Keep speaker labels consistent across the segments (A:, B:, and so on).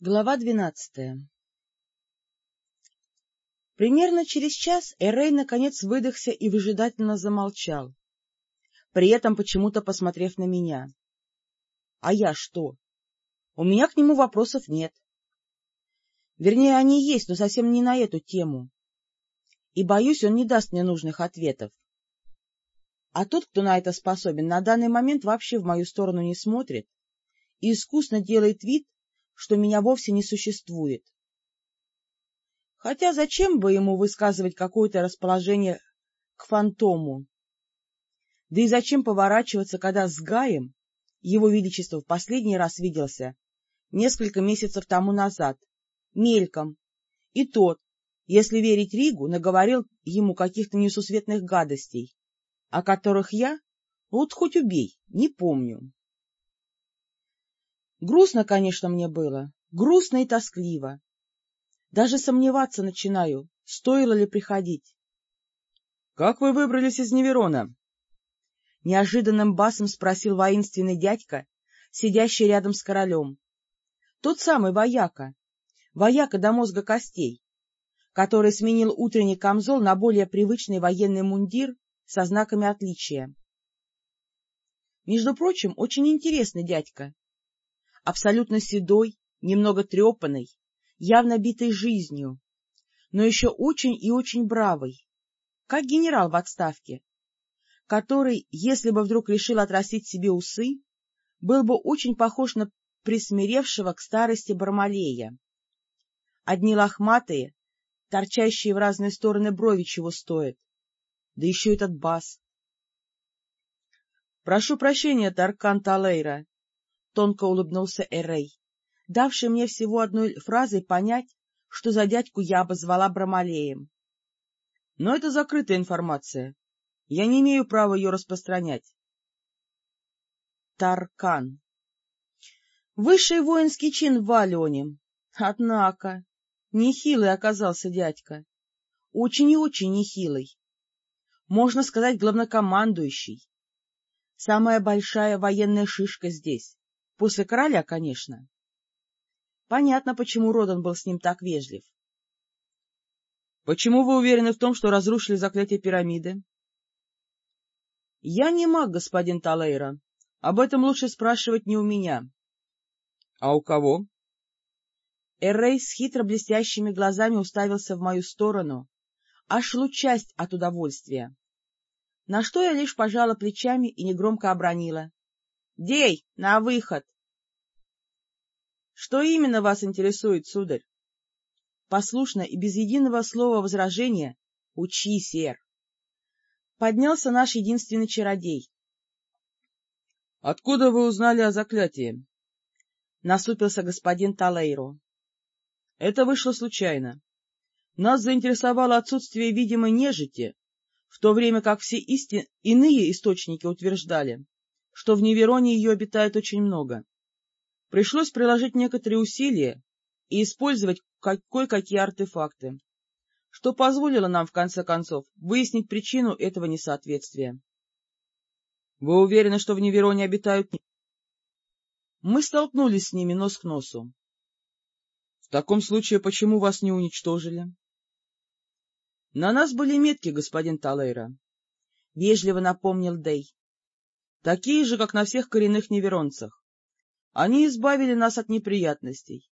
A: Глава двенадцатая Примерно через час Эрей наконец выдохся и выжидательно замолчал, при этом почему-то посмотрев на меня. А я что? У меня к нему вопросов нет. Вернее, они есть, но совсем не на эту тему. И, боюсь, он не даст мне нужных ответов. А тот, кто на это способен, на данный момент вообще в мою сторону не смотрит и искусно делает вид, что меня вовсе не существует. Хотя зачем бы ему высказывать какое-то расположение к фантому? Да и зачем поворачиваться, когда с Гаем его Величество в последний раз виделся несколько месяцев тому назад, мельком, и тот, если верить Ригу, наговорил ему каких-то несусветных гадостей, о которых я, вот хоть убей, не помню. Грустно, конечно, мне было, грустно и тоскливо. Даже сомневаться начинаю, стоило ли приходить.
B: — Как вы выбрались из Неверона?
A: — неожиданным басом спросил воинственный дядька, сидящий рядом с королем. Тот самый вояка, вояка до мозга костей, который сменил утренний камзол на более привычный военный мундир со знаками отличия. Между прочим, очень интересный дядька, абсолютно седой, немного трепанный, явно битый жизнью, но еще очень и очень бравый, как генерал в отставке, который, если бы вдруг решил отрастить себе усы, был бы очень похож на присмиревшего к старости Бармалея. Одни лохматые, торчащие в разные стороны брови чего стоят, да еще этот бас.
B: — Прошу прощения, Таркан Талейра,
A: тонко улыбнулся Эрей, давший мне всего одной фразой понять, что за дядьку я обозвала Брамалеем.
B: Но это закрытая информация. Я не имею права ее распространять.
A: Таркан. Высший воинский чин в Алионе. Однако, нехилый оказался дядька. Очень и очень нехилый. Можно сказать, главнокомандующий. Самая большая военная шишка здесь. После короля, конечно. Понятно, почему Родан был с ним так вежлив.
B: — Почему вы уверены в том, что разрушили заклятие пирамиды?
A: — Я не маг, господин Талейра. Об этом лучше спрашивать не у меня.
B: — А у кого?
A: Эррей с хитро блестящими глазами уставился в мою сторону, аж лучасть от удовольствия. На что я лишь пожала плечами и негромко обронила. Дей, на выход! — Что именно вас интересует, сударь? Послушно и без единого слова возражения «Учи, сер!» Поднялся наш единственный чародей.
B: — Откуда вы узнали о заклятии?
A: — насупился господин Талейро.
B: — Это вышло случайно. Нас заинтересовало отсутствие видимой нежити, в то время как все исти... иные источники утверждали, что в Невероне ее обитает очень много. Пришлось приложить некоторые усилия и использовать кое-какие артефакты, что позволило нам, в конце концов, выяснить причину этого несоответствия. — Вы уверены, что в Невероне обитают... Мы столкнулись с ними нос к носу. — В таком случае почему вас не уничтожили? — На нас были метки, господин Талейра, — вежливо напомнил Дей такие же, как на всех коренных неверонцах. Они избавили нас от неприятностей.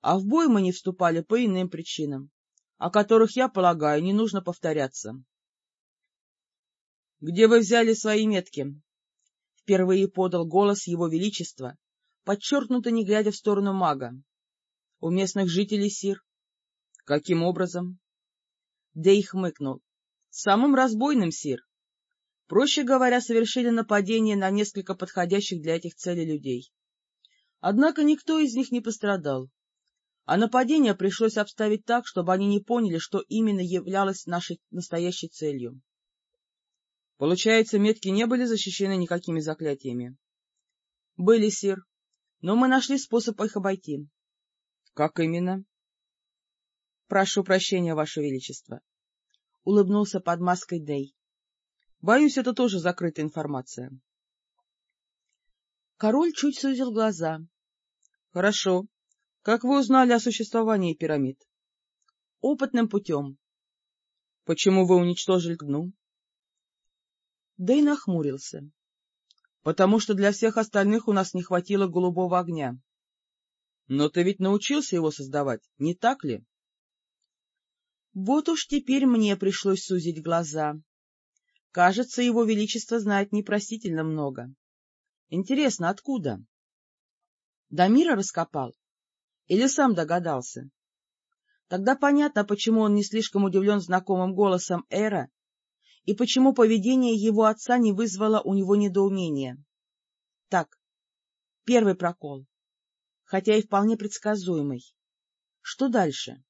B: А в бой мы не вступали по иным причинам, о которых, я полагаю, не нужно повторяться. — Где вы взяли свои метки? — впервые подал голос его величества, подчеркнуто не глядя в сторону мага. — У местных жителей, сир. — Каким образом? Дей хмыкнул. — Самым разбойным, сир. Проще говоря, совершили нападение на несколько подходящих для этих целей людей. Однако никто из них не пострадал, а нападение пришлось обставить так, чтобы они не поняли, что именно являлось нашей настоящей целью. Получается, метки не были защищены никакими заклятиями? — Были, сир, но мы нашли способ их обойти. — Как именно? — Прошу прощения, Ваше Величество, — улыбнулся под маской Дей. Боюсь, это тоже закрытая информация. Король чуть сузил глаза. — Хорошо. — Как вы узнали о существовании пирамид?
A: — Опытным путем.
B: — Почему вы уничтожили дну?
A: Дэй нахмурился.
B: — Потому что для всех остальных у нас не хватило голубого огня. — Но ты ведь научился его создавать, не так ли?
A: Вот уж теперь мне пришлось сузить глаза. Кажется, его величество знает непростительно много. Интересно, откуда? Дамира раскопал? Или сам догадался? Тогда понятно, почему он не слишком удивлен знакомым голосом Эра и почему поведение его отца не вызвало у него недоумения. Так, первый прокол, хотя и вполне предсказуемый. Что дальше?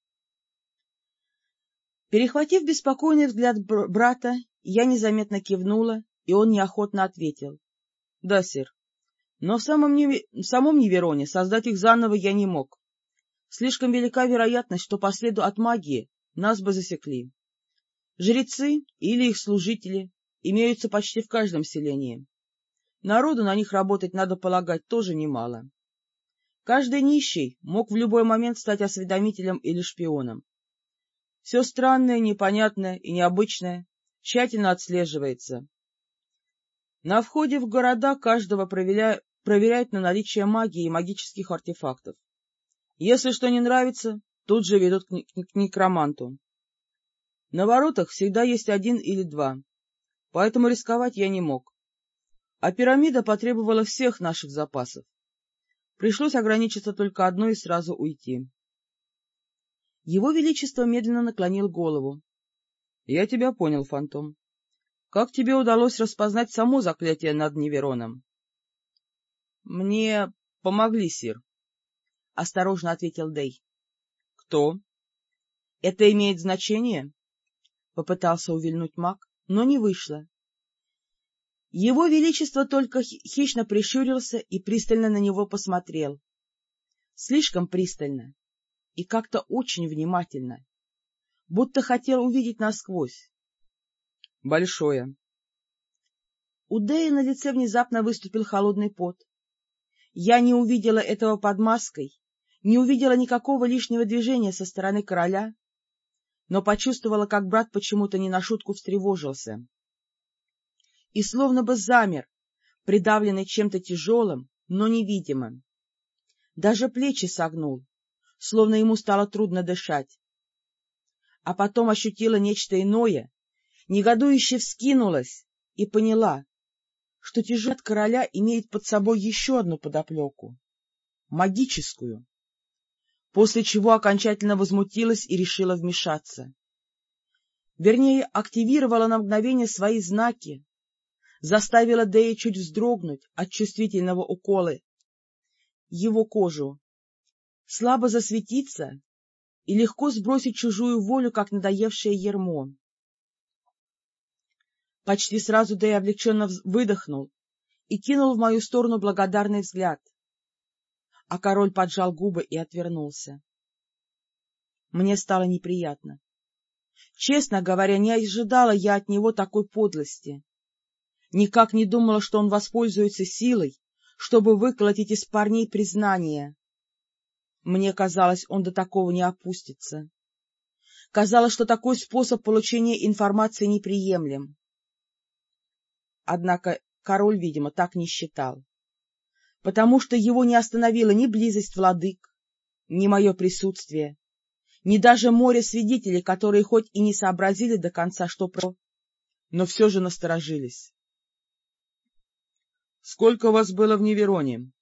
A: Перехватив беспокойный взгляд брата, я незаметно кивнула, и он неохотно ответил. — Да, сир. Но в самом, не... в самом Невероне создать их заново я не мог. Слишком велика вероятность, что по следу от магии нас бы засекли. Жрецы или их служители имеются почти в каждом селении. Народу на них работать, надо полагать, тоже немало. Каждый нищий мог в любой момент стать осведомителем или шпионом. Все странное, непонятное и необычное тщательно отслеживается. На входе в города каждого проверя... проверяют на наличие магии и магических артефактов. Если что не нравится, тут же ведут к, не... к некроманту. На воротах всегда есть один или два, поэтому рисковать я не мог. А пирамида потребовала всех наших запасов. Пришлось ограничиться только одной и сразу уйти. Его Величество медленно наклонил голову. — Я тебя понял, Фантом. Как тебе удалось распознать само заклятие над Невероном? — Мне помогли, Сир, — осторожно ответил Дей. — Кто? — Это имеет значение? — попытался увильнуть маг, но не вышло. Его Величество только хищно прищурился и пристально на него посмотрел. Слишком пристально и как-то очень внимательно, будто хотел увидеть насквозь. — Большое. У Дэя на лице внезапно выступил холодный пот. Я не увидела этого под маской, не увидела никакого лишнего движения со стороны короля, но почувствовала, как брат почему-то не на шутку встревожился. И словно бы замер, придавленный чем-то тяжелым, но невидимым. Даже плечи согнул, словно ему стало трудно дышать. А потом ощутила нечто иное, негодующе вскинулась и поняла, что тяжет короля имеет под собой еще одну подоплеку — магическую, после чего окончательно возмутилась и решила вмешаться. Вернее, активировала на мгновение свои знаки, заставила Дэя чуть вздрогнуть от чувствительного укола его кожу, слабо засветиться и легко сбросить чужую волю, как надоевшее ермо. Почти сразу Дэй облегченно выдохнул и кинул в мою сторону благодарный взгляд, а король поджал губы и отвернулся. Мне стало неприятно. Честно говоря, не ожидала я от него такой подлости. Никак не думала, что он воспользуется силой, чтобы выколотить из парней признание. Мне казалось, он до такого не опустится. Казалось, что такой способ получения информации неприемлем. Однако король, видимо, так не считал, потому что его не остановила ни близость владык, ни мое присутствие, ни даже море свидетелей, которые хоть и не сообразили до конца, что про... но все же насторожились. — Сколько вас было в Невероне?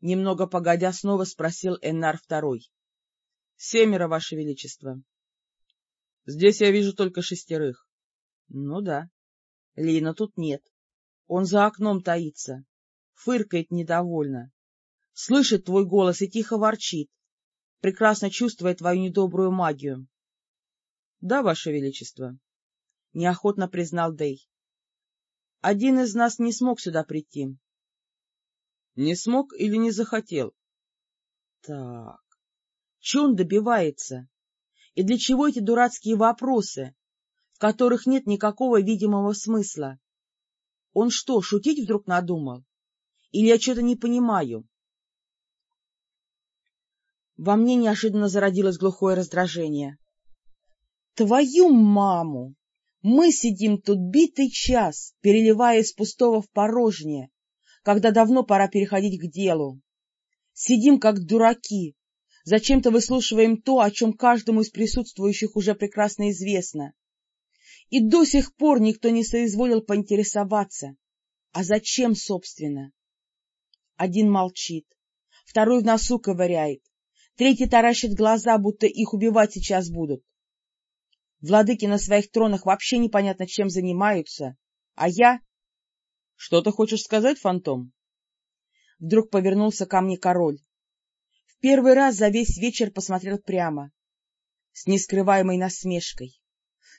A: Немного погодя снова спросил Эннар Второй. — Семеро, Ваше Величество. — Здесь я вижу только шестерых. — Ну да. Лина тут нет. Он за окном таится. Фыркает недовольно. Слышит твой голос и тихо ворчит, прекрасно чувствуя твою недобрую магию. — Да, Ваше Величество. — неохотно признал Дей. — Один из нас не смог сюда прийти. Не смог или не захотел? Так, че он добивается? И для чего эти дурацкие вопросы, в которых нет никакого видимого смысла? Он что, шутить вдруг надумал? Или я что-то не понимаю? Во мне неожиданно зародилось глухое раздражение. — Твою маму! Мы сидим тут битый час, переливая из пустого в порожнее, когда давно пора переходить к делу. Сидим как дураки, зачем-то выслушиваем то, о чем каждому из присутствующих уже прекрасно известно. И до сих пор никто не соизволил поинтересоваться, а зачем, собственно? Один молчит, второй в носу ковыряет, третий таращит глаза, будто их убивать сейчас будут. Владыки на своих тронах вообще непонятно чем занимаются, а я... — Что ты хочешь сказать, фантом? Вдруг повернулся ко мне король. В первый раз за весь вечер посмотрел прямо, с нескрываемой насмешкой,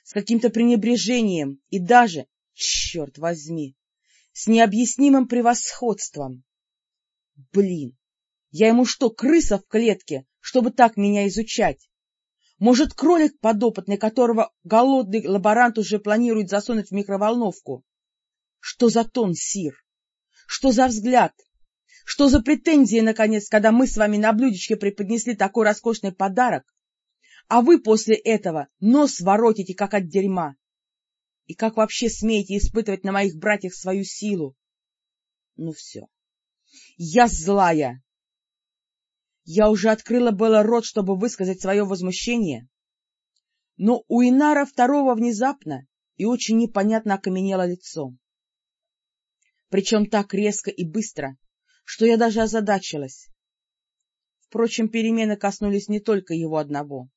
A: с каким-то пренебрежением и даже, черт возьми, с необъяснимым превосходством. Блин, я ему что, крыса в клетке, чтобы так меня изучать? Может, кролик подопытный, которого голодный лаборант уже планирует засунуть в микроволновку? Что за тон, Сир? Что за взгляд? Что за претензии, наконец, когда мы с вами на блюдечке преподнесли такой роскошный подарок, а вы после этого нос воротите, как от дерьма? И как вообще смеете испытывать на моих братьях свою силу? Ну все. Я злая. Я уже открыла было рот, чтобы высказать свое возмущение, но у Инара второго внезапно и очень непонятно окаменело лицо. Причем так резко и быстро, что я даже озадачилась. Впрочем, перемены коснулись не только его одного.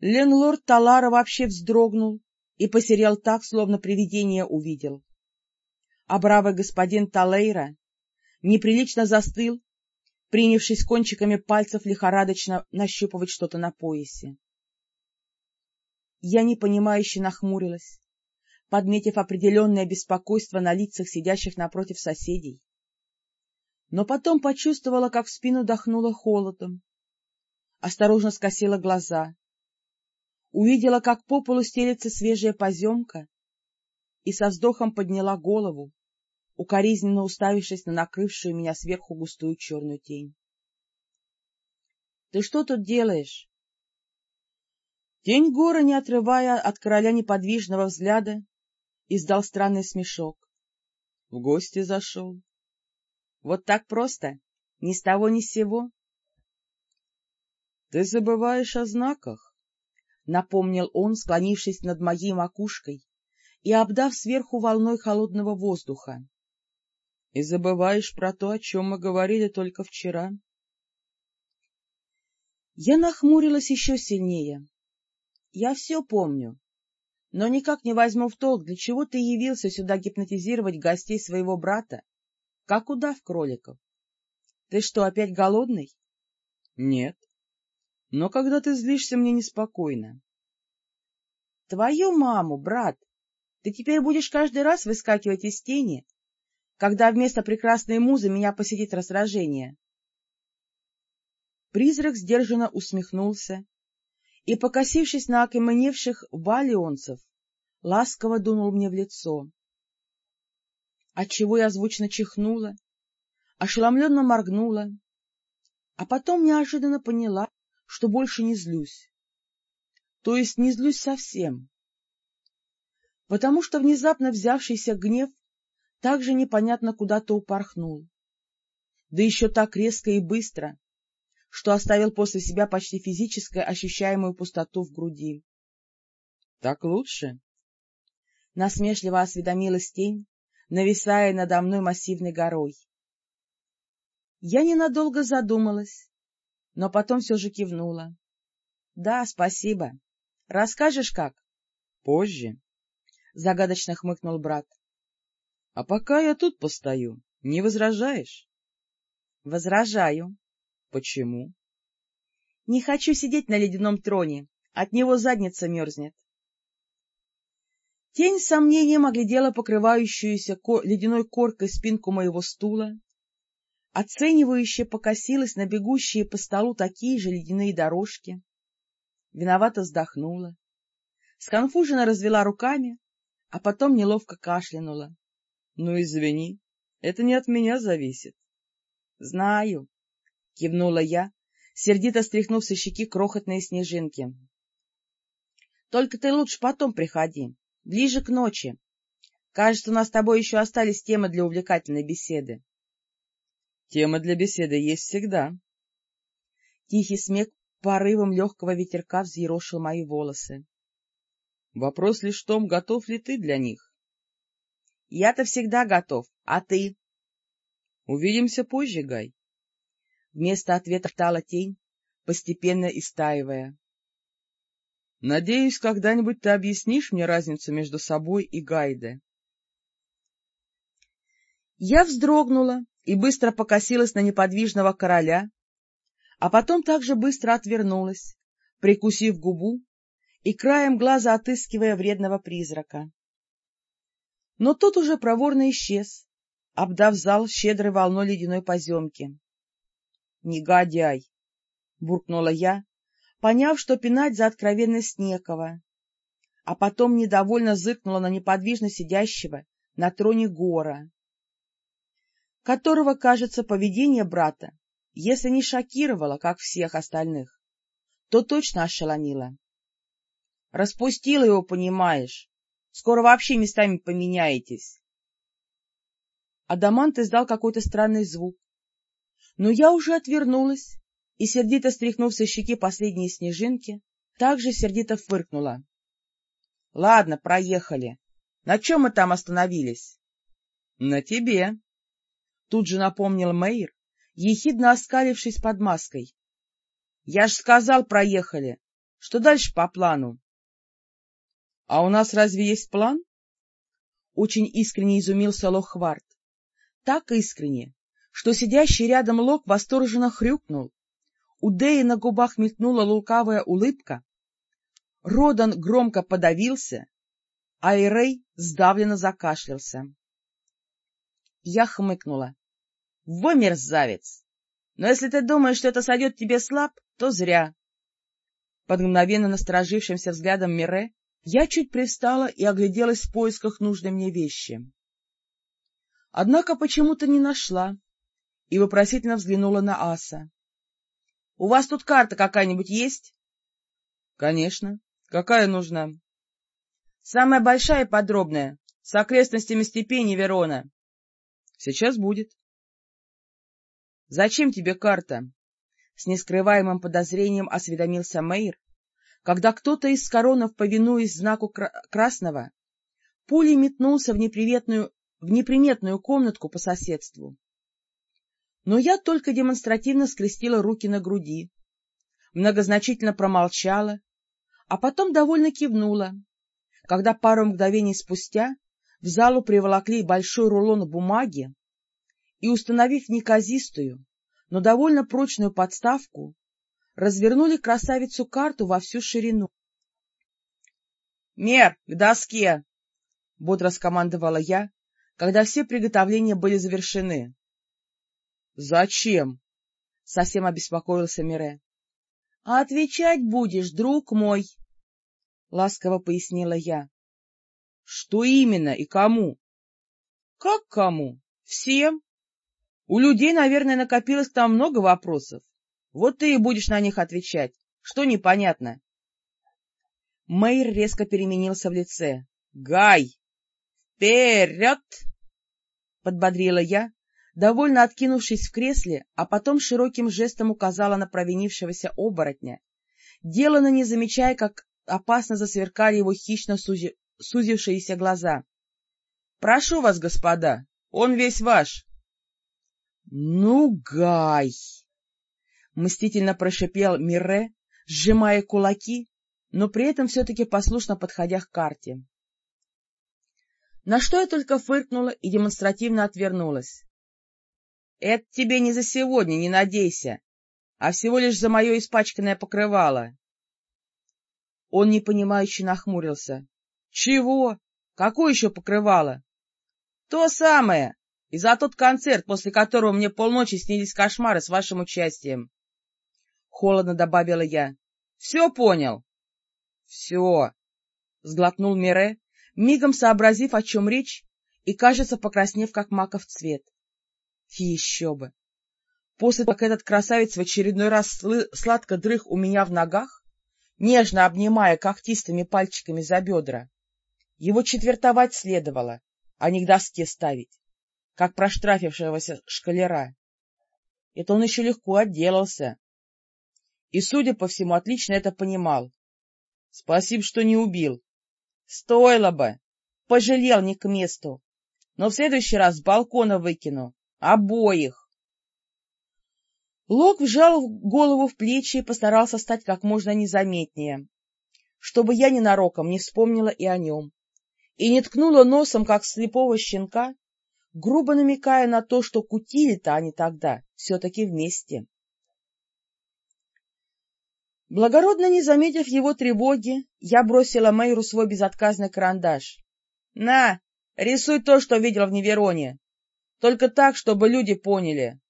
A: Ленлорд Талара вообще вздрогнул и посерел так, словно привидение увидел. А бравый господин Талейра неприлично застыл принявшись кончиками пальцев лихорадочно нащупывать что-то на поясе. Я непонимающе нахмурилась, подметив определенное беспокойство на лицах сидящих напротив соседей. Но потом почувствовала, как в спину дохнуло холодом, осторожно скосила глаза, увидела, как по полу стелется свежая поземка, и со вздохом подняла голову, укоризненно уставившись на накрывшую меня сверху густую черную тень. — Ты что тут делаешь? Тень гора, не отрывая от короля неподвижного взгляда, издал странный смешок. — В гости зашел. — Вот так просто? Ни с того ни с сего? — Ты забываешь о знаках, — напомнил он, склонившись над моей макушкой и обдав сверху волной холодного воздуха и забываешь про то, о чем мы говорили только вчера. Я нахмурилась еще сильнее. Я все помню, но никак не возьму в толк, для чего ты явился сюда гипнотизировать гостей своего брата, как удав кроликов. Ты что, опять голодный? Нет. Но когда ты злишься, мне неспокойно. Твою маму, брат! Ты теперь будешь каждый раз выскакивать из тени когда вместо прекрасной музы меня посетит раздражение. Призрак сдержанно усмехнулся и, покосившись на окаменевших валионцев, ласково дунул мне в лицо. Отчего я звучно чихнула, ошеломленно моргнула, а потом неожиданно поняла, что больше не злюсь. То есть не злюсь совсем, потому что внезапно взявшийся гнев также непонятно куда-то упорхнул. Да еще так резко и быстро, что оставил после себя почти физически ощущаемую пустоту в груди. — Так лучше? — насмешливо осведомилась тень, нависая надо мной массивной горой. Я ненадолго задумалась, но потом все же кивнула. — Да, спасибо. Расскажешь, как? — Позже, — загадочно хмыкнул брат. А пока я тут постою, не возражаешь? — Возражаю. — Почему? — Не хочу сидеть на ледяном троне, от него задница мерзнет. Тень с сомнением оглядела покрывающуюся ко ледяной коркой спинку моего стула, оценивающе покосилась на бегущие по столу такие же ледяные дорожки, виновато вздохнула, сконфуженно развела руками, а потом неловко кашлянула. — Ну, извини, это не от меня зависит. — Знаю, — кивнула я, сердито стряхнув со щеки крохотные снежинки. — Только ты лучше потом приходи, ближе к ночи. Кажется, у нас с тобой еще остались темы для увлекательной беседы.
B: — Темы для беседы есть всегда.
A: Тихий смех порывом легкого ветерка взъерошил мои волосы.
B: — Вопрос лишь в том, готов ли ты для них.
A: — Я-то всегда готов, а ты?
B: — Увидимся позже, Гай.
A: Вместо ответа встала тень, постепенно истаивая.
B: — Надеюсь, когда-нибудь ты объяснишь мне разницу между собой и Гайде.
A: Я вздрогнула и быстро покосилась на неподвижного короля, а потом также быстро отвернулась, прикусив губу и краем глаза отыскивая вредного призрака. Но тот уже проворно исчез, обдав зал щедрой волной ледяной поземки. — Негодяй! — буркнула я, поняв, что пинать за откровенность некого, а потом недовольно зыркнула на неподвижно сидящего на троне гора, которого, кажется, поведение брата если не шокировала, как всех остальных, то точно ошеломила. Распустила его, понимаешь. Скоро вообще местами поменяетесь. Адамант издал какой-то странный звук. Но я уже отвернулась и, сердито стряхнув со щеки последние снежинки, также сердито фыркнула. — Ладно, проехали. На чем мы там остановились?
B: — На тебе.
A: Тут же напомнил Мэйр, ехидно оскалившись под маской. — Я ж сказал, проехали. Что дальше по плану?
B: — А у нас разве есть план?
A: Очень искренне изумился Лохвард. Так искренне, что сидящий рядом Лок восторженно хрюкнул. У Деи на губах мелькнула лукавая улыбка. Родан громко подавился, а Эрей сдавленно закашлялся. Я хмыкнула. Во, мерзавец! Но если ты думаешь, что это сойдет тебе слаб, то зря. Под мгновенно насторожившимся взглядом Мире я чуть привстала и огляделась в поисках нужной мне вещи. Однако почему-то не нашла и вопросительно взглянула на Аса. — У вас тут карта какая-нибудь есть?
B: — Конечно. Какая нужна?
A: — Самая большая и подробная, с окрестностями степени Верона.
B: — Сейчас будет.
A: — Зачем тебе карта? — с нескрываемым подозрением осведомился Мэйр, когда кто-то из коронов, повинуясь знаку красного, пулей метнулся в, неприветную, в неприметную комнатку по соседству. Но я только демонстративно скрестила руки на груди, многозначительно промолчала, а потом довольно кивнула, когда пару мгновений спустя в залу приволокли большой рулон бумаги, и, установив неказистую, но довольно прочную подставку, развернули красавицу карту во всю ширину. — Мер, к доске! — бодро скомандовала я, когда все приготовления были завершены.
B: — Зачем?
A: — совсем обеспокоился Мире. — А отвечать будешь, друг мой! — ласково пояснила я.
B: — Что именно и кому?
A: — Как кому? Всем. У людей, наверное, накопилось там много вопросов. Вот ты и будешь на них отвечать. Что непонятно? Мэйр резко переменился в лице. — Гай! Вперед! — подбодрила я, довольно откинувшись в кресле, а потом широким жестом указала на провинившегося оборотня, делано не замечая, как опасно засверкали его хищно сузи... сузившиеся глаза. — Прошу вас, господа, он весь ваш. «Ну, Гай!» — мстительно прошипел Мире, сжимая кулаки, но при этом все-таки послушно подходя к карте. На что я только фыркнула и демонстративно отвернулась. — Это тебе не за сегодня, не надейся, а всего лишь за мое испачканное покрывало. Он непонимающе нахмурился. — Чего? Какое еще покрывало? — То самое, и за тот концерт, после которого мне полночи снились кошмары с вашим участием. Холодно добавила я. — Все понял? — Все, — сглотнул Мире, мигом сообразив, о чем речь, и, кажется, покраснев, как маков цвет. Еще бы! после того, как этот красавец в очередной раз сладко дрых у меня в ногах, нежно обнимая когтистыми пальчиками за бедра, его четвертовать следовало, а не к доске ставить, как проштрафившегося шкалера. Это он еще легко отделался. И, судя по всему, отлично это понимал. Спасибо, что не убил. Стоило бы. Пожалел не к месту. Но в следующий раз с балкона выкину. Обоих. Лок вжал голову в плечи и постарался стать как можно незаметнее, чтобы я ненароком не вспомнила и о нем, и не ткнула носом, как слепого щенка, грубо намекая на то, что кутили-то они тогда все-таки вместе. Благородно не заметив его тревоги, я бросила Мэйру свой безотказный карандаш. — На, рисуй то, что видел в Невероне. Только так, чтобы люди поняли.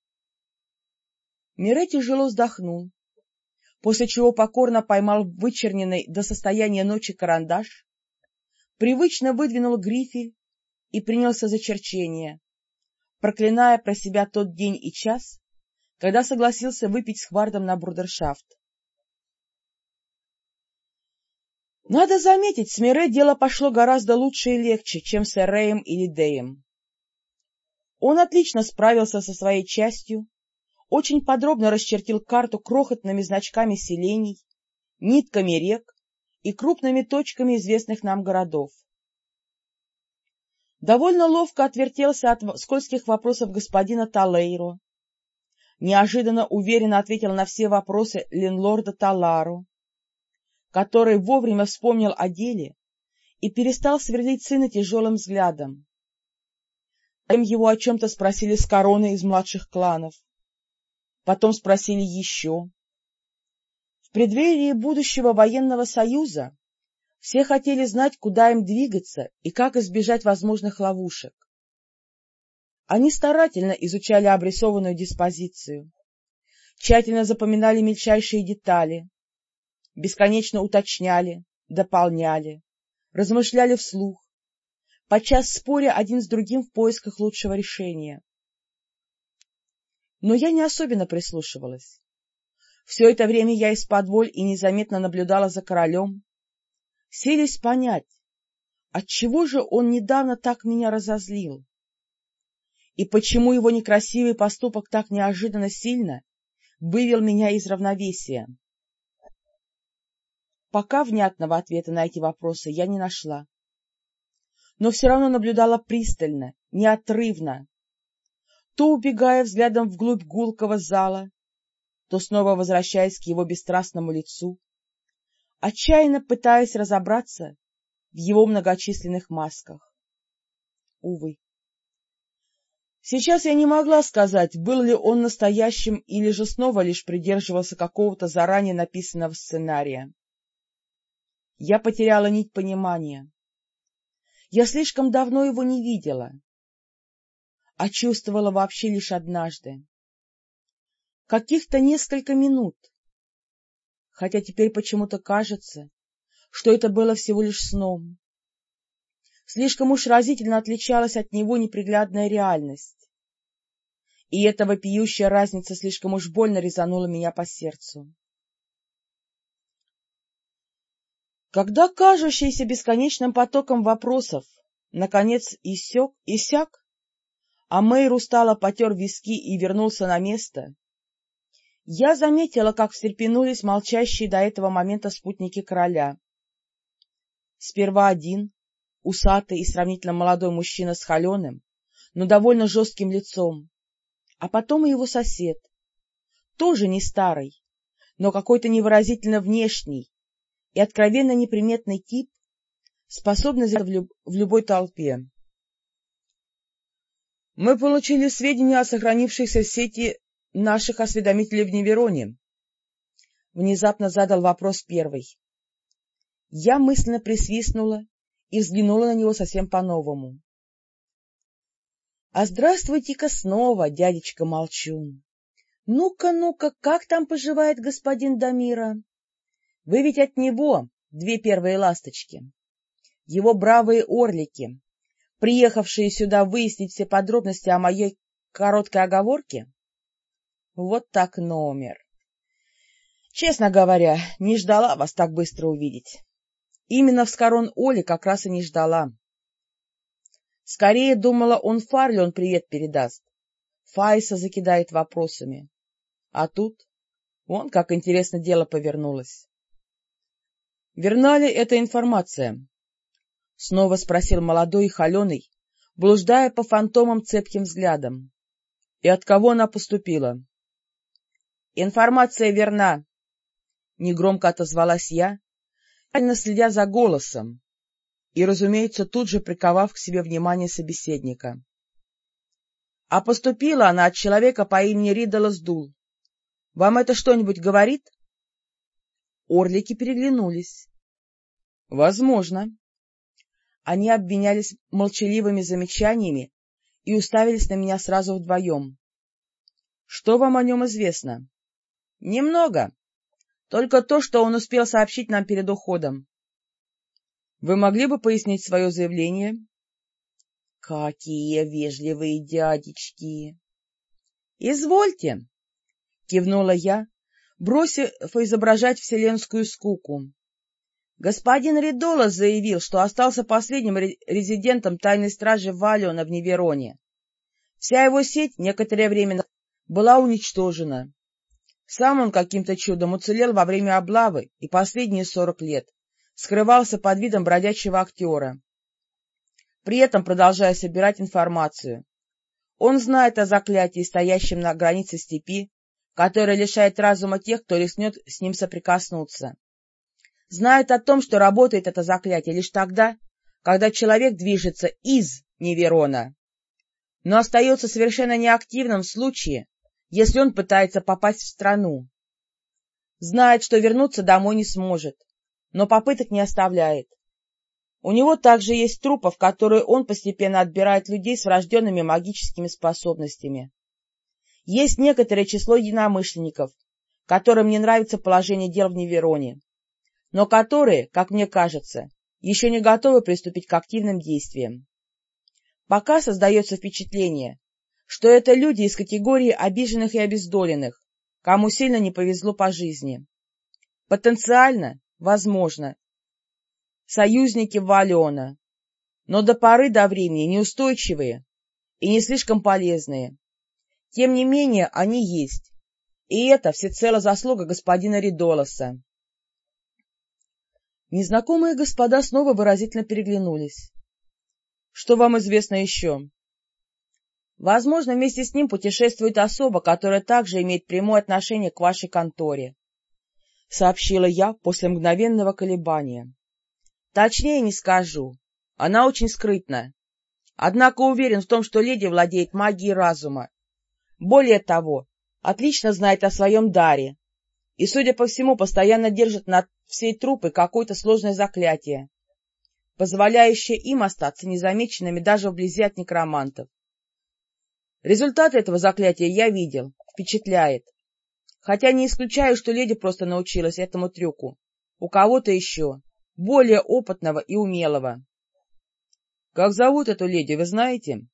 A: Мире тяжело вздохнул, после чего покорно поймал вычерненный до состояния ночи карандаш, привычно выдвинул грифель и принялся за черчение, проклиная про себя тот день и час, когда согласился выпить с Хвардом на брудершафт. Надо заметить, с Мире дело пошло гораздо лучше и легче, чем с Эреем или Деем. Он отлично справился со своей частью, очень подробно расчертил карту крохотными значками селений, нитками рек и крупными точками известных нам городов. Довольно ловко отвертелся от скользких вопросов господина Талейро, неожиданно уверенно ответил на все вопросы ленлорда Талару, который вовремя вспомнил о деле и перестал сверлить сына тяжелым взглядом. Затем его о чем-то спросили с короны из младших кланов. Потом спросили еще. В преддверии будущего военного союза все хотели знать, куда им двигаться и как избежать возможных ловушек. Они старательно изучали обрисованную диспозицию, тщательно запоминали мельчайшие детали, бесконечно уточняли, дополняли, размышляли вслух, подчас споря один с другим в поисках лучшего решения но я не особенно прислушивалась. Все это время я из-под воль и незаметно наблюдала за королем, селись понять, отчего же он недавно так меня разозлил, и почему его некрасивый поступок так неожиданно сильно вывел меня из равновесия. Пока внятного ответа на эти вопросы я не нашла, но все равно наблюдала пристально, неотрывно, то убегая взглядом вглубь гулкого зала, то снова возвращаясь к его бесстрастному лицу, отчаянно пытаясь разобраться в его многочисленных масках. Увы. Сейчас я не могла сказать, был ли он настоящим или же снова лишь придерживался какого-то заранее написанного сценария. Я потеряла нить понимания. Я слишком давно его не видела а чувствовала вообще лишь однажды. Каких-то несколько минут, хотя теперь почему-то кажется, что это было всего лишь сном. Слишком уж разительно отличалась от него неприглядная реальность. И эта вопиющая разница слишком уж больно резанула меня по сердцу. Когда кажущийся бесконечным потоком вопросов наконец иссек, иссяк, а Мэйр устало потер виски и вернулся на место, я заметила, как встрепенулись молчащие до этого момента спутники короля. Сперва один, усатый и сравнительно молодой мужчина с холеным, но довольно жестким лицом, а потом и его сосед, тоже не старый, но какой-то невыразительно внешний и откровенно неприметный тип, способный в, люб в любой толпе. Мы получили сведения о сохранившейся сети наших осведомителей в Невероне. Внезапно задал вопрос первый. Я мысленно присвистнула и взглянула на него совсем по-новому. — А здравствуйте-ка снова, дядечка Молчун. Ну-ка, ну-ка, как там поживает господин Дамира? Вы ведь от него две первые ласточки. Его бравые орлики, приехавшие сюда выяснить все подробности о моей короткой оговорке? Вот так номер. Честно говоря, не ждала вас так быстро увидеть. Именно в Скорон Оли как раз и не ждала. Скорее думала, он Фарлион привет передаст. Файса закидает вопросами. А тут, вон как интересно дело повернулось. — Верна ли эта информация? — снова спросил молодой и холеный, блуждая по фантомам цепким взглядом. — И от кого она поступила? — Информация верна, — негромко отозвалась я, реально следя за голосом и, разумеется, тут же приковав к себе внимание собеседника. А поступила она от человека по имени Ридала Сдул. Вам это что-нибудь говорит? Орлики переглянулись. — Возможно. Они обменялись молчаливыми замечаниями и уставились на меня сразу вдвоем. — Что вам о нем известно? — Немного. Только то, что он успел сообщить нам перед уходом. — Вы могли бы пояснить свое заявление? — Какие вежливые дядечки! — Извольте, — кивнула я, бросив изображать вселенскую скуку. Господин Ридола заявил, что остался последним резидентом тайной стражи Валиона в Невероне. Вся его сеть некоторое время была уничтожена. Сам он каким-то чудом уцелел во время облавы и последние сорок лет скрывался под видом бродячего актера, при этом продолжая собирать информацию. Он знает о заклятии, стоящем на границе степи, которое лишает разума тех, кто рискнет с ним соприкоснуться знает о том, что работает это заклятие лишь тогда, когда человек движется из Неверона, но остается совершенно неактивным в случае, если он пытается попасть в страну. Знает, что вернуться домой не сможет, но попыток не оставляет. У него также есть трупы, в которые он постепенно отбирает людей с врожденными магическими способностями. Есть некоторое число единомышленников, которым не нравится положение дел в Невероне но которые, как мне кажется, еще не готовы приступить к активным действиям. Пока создается впечатление, что это люди из категории обиженных и обездоленных, кому сильно не повезло по жизни. Потенциально, возможно, союзники Валиона, но до поры до времени неустойчивые и не слишком полезные. Тем не менее, они есть, и это всецело заслуга господина Ридолоса. Незнакомые господа снова выразительно переглянулись. — Что вам известно еще? — Возможно, вместе с ним путешествует особа, которая также имеет прямое отношение к вашей конторе, — сообщила я после мгновенного колебания. — Точнее не скажу. Она очень скрытна. Однако уверен в том, что леди владеет магией разума. Более того, отлично знает о своем даре и, судя по всему, постоянно держит над всей трупы какое-то сложное заклятие, позволяющее им остаться незамеченными даже вблизи от некромантов. Результат этого заклятия я видел, впечатляет. Хотя не исключаю, что леди просто научилась этому трюку. У кого-то еще, более опытного и умелого. — Как зовут эту леди, вы знаете?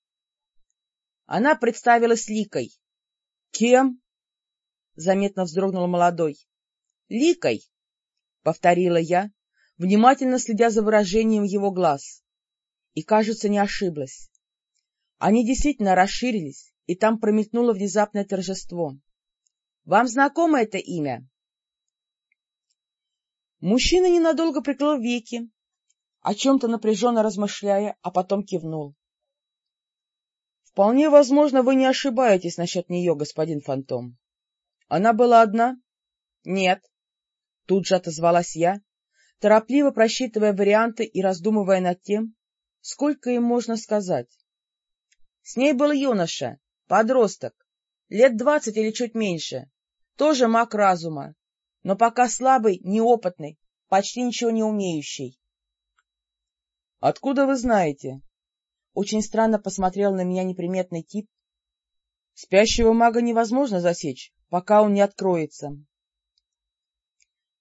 A: Она представилась Ликой. — Кем? — заметно вздрогнул молодой. — Ликой, — повторила я, внимательно следя за выражением его глаз. И, кажется, не ошиблась. Они действительно расширились, и там промелькнуло внезапное торжество. — Вам знакомо это имя? Мужчина ненадолго прикрыл веки, о чем-то напряженно размышляя, а потом кивнул. — Вполне возможно, вы не ошибаетесь насчет нее, господин Фантом. Она была одна? — Нет. Тут же отозвалась я, торопливо просчитывая варианты и раздумывая над тем, сколько им можно сказать. С ней был юноша, подросток, лет двадцать или чуть меньше, тоже маг разума, но пока слабый, неопытный, почти ничего не умеющий. — Откуда вы знаете? Очень странно посмотрел на меня неприметный тип. Спящего мага невозможно засечь, пока он не откроется.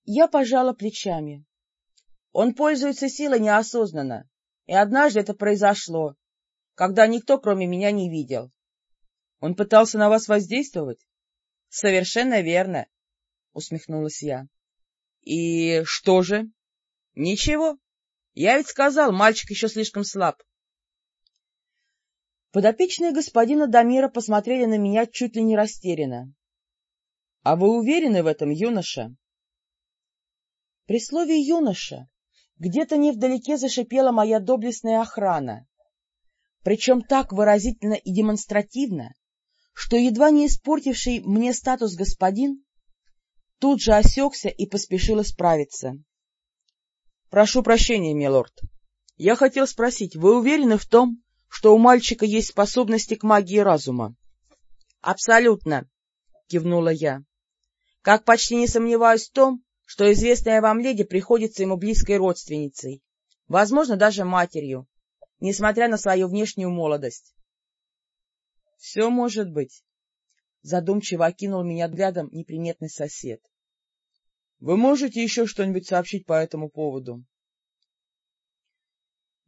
A: Я пожала плечами. Он пользуется силой неосознанно, и однажды это произошло, когда никто, кроме меня, не видел. Он пытался на вас воздействовать? — Совершенно верно, — усмехнулась я. — И что же? — Ничего. Я ведь сказал, мальчик еще слишком слаб. Подопечные господина Дамира посмотрели на меня чуть ли не растерянно. — А вы уверены в этом, юноша? При слове «юноша» где-то невдалеке зашипела моя доблестная охрана, причем так выразительно и демонстративно, что едва не испортивший мне статус господин тут же осекся и поспешил исправиться. — Прошу прощения, милорд. Я хотел спросить, вы уверены в том, что у мальчика есть способности к магии разума? — Абсолютно, — кивнула я. — Как почти не сомневаюсь в том, что известная вам леди приходится ему близкой родственницей, возможно, даже матерью, несмотря на свою внешнюю молодость. — Все может быть, — задумчиво окинул меня взглядом неприметный сосед. — Вы можете еще что-нибудь сообщить по этому поводу?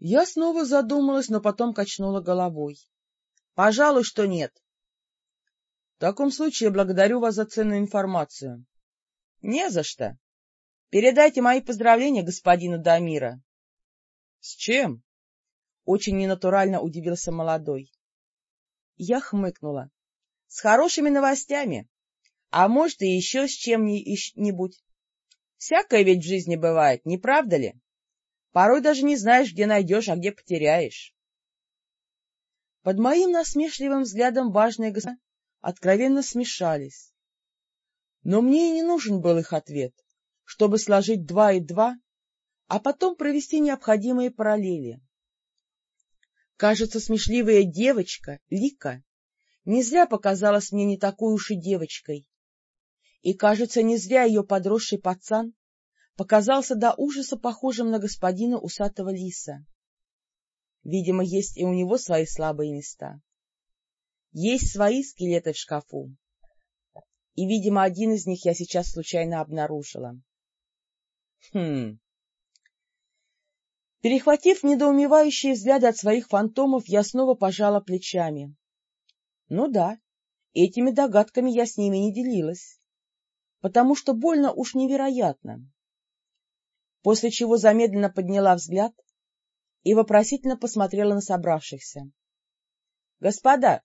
A: Я снова задумалась, но потом качнула головой. — Пожалуй, что нет. — В таком случае благодарю вас за ценную информацию. — Не за что. Передайте мои поздравления господину Дамира. — С чем? — очень ненатурально удивился молодой. Я хмыкнула. — С хорошими новостями. А может, и еще с чем-нибудь. Всякое ведь в жизни бывает, не правда ли? Порой даже не знаешь, где найдешь, а где потеряешь. Под моим насмешливым взглядом важные господа откровенно смешались. Но мне и не нужен был их ответ чтобы сложить два и два, а потом провести необходимые параллели. Кажется, смешливая девочка, Лика, не зря показалась мне не такой уж и девочкой. И, кажется, не зря ее подросший пацан показался до ужаса похожим на господина усатого лиса. Видимо, есть и у него свои слабые места. Есть свои скелеты в шкафу. И, видимо, один из них я сейчас случайно обнаружила. Хм. Перехватив недоумевающие взгляды от своих фантомов, я снова пожала плечами. Ну да, этими догадками я с ними не делилась, потому что больно уж невероятно. После чего замедленно подняла взгляд и вопросительно посмотрела на собравшихся. — Господа,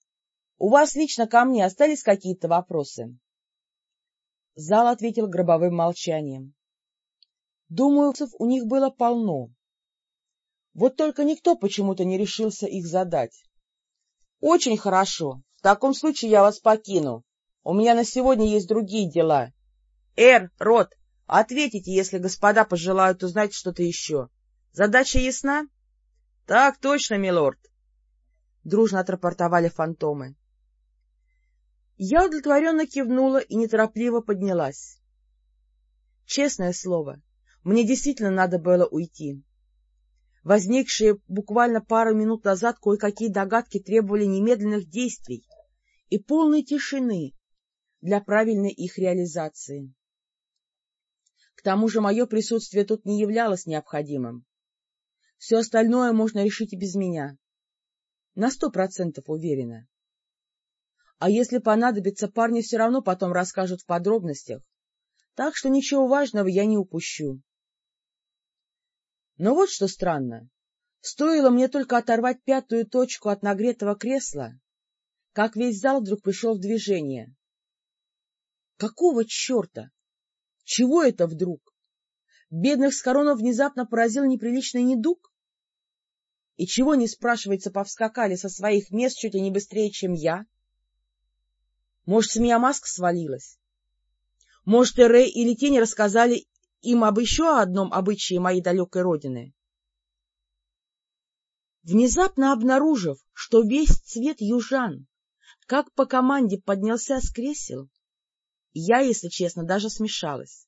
A: у вас лично ко мне остались какие-то вопросы? Зал ответил гробовым молчанием. Думаю, у них было полно. Вот только никто почему-то не решился их задать. — Очень хорошо. В таком случае я вас покину. У меня на сегодня есть другие дела. — Эр, Рот, ответите, если господа пожелают узнать что-то еще. Задача ясна? — Так точно, милорд. Дружно отрапортовали фантомы. Я удовлетворенно кивнула и неторопливо поднялась. Честное слово, мне действительно надо было уйти. Возникшие буквально пару минут назад кое-какие догадки требовали немедленных действий и полной тишины для правильной их реализации. Тому же мое присутствие тут не являлось необходимым. Все остальное можно решить и без меня. На сто процентов уверена. А если понадобится, парни все равно потом расскажут в подробностях, так что ничего важного я не упущу. Но вот что странно. Стоило мне только оторвать пятую точку от нагретого кресла, как весь зал вдруг пришел в движение. Какого черта? Чего это вдруг? Бедных с короной внезапно поразил неприличный недуг? И чего, не спрашивается, повскакали со своих мест чуть ли не быстрее, чем я? Может, с меня маска свалилась? Может, Эрей или Тень рассказали им об еще одном обычае моей далекой родины. Внезапно обнаружив, что весь цвет южан, как по команде поднялся с кресел, я, если честно, даже смешалась.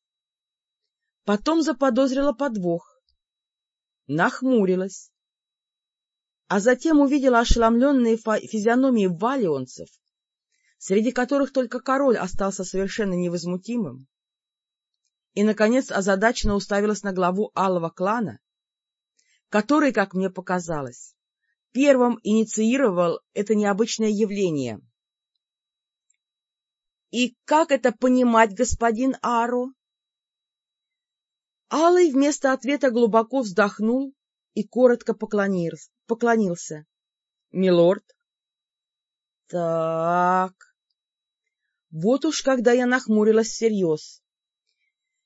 A: Потом заподозрила подвох, нахмурилась, а затем увидела ошеломленные физиономии валионцев, среди которых только король остался совершенно невозмутимым, и, наконец, озадаченно уставилась на главу алого клана, который, как мне показалось, первым инициировал это необычное явление. — И как это понимать, господин Ару? Алый вместо ответа глубоко вздохнул и коротко поклонился. — Милорд. — Так. Вот уж когда я нахмурилась всерьез.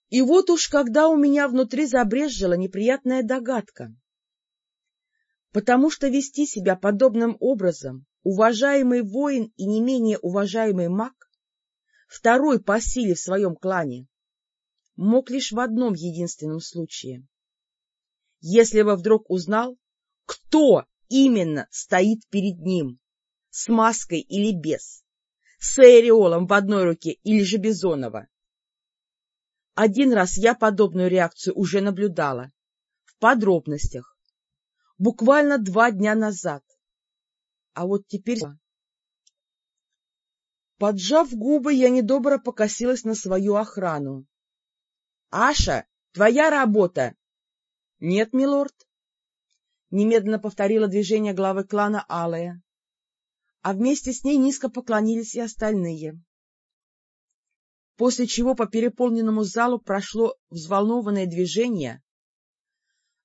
A: И вот уж когда у меня внутри забрезжила неприятная догадка. Потому что вести себя подобным образом уважаемый воин и не менее уважаемый маг, второй по силе в своем клане, мог лишь в одном единственном случае. Если бы вдруг узнал, кто именно стоит перед ним, с маской или без, с ореолом в одной руке или же Бизонова. Один раз я подобную реакцию уже наблюдала, в подробностях, буквально два дня назад. А вот теперь... Поджав губы, я недобро покосилась на свою охрану. Аша, твоя работа! — Нет, милорд. Немедленно повторила движение главы клана Алая, а вместе с ней низко поклонились и остальные. После чего по переполненному залу прошло взволнованное движение,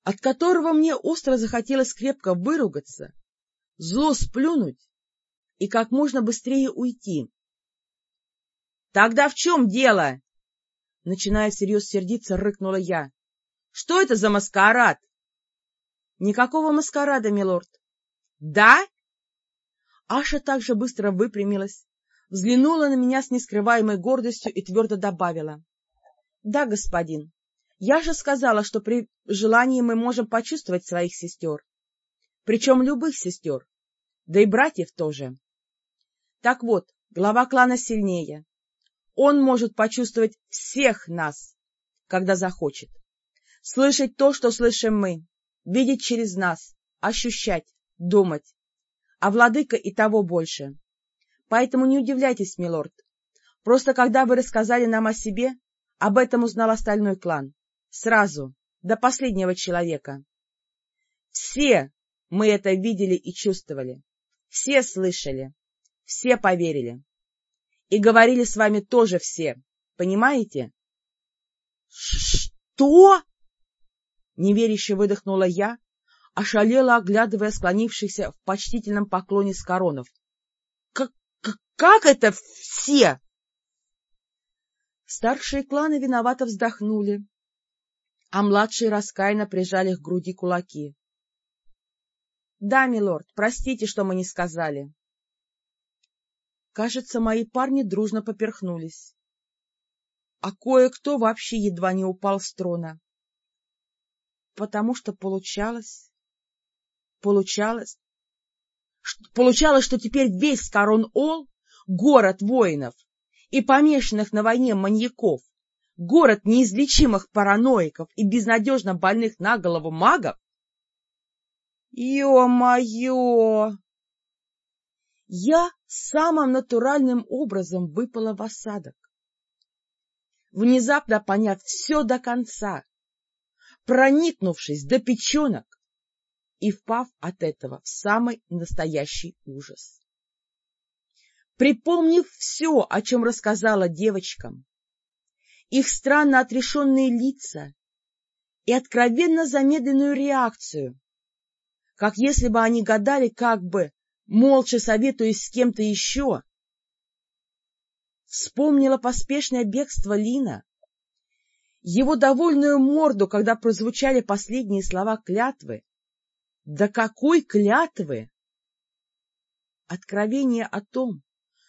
A: от которого мне остро захотелось крепко выругаться, зло сплюнуть и как можно быстрее уйти. — Тогда в чем дело? Начиная всерьез сердиться, рыкнула я. — Что это за маскарад? — Никакого маскарада, милорд. — Да? Аша также быстро выпрямилась, взглянула на меня с нескрываемой гордостью и твердо добавила. — Да, господин, я же сказала, что при желании мы можем почувствовать своих сестер, причем любых сестер, да и братьев тоже. Так вот, глава клана сильнее, он может почувствовать всех нас, когда захочет. Слышать то, что слышим мы, видеть через нас, ощущать, думать. А владыка и того больше. Поэтому не удивляйтесь, милорд. Просто когда вы рассказали нам о себе, об этом узнал остальной клан. Сразу, до последнего человека. Все мы это видели и чувствовали. Все слышали. Все поверили. И говорили с вами тоже все, понимаете? — Что? — неверяще выдохнула я, ошалела, оглядывая склонившихся в почтительном поклоне скоронов. — Как это все? Старшие кланы виновато вздохнули, а младшие раскаянно прижали к груди кулаки. — Да, милорд, простите, что мы не сказали. Кажется, мои парни дружно поперхнулись. А кое-кто вообще едва не упал с трона. Потому что получалось... Получалось... Получалось, что теперь весь Корон-Ол — город воинов и помешанных на войне маньяков, город неизлечимых параноиков и безнадежно больных на голову магов? Ё-моё! Я самым натуральным образом выпала в осадок. Внезапно поняв все до конца, проникнувшись до печенок и впав от этого в самый настоящий ужас. Припомнив все, о чем рассказала девочкам, их странно отрешенные лица и откровенно замедленную реакцию, как если бы они гадали, как бы молча советуясь с кем-то еще. Вспомнила поспешное бегство Лина, его довольную морду, когда прозвучали последние слова клятвы. Да какой клятвы! Откровение о том,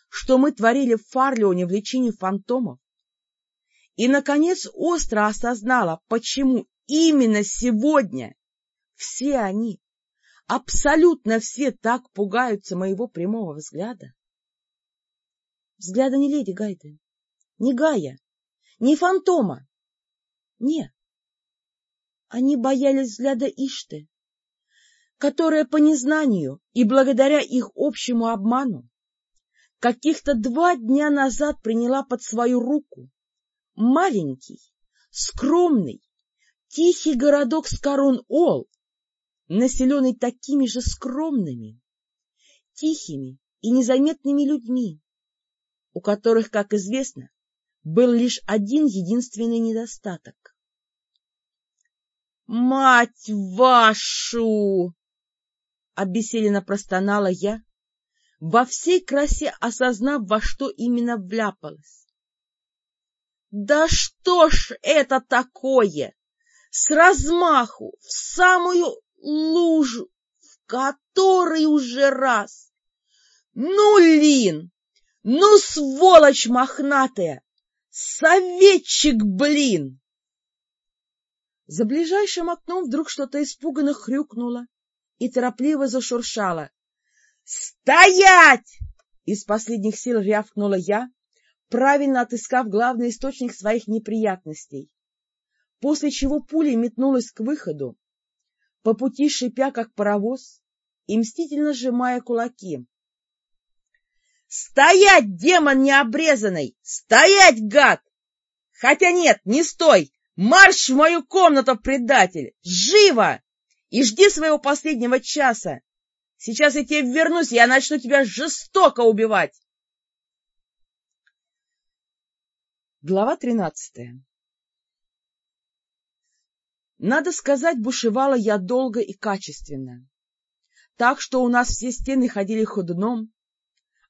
A: что мы творили в Фарлеоне в лечении фантомов. И, наконец, остро осознала, почему именно сегодня все они, Абсолютно все так пугаются моего прямого взгляда. Взгляда не леди Гайды, не Гая, не фантома. Нет. Они боялись взгляда Ишты, которая по незнанию и благодаря их общему обману каких-то два дня назад приняла под свою руку маленький, скромный, тихий городок Скарон-Ол, населенный такими же скромными, тихими и незаметными людьми, у которых, как известно, был лишь один единственный недостаток. «Мать вашу!» — обессиленно простонала я, во всей красе осознав, во что именно вляпалась. «Да что ж это такое? С размаху, в самую лужу, в который уже раз! Ну, Лин, ну, сволочь мохнатая! Советчик, блин! За ближайшим окном вдруг что-то испуганно хрюкнуло и торопливо зашуршало. «Стоять!» — из последних сил рявкнула я, правильно отыскав главный источник своих неприятностей, после чего пуля метнулась к выходу, по пути шипя, как паровоз, и мстительно сжимая кулаки. «Стоять, демон необрезанный! Стоять, гад! Хотя нет, не стой! Марш в мою комнату, предатель! Живо! И жди своего последнего часа! Сейчас я тебе вернусь, и я начну тебя жестоко убивать!» Глава тринадцатая Надо сказать, бушевала я долго и качественно, так что у нас все стены ходили ходуном,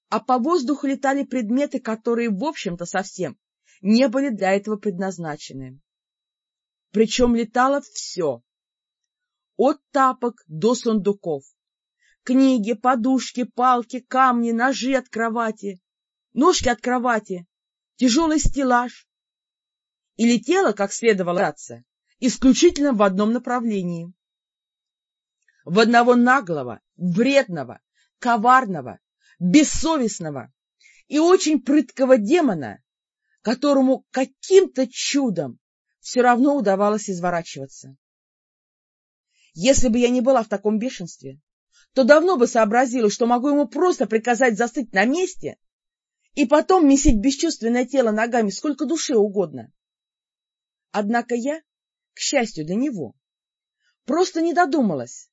A: а по воздуху летали предметы, которые, в общем-то, совсем не были для этого предназначены. Причем летало все, от тапок до сундуков, книги, подушки, палки, камни, ножи от кровати, ножки от кровати, тяжелый стеллаж. И летело, как следовало раться, исключительно в одном направлении. В одного наглого, вредного, коварного, бессовестного и очень прыткого демона, которому каким-то чудом все равно удавалось изворачиваться. Если бы я не была в таком бешенстве, то давно бы сообразила, что могу ему просто приказать застыть на месте и потом месить бесчувственное тело ногами сколько душе угодно. Однако я, к счастью для него, просто не додумалась,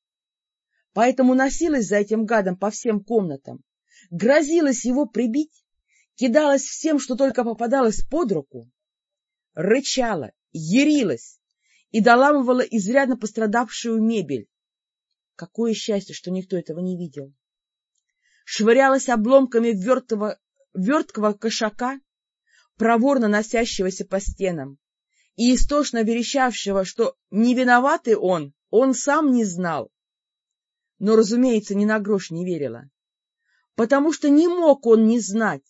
A: поэтому носилась за этим гадом по всем комнатам, грозилась его прибить, кидалась всем, что только попадалось под руку, рычала, ярилась и доламывала изрядно пострадавшую мебель. Какое счастье, что никто этого не видел. Швырялась обломками верткого, верткого кошака, проворно носящегося по стенам, и истошно верещавшего, что не виноватый он, он сам не знал. Но, разумеется, ни на грош не верила потому что не мог он не знать,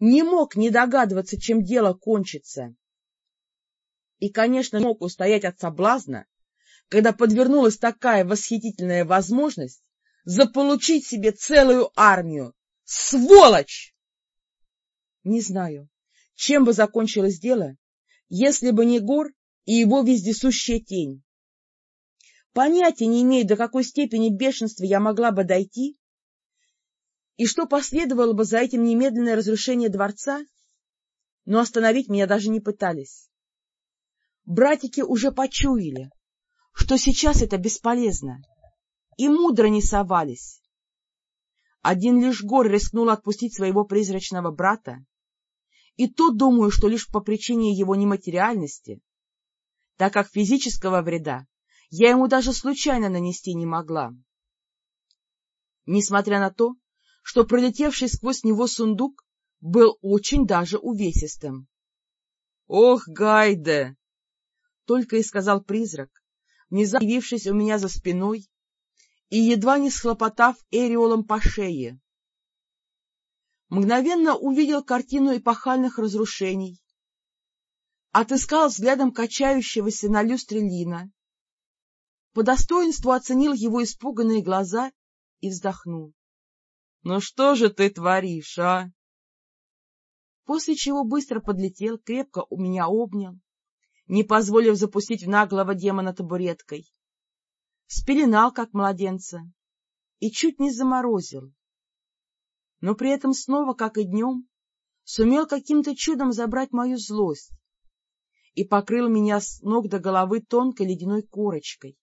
A: не мог не догадываться, чем дело кончится. И, конечно, мог устоять от соблазна, когда подвернулась такая восхитительная возможность заполучить себе целую армию. Сволочь! Не знаю, чем бы закончилось дело, если бы не Гор и его вездесущая тень. Понятия не имею, до какой степени бешенства я могла бы дойти, и что последовало бы за этим немедленное разрушение дворца, но остановить меня даже не пытались. Братики уже почуяли, что сейчас это бесполезно, и мудро не совались. Один лишь Гор рискнул отпустить своего призрачного брата, и то думаю, что лишь по причине его нематериальности, так как физического вреда я ему даже случайно нанести не могла. Несмотря на то, что пролетевший сквозь него сундук был очень даже увесистым. — Ох, Гайде! — только и сказал призрак, внезапно явившись у меня за спиной и едва не схлопотав эриолом по шее. Мгновенно увидел картину эпохальных разрушений, отыскал взглядом качающегося на люстре Лина, по достоинству оценил его испуганные глаза и вздохнул. Ну что же ты творишь, а? После чего быстро подлетел, крепко у меня обнял, не позволив запустить в наглого демона табуреткой. Спеленал, как младенца, и чуть не заморозил. Но при этом снова, как и днем, сумел каким-то чудом забрать мою злость и покрыл меня с ног до головы тонкой ледяной корочкой.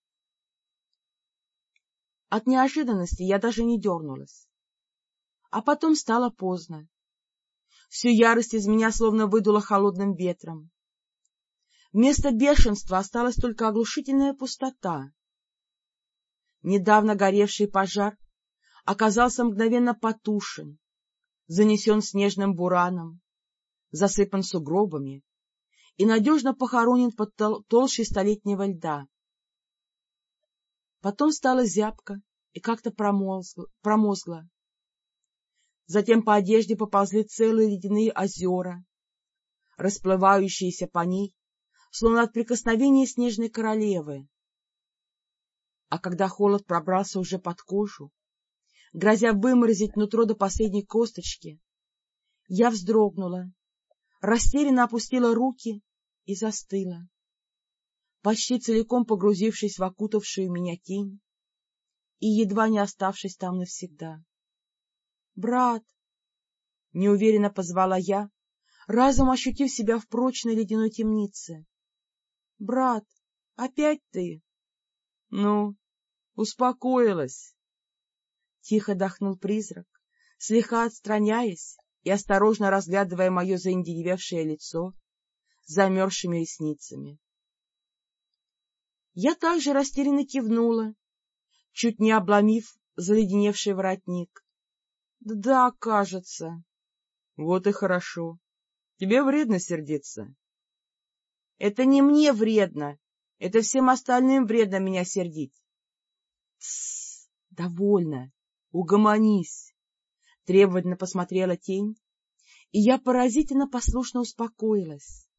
A: От неожиданности я даже не дернулась. А потом стало поздно. Всю ярость из меня словно выдуло холодным ветром. Вместо бешенства осталась только оглушительная пустота. Недавно горевший пожар оказался мгновенно потушен, занесен снежным бураном, засыпан сугробами и надежно похоронен под тол толщей столетнего льда. Потом стала зябко и как-то промозгла. Затем по одежде поползли целые ледяные озера, расплывающиеся по ней, словно от прикосновения снежной королевы. А когда холод пробрался уже под кожу, грозя выморозить нутро до последней косточки, я вздрогнула, растерянно опустила руки и застыла, почти целиком погрузившись в окутавшую меня тень и едва не оставшись там навсегда. «Брат!» — неуверенно позвала я, разом ощутив себя в прочной ледяной темнице. «Брат, опять ты?»
B: «Ну, успокоилась!»
A: Тихо дохнул призрак, слегка отстраняясь и осторожно разглядывая мое заиндевевшее лицо замерзшими ресницами. Я также растерянно кивнула, чуть не обломив заледеневший воротник. Да, кажется.
B: Вот и хорошо. Тебе вредно сердиться.
A: Это не мне вредно. Это всем остальным вредно меня сердить. Тссс, довольно. Угомонись. Требовательно посмотрела тень, и я поразительно послушно успокоилась.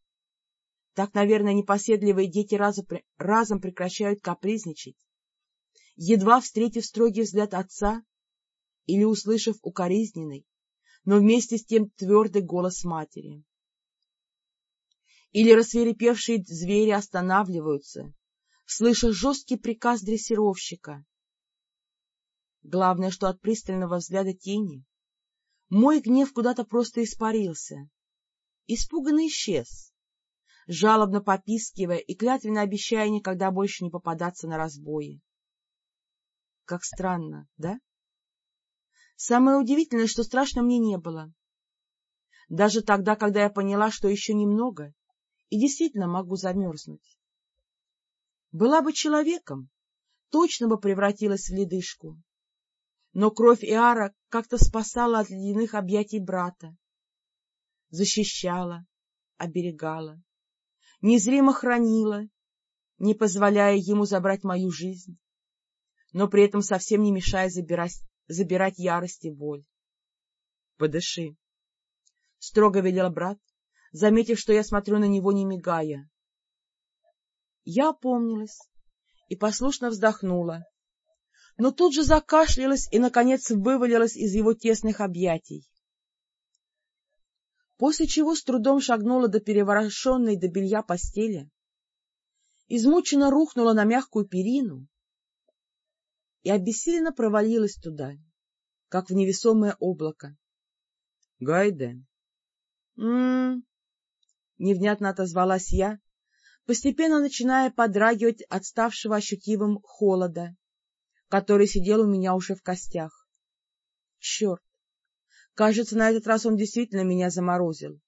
A: Так, наверное, непоседливые дети разом, разом прекращают капризничать, едва встретив строгий взгляд отца или услышав укоризненный, но вместе с тем твердый голос матери. Или рассверепевшие звери останавливаются, слыша жесткий приказ дрессировщика. Главное, что от пристального взгляда тени мой гнев куда-то просто испарился, испуганно исчез, жалобно попискивая и клятвенно обещая никогда больше не попадаться на разбои. Как странно, да? Самое удивительное, что страшно мне не было. Даже тогда, когда я поняла, что еще немного, и действительно могу замерзнуть. Была бы человеком, точно бы превратилась в ледышку. Но кровь Иара как-то спасала от ледяных объятий брата, защищала, оберегала, незримо хранила, не позволяя ему забрать мою жизнь, но при этом совсем не мешая забирать забирать ярость и боль. — Подыши, — строго велел брат, заметив, что я смотрю на него, не мигая. Я опомнилась и послушно вздохнула, но тут же закашлялась и, наконец, вывалилась из его тесных объятий. После чего с трудом шагнула до переворошенной до белья постели, измученно рухнула на мягкую перину и обессиленно провалилась туда, как в невесомое облако.
B: — Гайде?
A: М-м, невнятно отозвалась я, постепенно начиная подрагивать от ставшего ощутимым холода, который сидел у меня уже в костях. Черт! Кажется, на этот раз он действительно меня заморозил.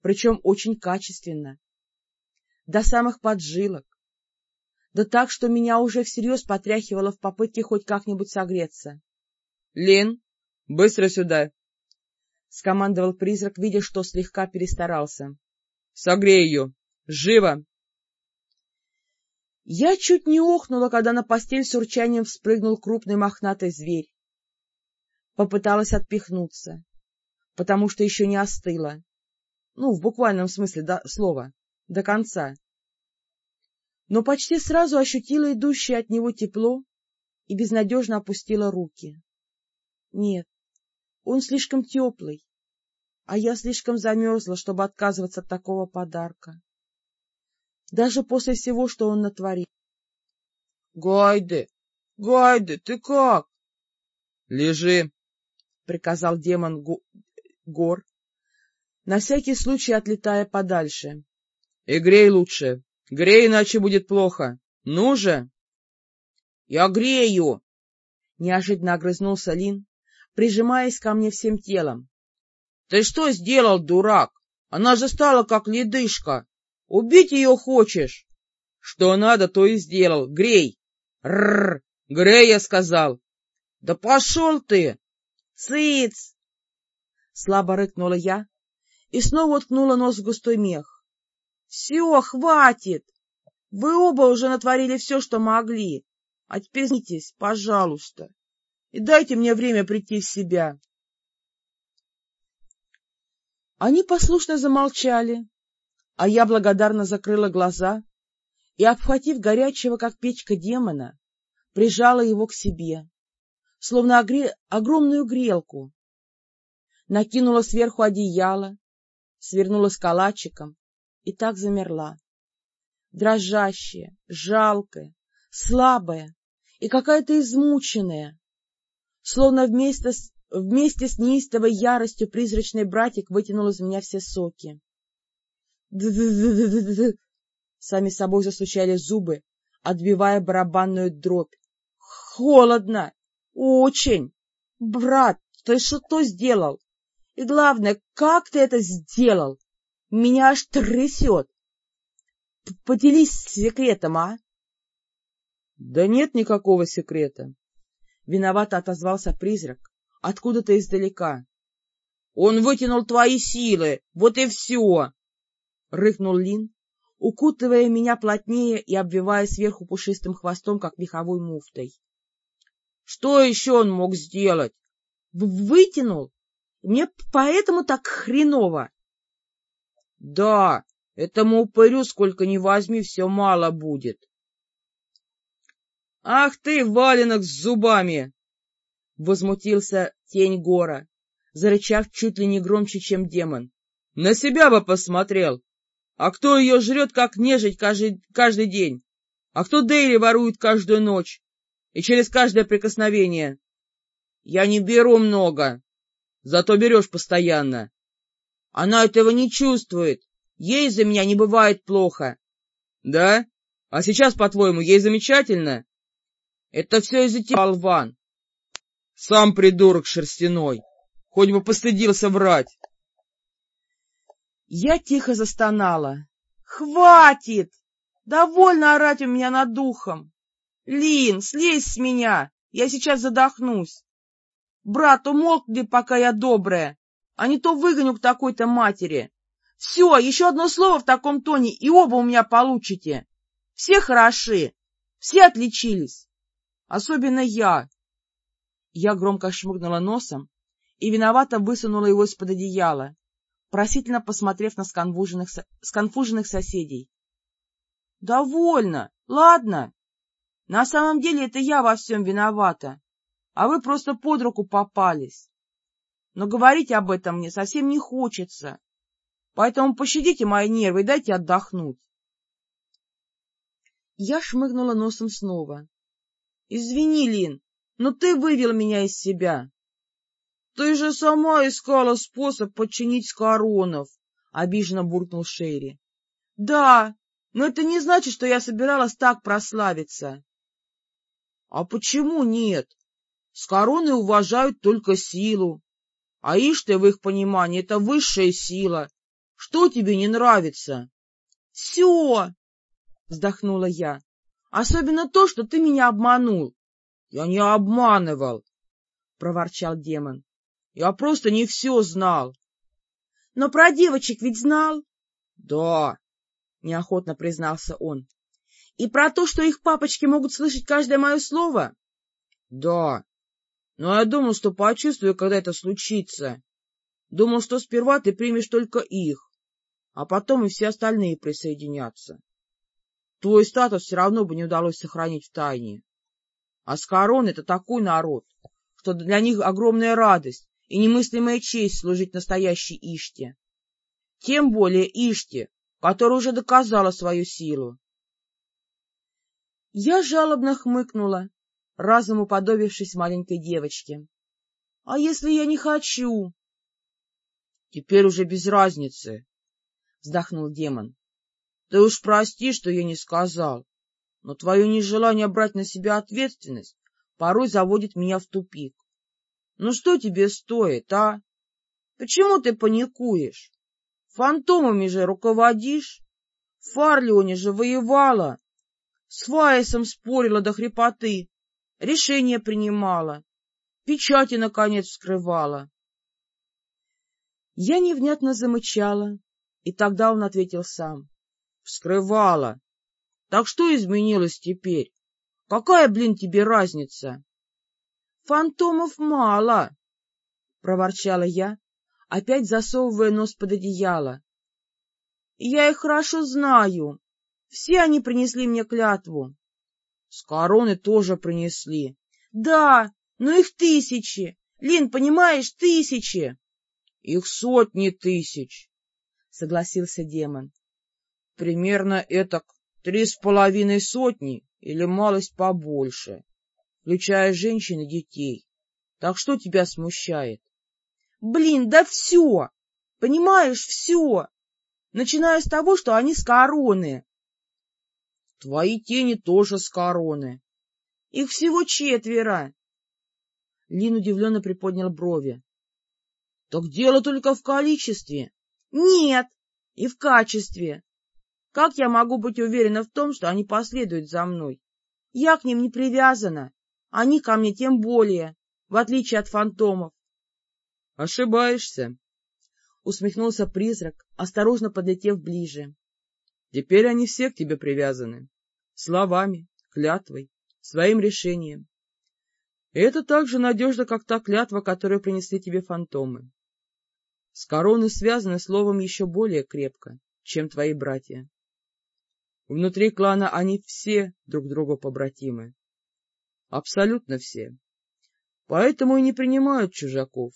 A: Причем очень качественно. До самых поджилок, да так, что меня уже всерьез потряхивало в попытке хоть как-нибудь согреться.
B: — Лин, быстро сюда!
A: — скомандовал призрак, видя, что слегка перестарался.
B: — Согрей ее! Живо!
A: Я чуть не охнула, когда на постель с урчанием вспрыгнул крупный мохнатый зверь. Попыталась отпихнуться, потому что еще не остыла. Ну, в буквальном смысле до, слова, до конца но почти сразу ощутила идущее от него тепло и безнадежно опустила руки. Нет, он слишком теплый, а я слишком замерзла, чтобы отказываться от такого подарка. Даже после всего, что он натворил.
B: — Гайде! Гайде, ты как? — Лежи!
A: — приказал демон Го... Гор, на всякий случай отлетая подальше.
B: — И грей лучше, Грей, иначе будет плохо. Ну же! — Я грею! — неожиданно огрызнулся Лин, прижимаясь ко мне всем телом. — Ты что сделал, дурак? Она же стала как ледышка. Убить ее хочешь? Что надо, то и сделал. Грей. Рррр. Грей, я сказал. Да пошел ты. Цыц.
A: Слабо рыкнула я и снова уткнула нос в густой мех. — Все, хватит! Вы оба уже натворили все, что могли. А теперь смиритесь, пожалуйста, и дайте мне время прийти в себя. Они послушно замолчали, а я благодарно закрыла глаза и, обхватив горячего, как печка демона, прижала его к себе, словно огре... огромную грелку, накинула сверху одеяло, свернулась калачиком и так замерла. Дрожащая, жалкая, слабая и какая-то измученная, словно вместе с, вместе с неистовой яростью призрачный братик вытянул из меня все соки. Д-д-д-д-д-д! Сами собой застучали зубы, отбивая барабанную дробь. Холодно! Очень! Брат, ты что сделал? И главное, как ты это сделал? Меня аж трясет. Поделись секретом, а? — Да нет никакого секрета. Виновато отозвался призрак откуда-то издалека. — Он вытянул твои силы, вот и все! — рыкнул Лин, укутывая меня плотнее и обвивая сверху пушистым хвостом, как меховой муфтой. — Что еще он мог сделать? — Вытянул мне поэтому так хреново. — Да, этому упырю сколько ни возьми, все мало будет. — Ах ты, валенок с зубами! — возмутился тень гора, зарычав чуть ли не громче, чем демон. — На себя бы посмотрел! А кто ее жрет, как нежить каждый, каждый день? А кто Дейли ворует каждую ночь? И через каждое прикосновение? Я не беру много, Зато берешь постоянно. Она этого не чувствует. Ей за меня не бывает плохо. Да? А сейчас, по-твоему, ей замечательно? Это все из-за тебя, болван. Сам придурок шерстяной. Хоть бы постыдился врать. Я тихо застонала. «Хватит! Довольно орать у меня над духом! Лин, слезь с меня! Я сейчас задохнусь!» Брат, умолкни, пока я добрая, а не то выгоню к такой-то матери. Все, еще одно слово в таком тоне, и оба у меня получите. Все хороши, все отличились. Особенно я. Я громко шмыгнула носом и виновато высунула его из-под одеяла, просительно посмотрев на сконфуженных, сконфуженных соседей. — Довольно, ладно. На самом деле это я во всем виновата а вы просто под руку попались. Но говорить об этом мне совсем не хочется, поэтому пощадите мои нервы и дайте отдохнуть. Я шмыгнула носом снова. — Извини, Лин, но ты вывел меня из себя. — Ты же сама искала способ подчинить Скоронов, — обиженно буркнул Шерри. — Да, но это не значит, что я собиралась так прославиться. — А почему нет? С короны уважают только силу, а Иште в их понимании это высшая сила. Что тебе не нравится? — Все! — вздохнула я. — Особенно то, что ты меня обманул. — Я не обманывал, — проворчал демон. — Я просто не все знал. — Но про девочек ведь знал? — Да, — неохотно признался он. — И про то, что их папочки могут слышать каждое мое слово? — Да. Но я думал, что почувствую, когда это случится. Думал, что сперва ты примешь только их, а потом и все остальные присоединятся. Твой статус все равно бы не удалось сохранить в тайне. Аскарон — это такой народ, что для них огромная радость и немыслимая честь служить настоящей Иште. Тем более Иште, которая уже доказала свою силу. Я жалобно хмыкнула разом уподобившись маленькой девочке. — А если я не хочу? — Теперь уже без разницы, — вздохнул демон. — Ты уж прости, что я не сказал, но твое нежелание брать на себя ответственность порой заводит меня в тупик. Ну что тебе стоит, а?
B: Почему ты паникуешь? Фантомами же руководишь. В Фарлионе же воевала. С Фаесом спорила до хрипоты. Решение принимала. Печати, наконец, вскрывала.
A: Я невнятно замычала, и тогда он ответил сам.
B: — Вскрывала. Так что изменилось теперь? Какая, блин, тебе разница? — Фантомов мало, — проворчала я, опять засовывая нос под одеяло. — Я их хорошо знаю. Все они принесли мне клятву. — С короны тоже принесли. — Да, но их тысячи. Лин, понимаешь, тысячи. — Их сотни тысяч, — согласился демон. — Примерно этак три с половиной сотни или малость побольше, включая женщин и детей. Так что тебя смущает? — Блин, да все! Понимаешь, все! Начиная с того, что они с короны. — Твои тени тоже с короны. — Их всего четверо. Лин удивленно приподнял брови. — Так дело только в количестве. — Нет, и в качестве. Как я могу быть уверена в том, что они последуют за мной? Я к ним не привязана, они ко мне тем более, в отличие от фантомов. — Ошибаешься, — усмехнулся призрак, осторожно подлетев ближе. — Теперь они все к тебе привязаны. Словами, клятвой, своим решением. И это так же надежно, как та клятва, которую принесли тебе фантомы. С короны связаны словом еще более крепко, чем твои братья. Внутри клана они все друг другу побратимы. Абсолютно все. Поэтому и не принимают чужаков.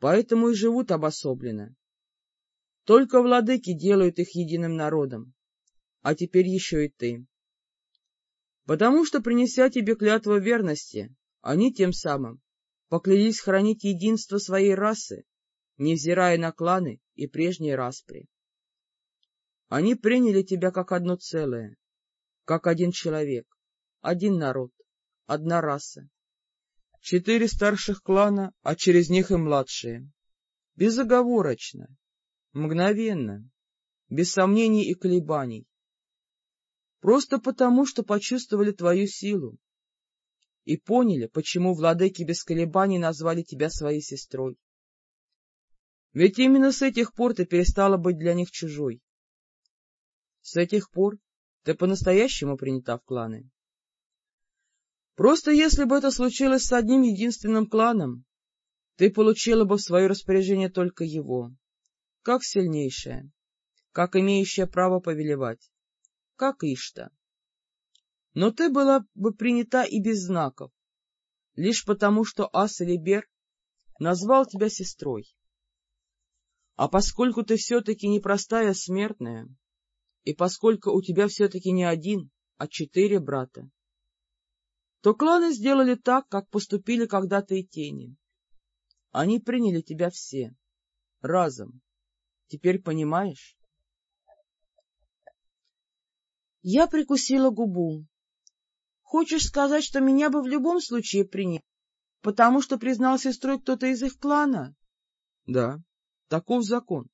B: Поэтому и живут обособленно. Только владыки делают их единым народом. А теперь еще и ты. Потому что, принеся тебе клятву верности, они тем самым поклялись хранить единство своей расы невзирая на кланы и прежние распри. Они приняли тебя как одно целое, как один человек, один народ, одна раса. Четыре старших клана, а через них и младшие. Безоговорочно, мгновенно, без сомнений и колебаний. Просто потому, что почувствовали твою силу и поняли, почему владыки без колебаний назвали тебя своей сестрой. Ведь именно с этих пор ты перестала быть для них чужой. С этих пор ты по-настоящему принята в кланы. Просто если бы это случилось с одним единственным кланом, ты получила бы в свое распоряжение только его, как сильнейшая, как имеющая право повелевать, как Ишта. Но ты была бы принята и без знаков, лишь потому, что Ас Элибер назвал тебя сестрой. А поскольку ты все-таки непростая смертная, и поскольку у тебя все-таки не один, а четыре брата, то кланы сделали так, как поступили когда-то и тени. Они приняли тебя все, разом. Теперь понимаешь? Я прикусила губу. Хочешь сказать, что меня бы в любом случае приняли, потому что признал сестрой кто-то из их клана? Да. Таков закон.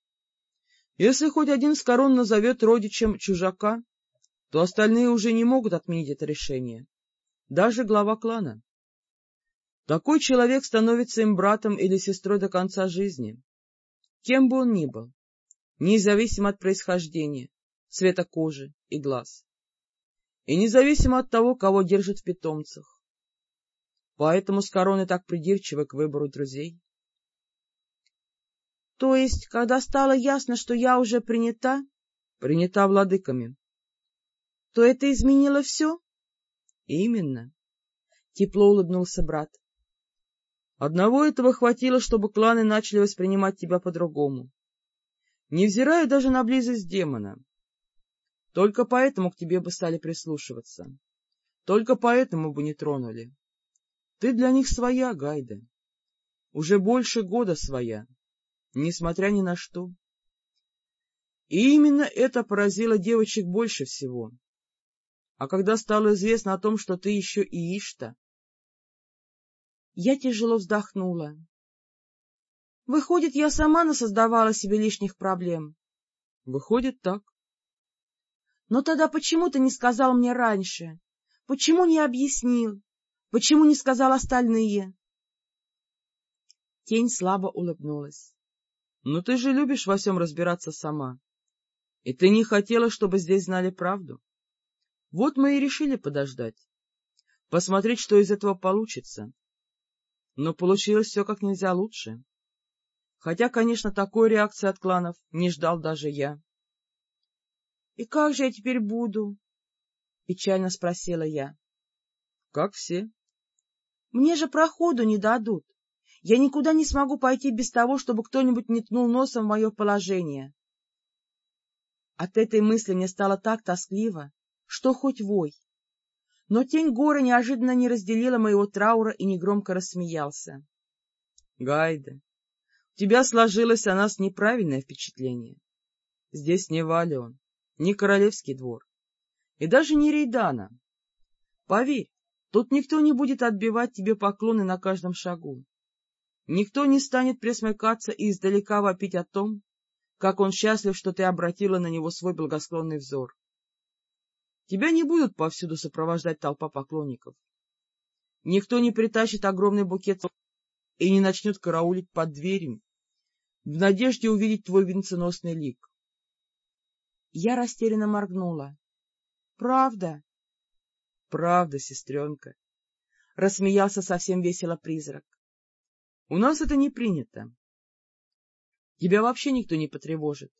B: Если хоть один из корон назовет родичем чужака, то остальные уже не могут отменить это решение. Даже глава клана. Такой человек становится им братом или сестрой до конца жизни. Кем бы он ни был, независимо от происхождения, цвета кожи и глаз. И независимо от того, кого держит в питомцах. Поэтому с короны так придирчивы к выбору друзей. — То есть, когда стало ясно, что я уже принята? — Принята владыками. — То это изменило все? — Именно. Тепло улыбнулся брат. Одного этого хватило, чтобы кланы начали воспринимать тебя по-другому, невзирая даже на близость демона. Только поэтому к тебе бы стали прислушиваться. Только поэтому бы не тронули. Ты для них своя, Гайда. Уже больше года своя несмотря ни на что. И именно это поразило девочек больше всего. А когда стало известно о том, что ты еще и Ишта... Я тяжело вздохнула.
A: — Выходит, я сама насоздавала себе лишних проблем.
B: — Выходит, так.
A: — Но тогда почему ты не сказал мне раньше? Почему не объяснил? Почему не сказал остальные? Тень слабо улыбнулась.
B: — Но ты же любишь во всем разбираться сама. И ты не хотела, чтобы здесь знали правду. Вот мы и решили подождать, посмотреть, что из этого получится. Но получилось все как нельзя лучше. Хотя, конечно, такой реакции от кланов не ждал даже я.
A: — И как же я теперь буду? — печально спросила я.
B: — Как все.
A: — Мне же проходу не дадут. Я никуда не смогу пойти без того, чтобы кто-нибудь не ткнул носом в мое положение. От этой мысли мне стало так тоскливо, что хоть вой. Но тень горы неожиданно не разделила моего траура и негромко рассмеялся.
B: — Гайда, у тебя сложилось о нас неправильное впечатление. Здесь не Валион, не Королевский двор, и даже не Рейдана. Поверь, тут никто не будет отбивать тебе поклоны на каждом шагу. Никто не станет пресмыкаться и издалека вопить о том, как он счастлив, что ты обратила на него свой благосклонный взор. Тебя не будут повсюду сопровождать толпа поклонников. Никто не притащит огромный букет и не начнет караулить под дверью, в надежде увидеть твой венценосный лик.
A: Я растерянно моргнула. — Правда?
B: — Правда, сестренка, — рассмеялся совсем весело призрак. — У нас это не принято. Тебя вообще никто не потревожит,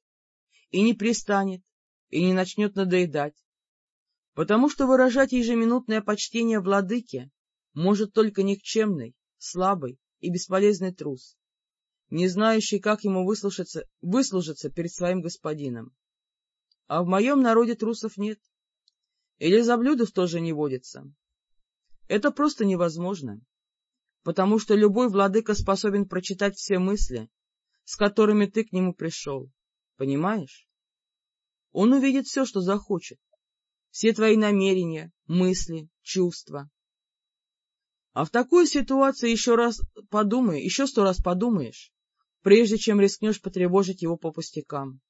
B: и не пристанет, и не начнет надоедать, потому что выражать ежеминутное почтение владыке может только никчемный, слабый и бесполезный трус, не знающий, как ему выслужиться, выслужиться перед своим господином. А в моем народе трусов нет, и лизоблюдов тоже не водится. Это просто невозможно, потому что любой владыка способен прочитать все мысли, с которыми ты к нему пришел. Понимаешь? Он увидит все, что захочет, все твои намерения, мысли, чувства. А в такой ситуации еще раз подумай, еще сто раз подумаешь, прежде чем рискнешь потревожить его по пустякам.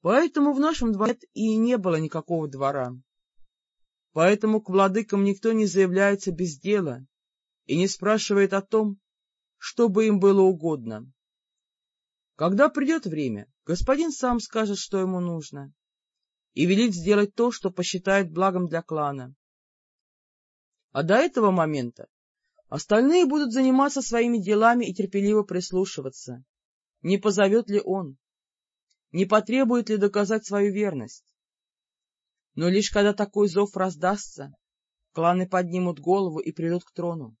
B: Поэтому в нашем дворе и не было никакого двора. Поэтому к владыкам никто не заявляется без дела и не спрашивает о том, что бы им было угодно. Когда придет время, господин сам скажет, что ему нужно, и велит сделать то, что посчитает благом для клана. А до этого момента остальные будут заниматься своими делами и терпеливо прислушиваться, не позовет ли он, не потребует ли доказать свою верность. Но лишь когда такой зов раздастся, кланы поднимут голову и придут к трону.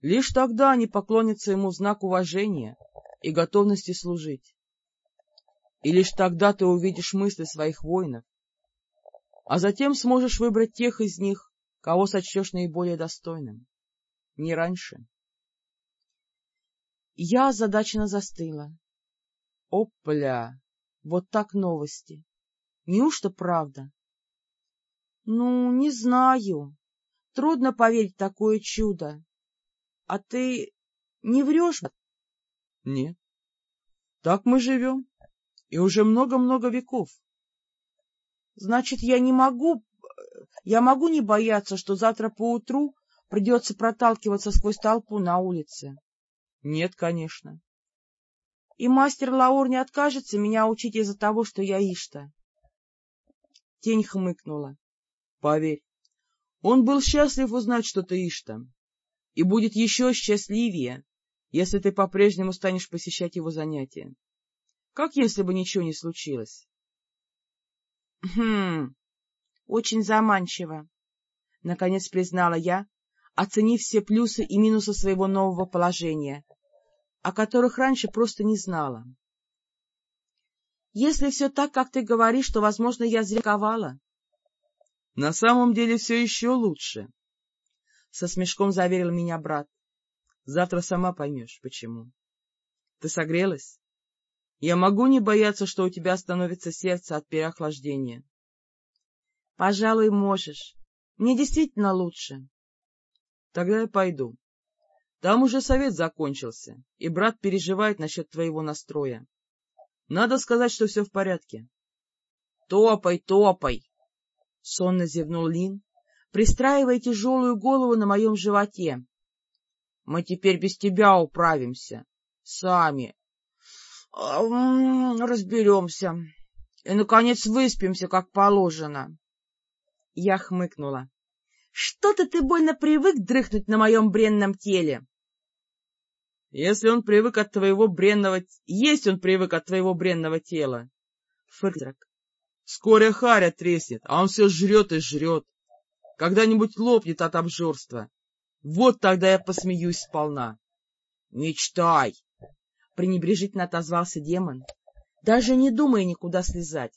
B: Лишь тогда они поклонятся ему в знак уважения и готовности служить. И лишь тогда ты увидишь мысли своих воинов, а затем сможешь выбрать тех из них, кого сочтешь наиболее достойным. Не раньше.
A: Я озадаченно застыла.
B: Опля!
A: Вот так новости. Неужто правда? Ну, не знаю. Трудно поверить в такое чудо. А ты не врешь?
B: — Нет. Так мы живем. И уже много-много веков.
A: — Значит, я не могу... Я могу не бояться, что завтра поутру придется проталкиваться сквозь толпу на улице?
B: — Нет, конечно.
A: — И мастер Лаур не откажется меня учить из-за того, что я Ишта?
B: Тень хмыкнула. — Поверь, он был счастлив узнать, что ты Ишта, и будет еще счастливее, если ты по-прежнему станешь посещать его занятия. Как если бы ничего не случилось?
A: — Хм, очень заманчиво, — наконец признала я, оценив все плюсы и минусы своего нового положения, о которых раньше просто не знала. — Если все так, как ты говоришь, то, возможно, я зря ковала.
B: — На самом деле все еще лучше, — со смешком заверил меня брат. Завтра сама поймешь, почему. Ты согрелась? Я могу не бояться, что у тебя остановится сердце от переохлаждения.
A: — Пожалуй, можешь. Мне действительно лучше.
B: — Тогда я пойду. Там уже совет закончился, и брат переживает насчет твоего настроя. Надо сказать, что все в порядке. — Топай, топай! — сонно зевнул Лин, пристраивая тяжелую голову на моем животе. — Мы теперь без тебя управимся. Сами. Разберемся. И, наконец, выспимся, как положено. Я хмыкнула. — Что-то ты больно привык дрыхнуть на моем бренном теле. Если он привык от твоего бренного... Есть он привык от твоего бренного тела. Фырдрак. Вскоре харя треснет, а он все жрет и жрет. Когда-нибудь лопнет от обжорства. Вот тогда я посмеюсь сполна. — Мечтай! — пренебрежительно отозвался демон, даже не думая никуда слезать.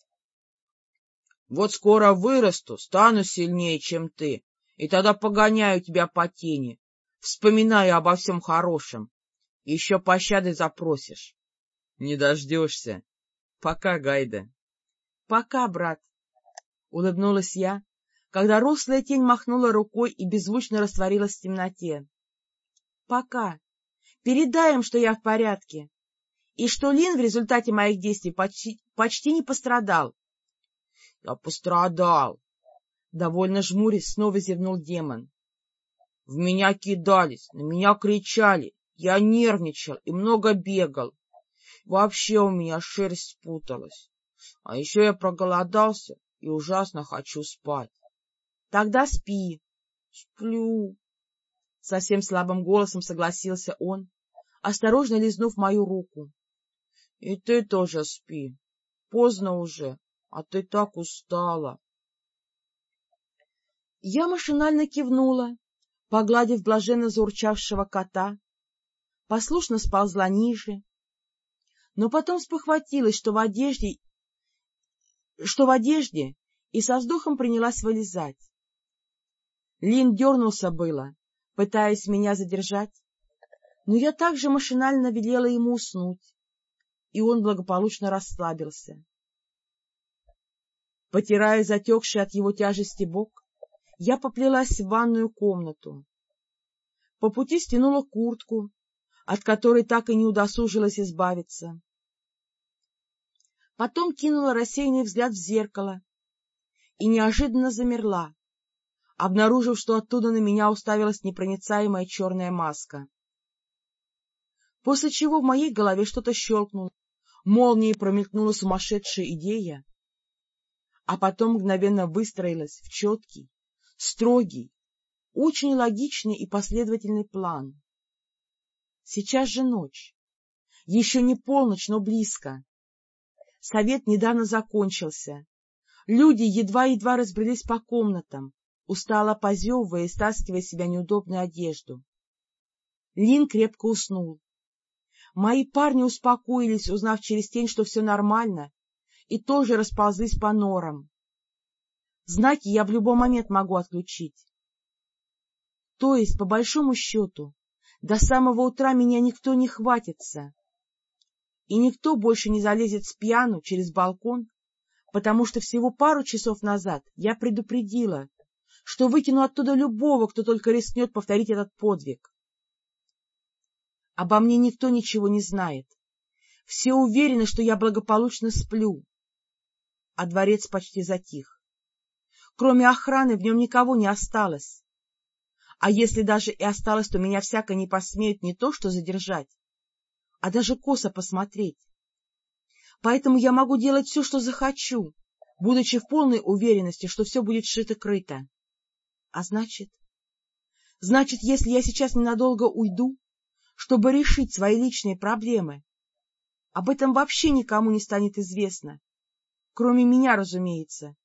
B: — Вот скоро вырасту, стану сильнее, чем ты, и тогда погоняю тебя по тени, вспоминаю обо всем хорошем, еще пощады запросишь. — Не дождешься. Пока, Гайда. — Пока, брат. — улыбнулась я, когда рослая тень махнула рукой и беззвучно растворилась в темноте. — Пока. Передай им, что я в порядке, и что Лин в результате моих действий почти, почти не пострадал. — Я пострадал. Довольно жмурясь, снова зевнул демон. — В меня кидались, на меня кричали, я нервничал и много бегал. Вообще у меня шерсть спуталась. А еще я проголодался и ужасно хочу спать. — Тогда спи. — Сплю. Совсем слабым голосом согласился он, осторожно лизнув мою руку. — И ты тоже спи. Поздно уже, а ты так устала. Я машинально кивнула, погладив блаженно заурчавшего кота, послушно сползла ниже, но потом спохватилась, что в одежде, что в одежде, и со вздохом принялась вылезать. Лин дернулся было, пытаясь меня задержать, но я также машинально велела ему уснуть, и он благополучно расслабился. Потирая затекший от его тяжести бок, я поплелась в ванную комнату. По пути стянула куртку, от которой так и не удосужилась избавиться. Потом кинула рассеянный взгляд в зеркало и неожиданно замерла, обнаружив, что оттуда на меня уставилась непроницаемая черная маска. После чего в моей голове что-то щелкнуло, молнией промелькнула сумасшедшая идея, а потом мгновенно выстроилась в четкий, строгий, очень логичный и последовательный план. Сейчас же ночь. Еще не полночь, но близко. Совет недавно закончился. Люди едва-едва разбрелись по комнатам, устало позевывая и стаскивая себя неудобную одежду. Лин крепко уснул. Мои парни успокоились, узнав через тень, что все нормально, и тоже расползлись по норам. Знаки я в любой момент могу отключить. То есть, по большому счету, до самого утра меня никто не хватится, и никто больше не залезет с пьяну через балкон, потому что всего пару часов назад я предупредила, что выкину оттуда любого, кто только рискнет повторить этот подвиг. Обо мне никто ничего не знает. Все уверены, что я благополучно сплю. А дворец почти затих. Кроме охраны в нем никого не осталось. А если даже и осталось, то меня всяко не посмеют не то что задержать, а даже косо посмотреть. Поэтому я могу делать все, что захочу, будучи в полной уверенности, что все будет шито-крыто. А значит... Значит, если я сейчас ненадолго уйду, чтобы решить свои личные проблемы, об этом вообще никому не станет известно, кроме меня, разумеется,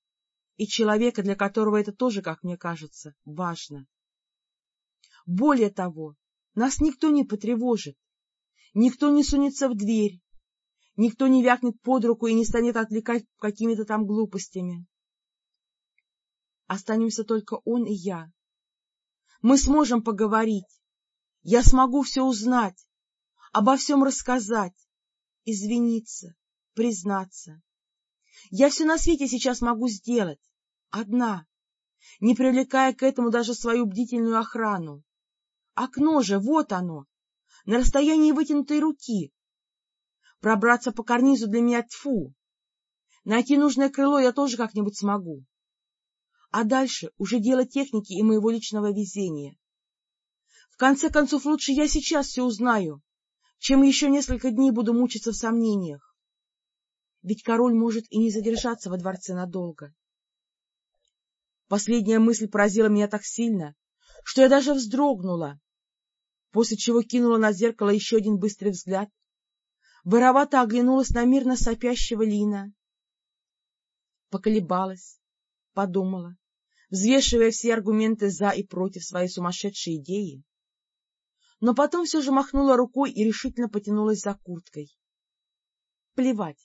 B: и человека, для которого это тоже, как мне кажется, важно. Более того, нас никто не потревожит, никто не сунется в дверь, никто не вякнет под руку и не станет отвлекать какими-то там глупостями. Останемся только он и я. Мы сможем поговорить, я смогу все узнать, обо всем рассказать, извиниться, признаться. Я все на свете сейчас могу сделать, одна, не привлекая к этому даже свою бдительную охрану
A: Окно же, вот оно, на расстоянии вытянутой руки. Пробраться по карнизу для меня тьфу. Найти нужное крыло я тоже как-нибудь смогу. А дальше уже дело техники и моего личного везения. Конце концов, лучше я сейчас все узнаю, чем еще несколько дней буду мучиться в сомнениях. Ведь король может и не задержаться во дворце надолго. Последняя мысль поразила меня так сильно, что я даже вздрогнула, после чего кинула на зеркало еще один быстрый взгляд, воровато оглянулась на мирно сопящего Лина, поколебалась, подумала, взвешивая все аргументы за и против своей сумасшедшей идеи, но потом все же махнула рукой и решительно потянулась за курткой. Плевать.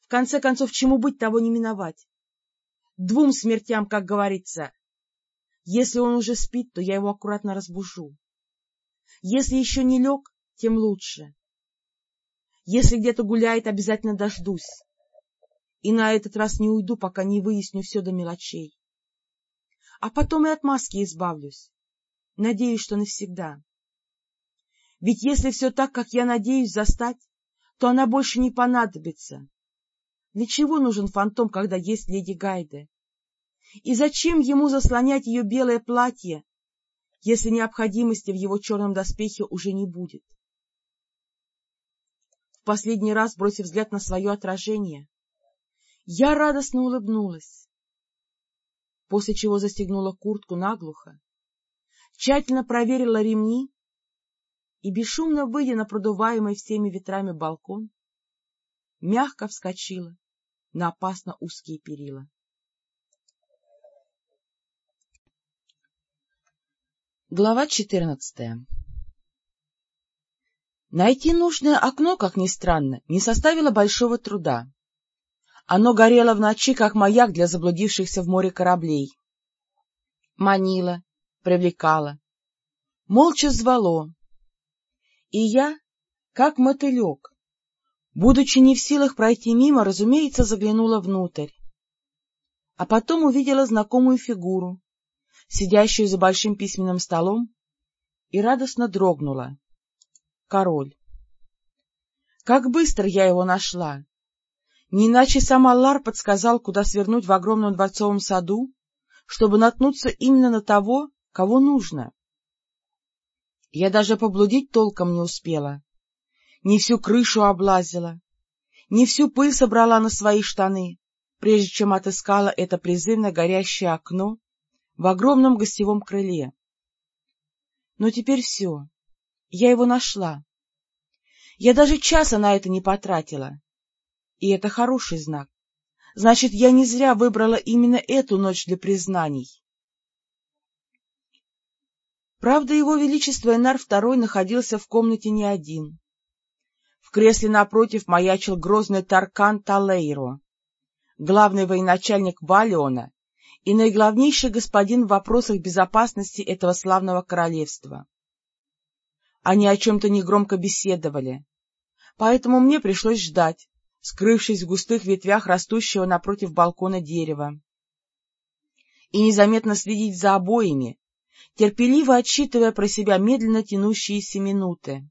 A: В конце концов, чему быть, того не миновать. Двум смертям, как говорится. Если он уже спит, то я его аккуратно разбужу. Если еще не лег, тем лучше. Если где-то гуляет, обязательно дождусь. И на этот раз не уйду, пока не выясню все до мелочей. А потом и от маски избавлюсь. Надеюсь, что навсегда. Ведь если все так, как я надеюсь застать, то она больше не понадобится. Для чего нужен фантом, когда есть леди Гайде? И зачем ему заслонять ее белое платье, если необходимости в его черном доспехе уже не будет. В последний раз, бросив взгляд на свое отражение, я радостно улыбнулась, после чего застегнула куртку наглухо, тщательно проверила ремни и, бесшумно выйдя на продуваемый всеми ветрами балкон, мягко вскочила на опасно узкие перила. Глава четырнадцатая Найти нужное окно, как ни странно, не составило большого труда. Оно горело в ночи, как маяк для заблудившихся в море кораблей. Манило, привлекало, молча звало. И я, как мотылек, будучи не в силах пройти мимо, разумеется, заглянула внутрь. А потом увидела знакомую фигуру, сидящую за большим письменным столом, и радостно дрогнула. Король. Как быстро я его нашла! Не иначе сам Аллар подсказал, куда свернуть в огромном дворцовом саду, чтобы наткнуться именно на того, кого нужно. Я даже поблудить толком не успела, не всю крышу облазила, не всю пыль собрала на свои штаны, прежде чем отыскала это призывно горящее окно в огромном гостевом крыле. Но теперь все. Я его нашла. Я даже часа на это не потратила. И это хороший знак. Значит, я не зря выбрала именно эту ночь для признаний. Правда, его величество Энар II находился в комнате не один. В кресле напротив маячил грозный Таркан Талейро, главный военачальник Валиона и наиглавнейший господин в вопросах безопасности этого славного королевства. Они о чем-то негромко беседовали, поэтому мне пришлось ждать, скрывшись в густых ветвях растущего напротив балкона дерева, и незаметно следить за обоими, терпеливо отсчитывая про себя медленно тянущиеся минуты.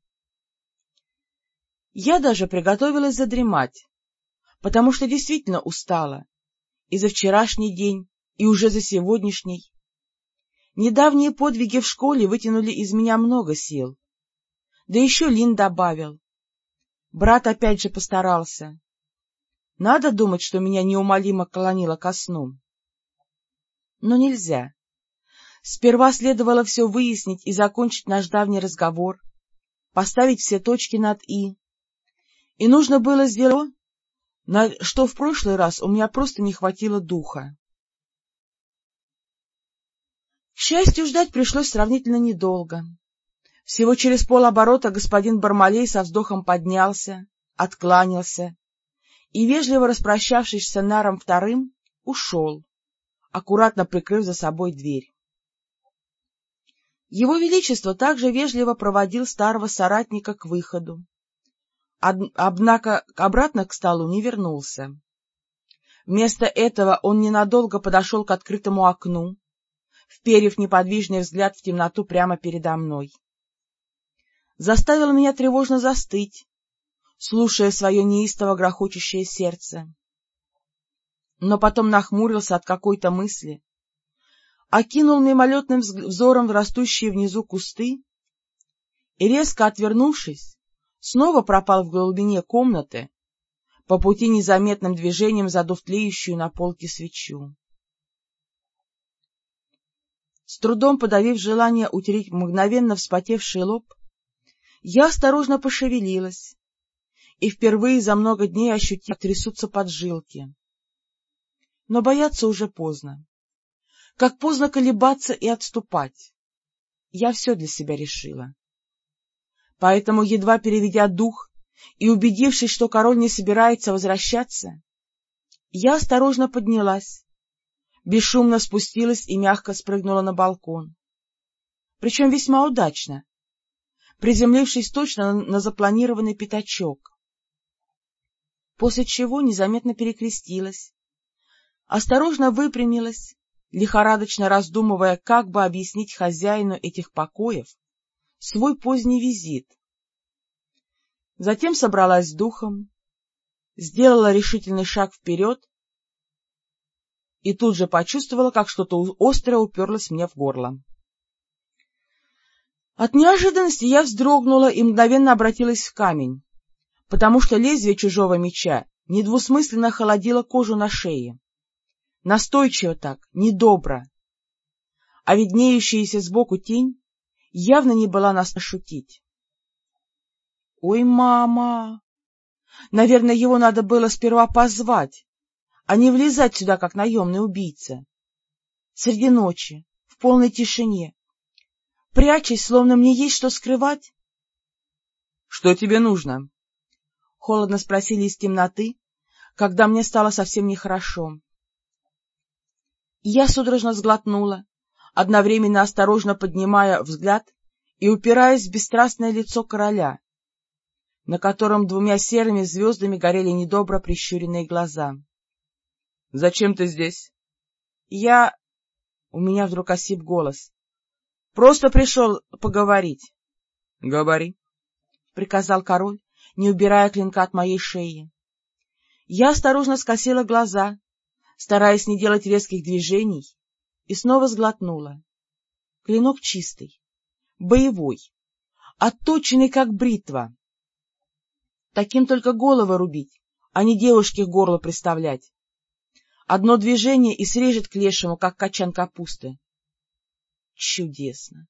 A: Я даже приготовилась задремать, потому что действительно устала, и за вчерашний день, и уже за сегодняшний. Недавние подвиги в школе вытянули из меня много сил. Да еще Лин добавил. Брат опять же постарался. Надо думать, что меня неумолимо клонило ко сну. Но нельзя. Сперва следовало все выяснить и закончить наш давний разговор, поставить все точки над «и». И нужно было сделать на что в прошлый раз у меня просто не хватило духа. К счастью, ждать пришлось сравнительно недолго. Всего через полоборота господин Бармалей со вздохом поднялся, откланялся и, вежливо распрощавшись с Наром вторым, ушел, аккуратно прикрыв за собой дверь. Его Величество также вежливо проводил старого соратника к выходу, однако обратно к столу не вернулся. Вместо этого он ненадолго подошел к открытому окну, вперев неподвижный взгляд в темноту прямо передо мной. Заставил меня тревожно застыть, слушая свое неистово грохочущее сердце. Но потом нахмурился от какой-то мысли, окинул мимолетным взором растущие внизу кусты и, резко отвернувшись, снова пропал в глубине комнаты, по пути незаметным движением задув тлеющую на полке свечу. С трудом подавив желание утереть мгновенно вспотевший лоб, я осторожно пошевелилась и впервые за много дней ощутила, трясутся поджилки. Но бояться уже поздно. Как поздно колебаться и отступать. Я все для себя решила. Поэтому, едва переведя дух и убедившись, что король не собирается возвращаться, я осторожно поднялась, бесшумно спустилась и мягко спрыгнула на балкон. Причем весьма удачно, приземлившись точно на запланированный пятачок. После чего незаметно перекрестилась, осторожно выпрямилась, лихорадочно раздумывая, как бы объяснить хозяину этих покоев свой поздний визит. Затем собралась с духом, сделала решительный шаг вперед и тут же почувствовала, как что-то острое уперлось мне в горло. От неожиданности я вздрогнула и мгновенно обратилась в камень, потому что лезвие чужого меча недвусмысленно холодило кожу на шее. Настойчиво так, недобро. А виднеющаяся сбоку тень явно не была нас шутить. — Ой, мама! Наверное, его надо было сперва позвать, а не влезать сюда, как наемный убийца. Среди ночи, в полной тишине, прячась, словно мне есть что скрывать. — Что тебе нужно? — холодно спросили из темноты, когда мне стало совсем нехорошо. Я судорожно сглотнула, одновременно осторожно поднимая взгляд и упираясь в бесстрастное лицо короля, на котором двумя серыми звездами горели недобро прищуренные глаза. — Зачем ты здесь? — Я... У меня вдруг осип голос. — Просто пришел поговорить. — Говори, — приказал король, не убирая клинка от моей шеи. Я осторожно скосила глаза, стараясь не делать резких движений, и снова сглотнула. Клинок чистый, боевой, отточенный, как бритва. Таким только головы рубить, а не девушке горло приставлять. Одно движение и срежет к лешему, как качан капусты. Чудесно!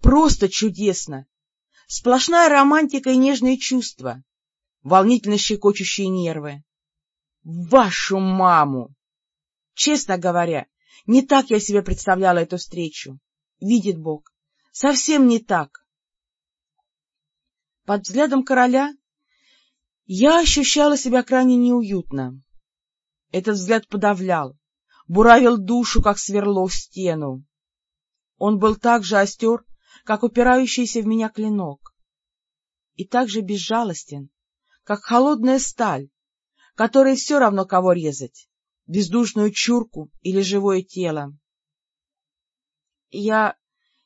A: Просто чудесно! Сплошная романтика и нежные чувства, волнительно щекочущие нервы. Вашу маму! Честно говоря, не так я себе представляла эту встречу. Видит Бог, совсем не так. Под взглядом короля я ощущала себя крайне неуютно. Этот взгляд подавлял, буравил душу, как сверло в стену. Он был так же остер, как упирающийся в меня клинок, и так же безжалостен, как холодная сталь, которой все равно кого резать бездушную чурку или живое тело. — Я...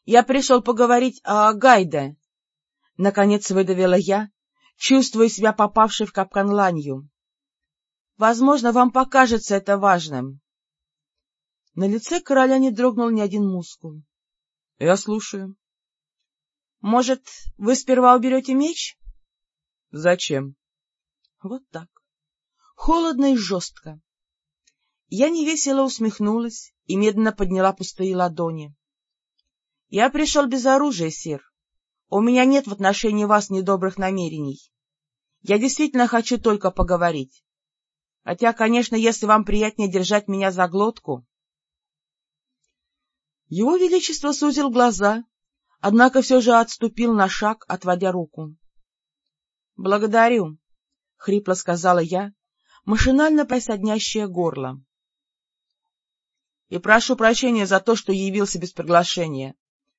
A: я пришел поговорить о Гайде, — наконец выдавила я, чувствуя себя попавшей в капкан ланью. — Возможно, вам покажется это важным. На лице короля не дрогнул ни один мускул. — Я слушаю. — Может, вы сперва уберете меч? — Зачем? — Вот так. Холодно и жестко, я невесело усмехнулась и медленно подняла пустые ладони. — Я пришел без оружия, сир. У меня нет в отношении вас недобрых намерений. Я действительно хочу только поговорить. Хотя, конечно, если вам приятнее держать меня за глотку... Его Величество сузил глаза, однако все же отступил на шаг, отводя руку. — Благодарю, — хрипло сказала я, машинально присоднящее горло и прошу прощения за то, что явился без приглашения,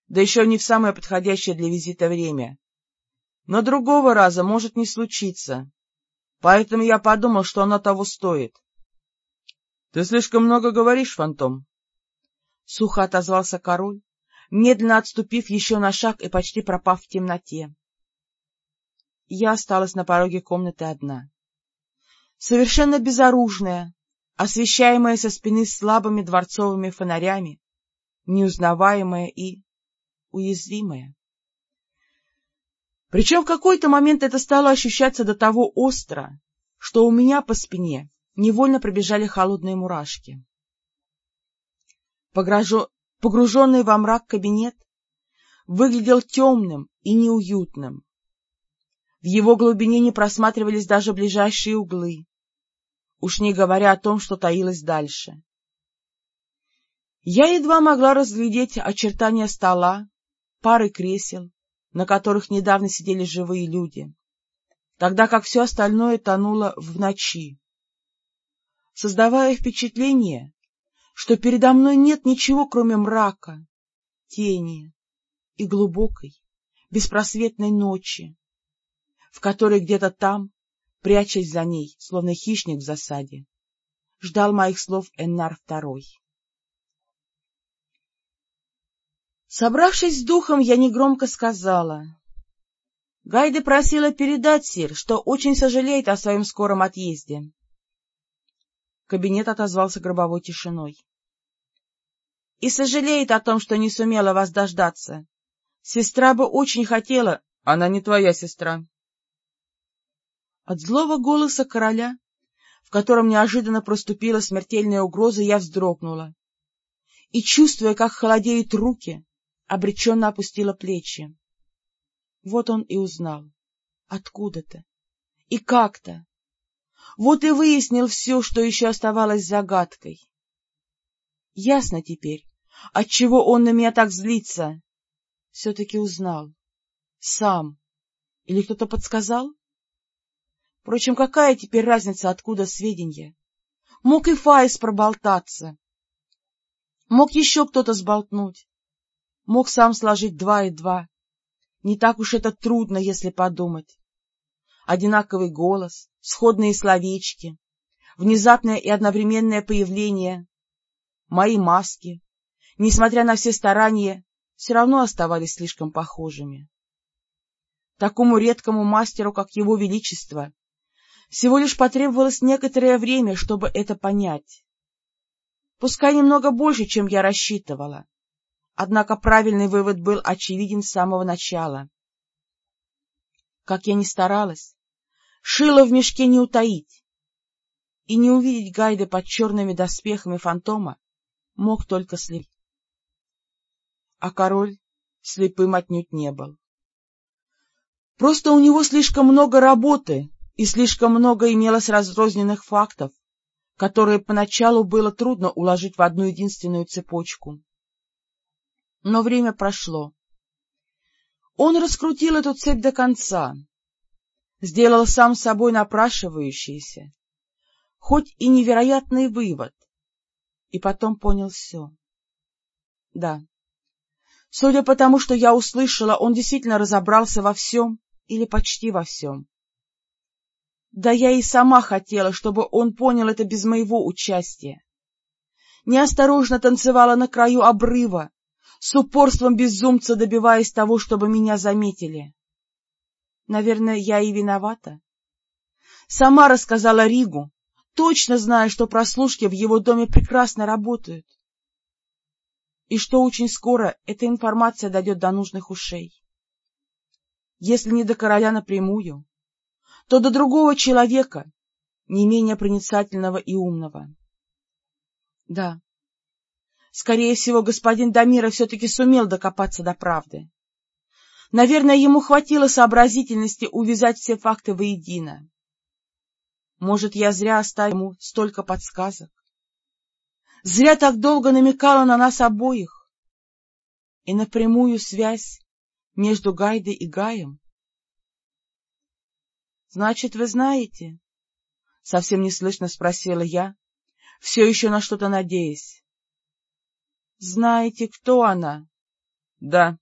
A: да еще не в самое подходящее для визита время. Но другого раза может не случиться, поэтому я подумал, что оно того стоит. — Ты слишком много говоришь, Фантом. — сухо отозвался король, медленно отступив еще на шаг и почти пропав в темноте. Я осталась на пороге комнаты одна. Совершенно безоружная, освещаемая со спины слабыми дворцовыми фонарями, неузнаваемая и уязвимая. Причем в какой-то момент это стало ощущаться до того остро, что у меня по спине невольно пробежали холодные мурашки. Погруженный во мрак кабинет выглядел темным и неуютным. В его глубине не просматривались даже ближайшие углы, уж не говоря о том, что таилось дальше. Я едва могла разглядеть очертания стола, пары кресел, на которых недавно сидели живые люди, тогда как все остальное тонуло в ночи, создавая впечатление, что передо мной нет ничего, кроме мрака, тени и глубокой, беспросветной ночи, в которой где-то там, прячась за ней, словно хищник в засаде, ждал моих слов Эннар Второй. Собравшись с духом, я негромко сказала. Гайде просила передать, Сир, что очень сожалеет о своем скором отъезде. Кабинет отозвался гробовой тишиной. — И сожалеет о том, что не сумела вас дождаться. Сестра бы очень хотела... — Она не твоя сестра. От злого голоса короля, в котором неожиданно проступила смертельная угроза, я вздрогнула. И, чувствуя, как холодеют руки, обреченно опустила плечи. Вот он и узнал. Откуда-то. И как-то. Вот и выяснил все, что еще оставалось загадкой. Ясно теперь, отчего он на меня так злится. Все-таки узнал. Сам. Или кто-то подсказал? Впрочем, какая теперь разница, откуда сведения? Мог и Фаис проболтаться. Мог еще кто-то сболтнуть мог сам сложить два и два. Не так уж это трудно, если подумать. Одинаковый голос, сходные словечки, внезапное и одновременное появление, мои маски, несмотря на все старания, все равно оставались слишком похожими. Такому редкому мастеру, как его величество, всего лишь потребовалось некоторое время, чтобы это понять. Пускай немного больше, чем я рассчитывала. Однако правильный вывод был очевиден с самого начала. Как я ни старалась, шило в мешке не утаить, и не увидеть Гайды под черными доспехами фантома мог только слеп. А король слепым отнюдь не был. Просто у него слишком много работы и слишком много имелось разрозненных фактов, которые поначалу было трудно уложить в одну единственную цепочку. Но время прошло. Он раскрутил эту цепь до конца, сделал сам собой напрашивающийся, хоть и невероятный вывод, и потом понял все. Да, судя по тому, что я услышала, он действительно разобрался во всем или почти во всем. Да я и сама хотела, чтобы он понял это без моего участия. Неосторожно танцевала на краю обрыва, с упорством безумца добиваясь того, чтобы меня заметили. Наверное, я и виновата. Сама рассказала Ригу, точно зная, что прослушки в его доме прекрасно работают. И что очень скоро эта информация дойдет до нужных ушей. Если не до короля напрямую, то до другого человека, не менее проницательного и умного. Да, Скорее всего, господин Дамира все-таки сумел докопаться до правды. Наверное, ему хватило сообразительности увязать все факты воедино. Может, я зря оставил ему столько подсказок. Зря так долго намекала на нас обоих. И напрямую связь между Гайдой и Гаем. — Значит, вы знаете? — совсем неслышно спросила я, все еще на что-то надеясь. — Знаете, кто она? — Да.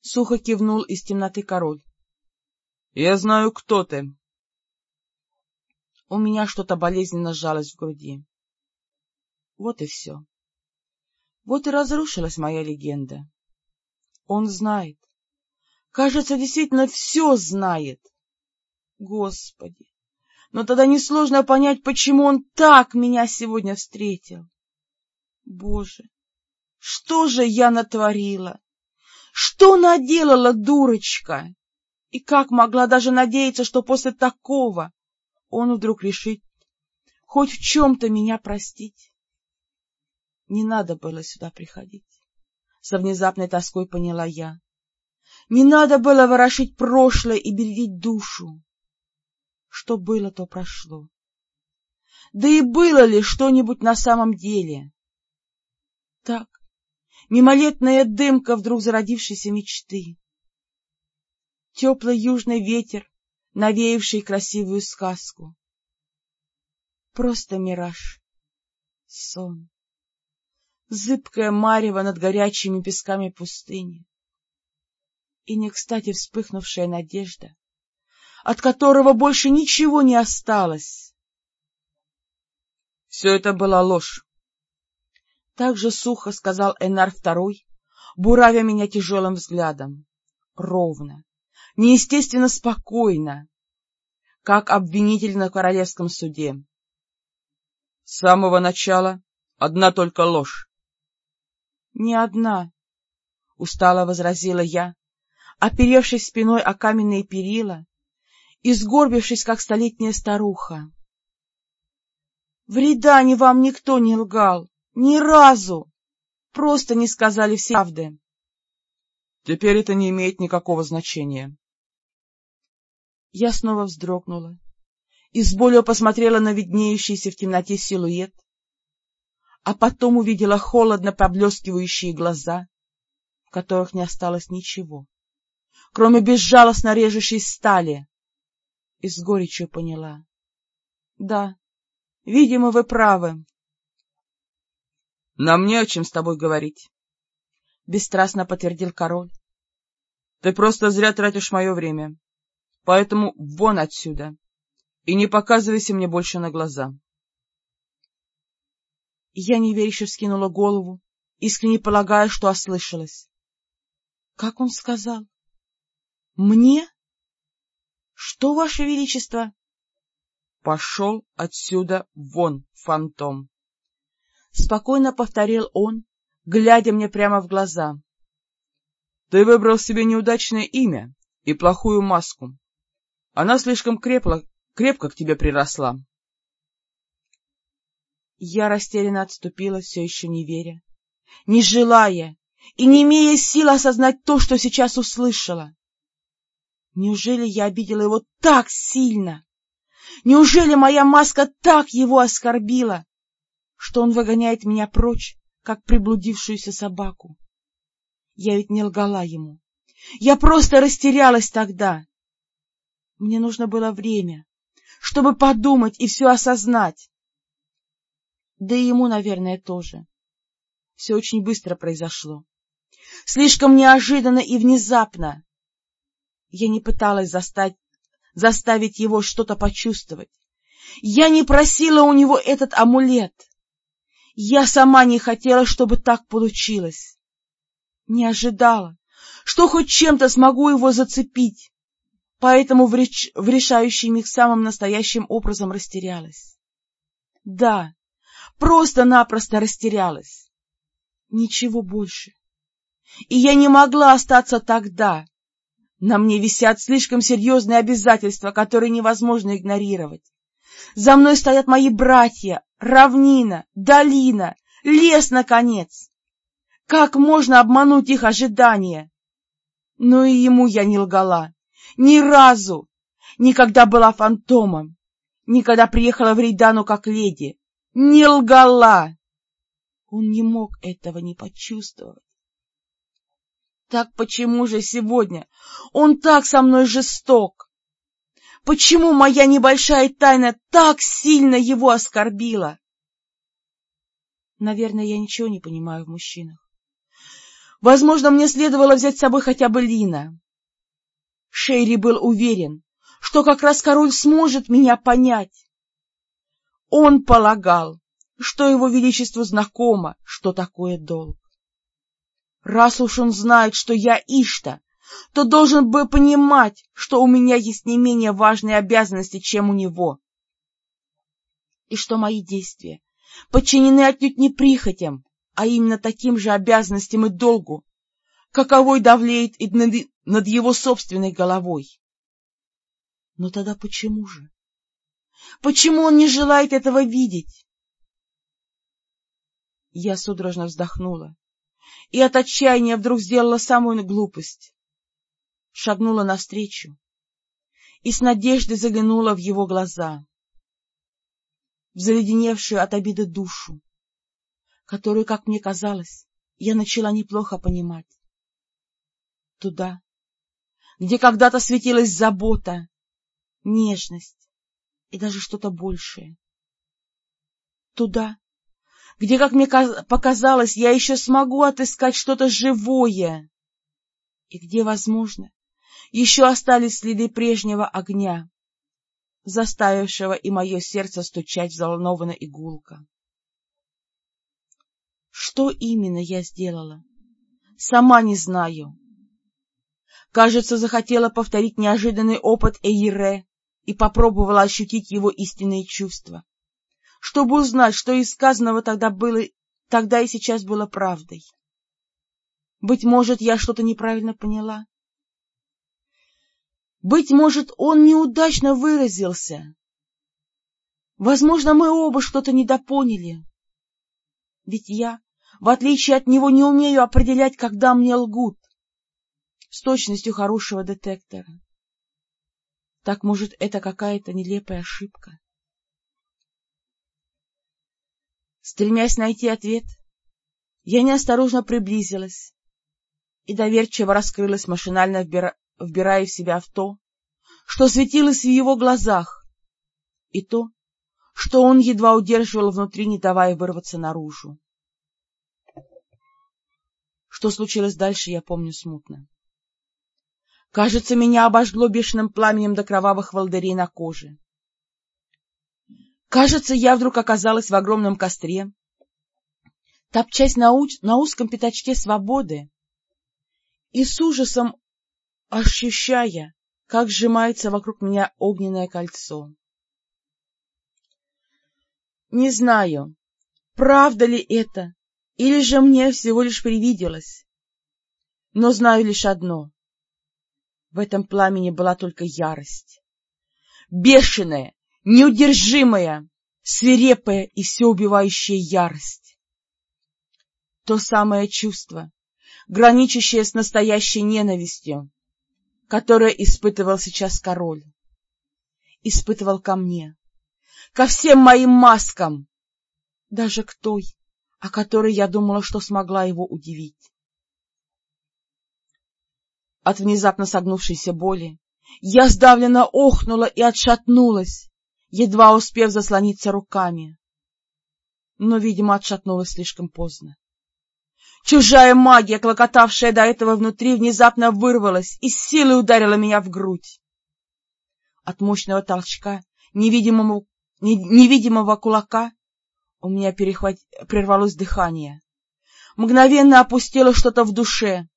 A: Сухо кивнул из темноты король. — Я знаю, кто ты. У меня что-то болезненно сжалось в груди. Вот и все. Вот и разрушилась моя легенда. Он знает. Кажется, действительно все знает. Господи! Но тогда несложно понять, почему он так меня сегодня встретил. Боже, что же я натворила? Что наделала дурочка? И как могла даже надеяться, что после такого он вдруг решит хоть в чем-то меня простить? Не надо было сюда приходить. Со внезапной тоской поняла я. Не надо было ворошить прошлое и бередить душу. Что было, то прошло. Да и было ли что-нибудь на самом деле? Так, мимолетная дымка вдруг зародившейся мечты. Теплый южный ветер, навеявший красивую сказку. Просто мираж, сон, зыбкое марево над горячими песками пустыни и не кстати вспыхнувшая надежда, от которого больше ничего не осталось.
B: Все это была ложь.
A: Так же сухо сказал Энар Второй, буравя меня тяжелым взглядом. Ровно, неестественно спокойно, как обвинитель на королевском суде.
B: С самого начала одна только ложь.
A: — Не одна, — устало возразила я, оперевшись спиной о каменные перила и сгорбившись, как столетняя старуха. Вреда ни вам никто не лгал, ни разу, просто не сказали все правды.
B: Теперь это не имеет никакого значения.
A: Я снова вздрогнула и с болью посмотрела на виднеющийся в темноте силуэт, а потом увидела холодно поблескивающие глаза, в которых не осталось ничего, кроме безжалостно режущей стали, и с горечью поняла. Да, видимо, вы правы.
B: — Нам не о чем с тобой говорить, —
A: бесстрастно подтвердил король.
B: — Ты просто зря тратишь мое время, поэтому вон отсюда и не показывайся мне больше на глаза.
A: Я неверяще вскинула голову, искренне полагая, что ослышалась. — Как он сказал? — Мне? Что, Ваше Величество?
B: — Пошел отсюда вон, фантом!
A: — спокойно повторил он, глядя мне прямо в глаза.
B: — Ты выбрал себе неудачное имя и плохую маску. Она слишком крепла, крепко к тебе приросла.
A: Я растерянно отступила, все еще не веря, не желая и не имея сил осознать то, что сейчас услышала. Неужели я обидела его так сильно? Неужели моя маска так его оскорбила, что он выгоняет меня прочь, как приблудившуюся собаку? Я ведь не лгала ему. Я просто растерялась тогда. Мне нужно было время, чтобы подумать и все осознать. Да и ему, наверное, тоже. Все очень быстро произошло. Слишком неожиданно и внезапно. Я не пыталась застать, заставить его что-то почувствовать. Я не просила у него этот амулет. Я сама не хотела, чтобы так получилось. Не ожидала, что хоть чем-то смогу его зацепить, поэтому в, реч... в решающий миг самым настоящим образом растерялась. Да, просто-напросто растерялась. Ничего больше. И я не могла остаться тогда, на мне висят слишком серьезные обязательства, которые невозможно игнорировать. За мной стоят мои братья, равнина, долина, лес, наконец. Как можно обмануть их ожидания? Но и ему я не лгала. Ни разу. Никогда была фантомом. Никогда приехала в Рейдану как леди. Не лгала. Он не мог этого не почувствовать. Так почему же сегодня он так со мной жесток? Почему моя небольшая тайна так сильно его оскорбила? Наверное, я ничего не понимаю в мужчинах. Возможно, мне следовало взять с собой хотя бы Лина. Шейри был уверен, что как раз король сможет меня понять. Он полагал, что его величеству знакомо, что такое долг. Раз уж он знает, что я Ишта, то должен бы понимать, что у меня есть не менее важные обязанности, чем у него. И что мои действия подчинены отнюдь не прихотям, а именно таким же обязанностям и долгу, каковой давлеет и над, его собственной головой. Но тогда почему же? Почему он не желает этого видеть? Я судорожно вздохнула и от отчаяния вдруг сделала самую глупость. Шагнула навстречу и с надеждой заглянула в его глаза, в заледеневшую от обиды душу, которую, как мне казалось, я начала неплохо понимать. Туда, где когда-то светилась забота, нежность и даже что-то большее. Туда, где, как мне показалось, я еще смогу отыскать что-то живое, и где, возможно, еще остались следы прежнего огня, заставившего и мое сердце стучать взволнованно игулка. Что именно я сделала? Сама не знаю. Кажется, захотела повторить неожиданный опыт Эйре и попробовала ощутить его истинные чувства, чтобы узнать, что из сказанного тогда было, тогда и сейчас было правдой. Быть может, я что-то неправильно поняла? Быть может, он неудачно выразился. Возможно, мы оба что-то недопоняли. Ведь я, в отличие от него, не умею определять, когда мне лгут, с точностью хорошего детектора. Так, может, это какая-то нелепая ошибка? Стремясь найти ответ, я неосторожно приблизилась и доверчиво раскрылась, машинально вбира... вбирая в себя в то, что светилось в его глазах, и то, что он едва удерживал внутри, не давая вырваться наружу. Что случилось дальше, я помню смутно. Кажется, меня обожгло бешеным пламенем до кровавых волдырей на коже. Кажется, я вдруг оказалась в огромном костре, топчась на, уч... на узком пятачке свободы и с ужасом ощущая, как сжимается вокруг меня огненное кольцо. Не знаю, правда ли это, или же мне всего лишь привиделось, но знаю лишь одно в этом пламени была только ярость. Бешеная, неудержимая, свирепая и всеубивающая ярость. То самое чувство, граничащее с настоящей ненавистью, которое испытывал сейчас король. Испытывал ко мне, ко всем моим маскам, даже к той, о которой я думала, что смогла его удивить. От внезапно согнувшейся боли я сдавленно охнула и отшатнулась, едва успев заслониться руками. Но, видимо, отшатнулась слишком поздно. Чужая магия, клокотавшая до этого внутри, внезапно вырвалась и силой ударила меня в грудь. От мощного толчка, невидимого, невидимого кулака, у меня перехват... прервалось дыхание. Мгновенно опустило что-то в душе,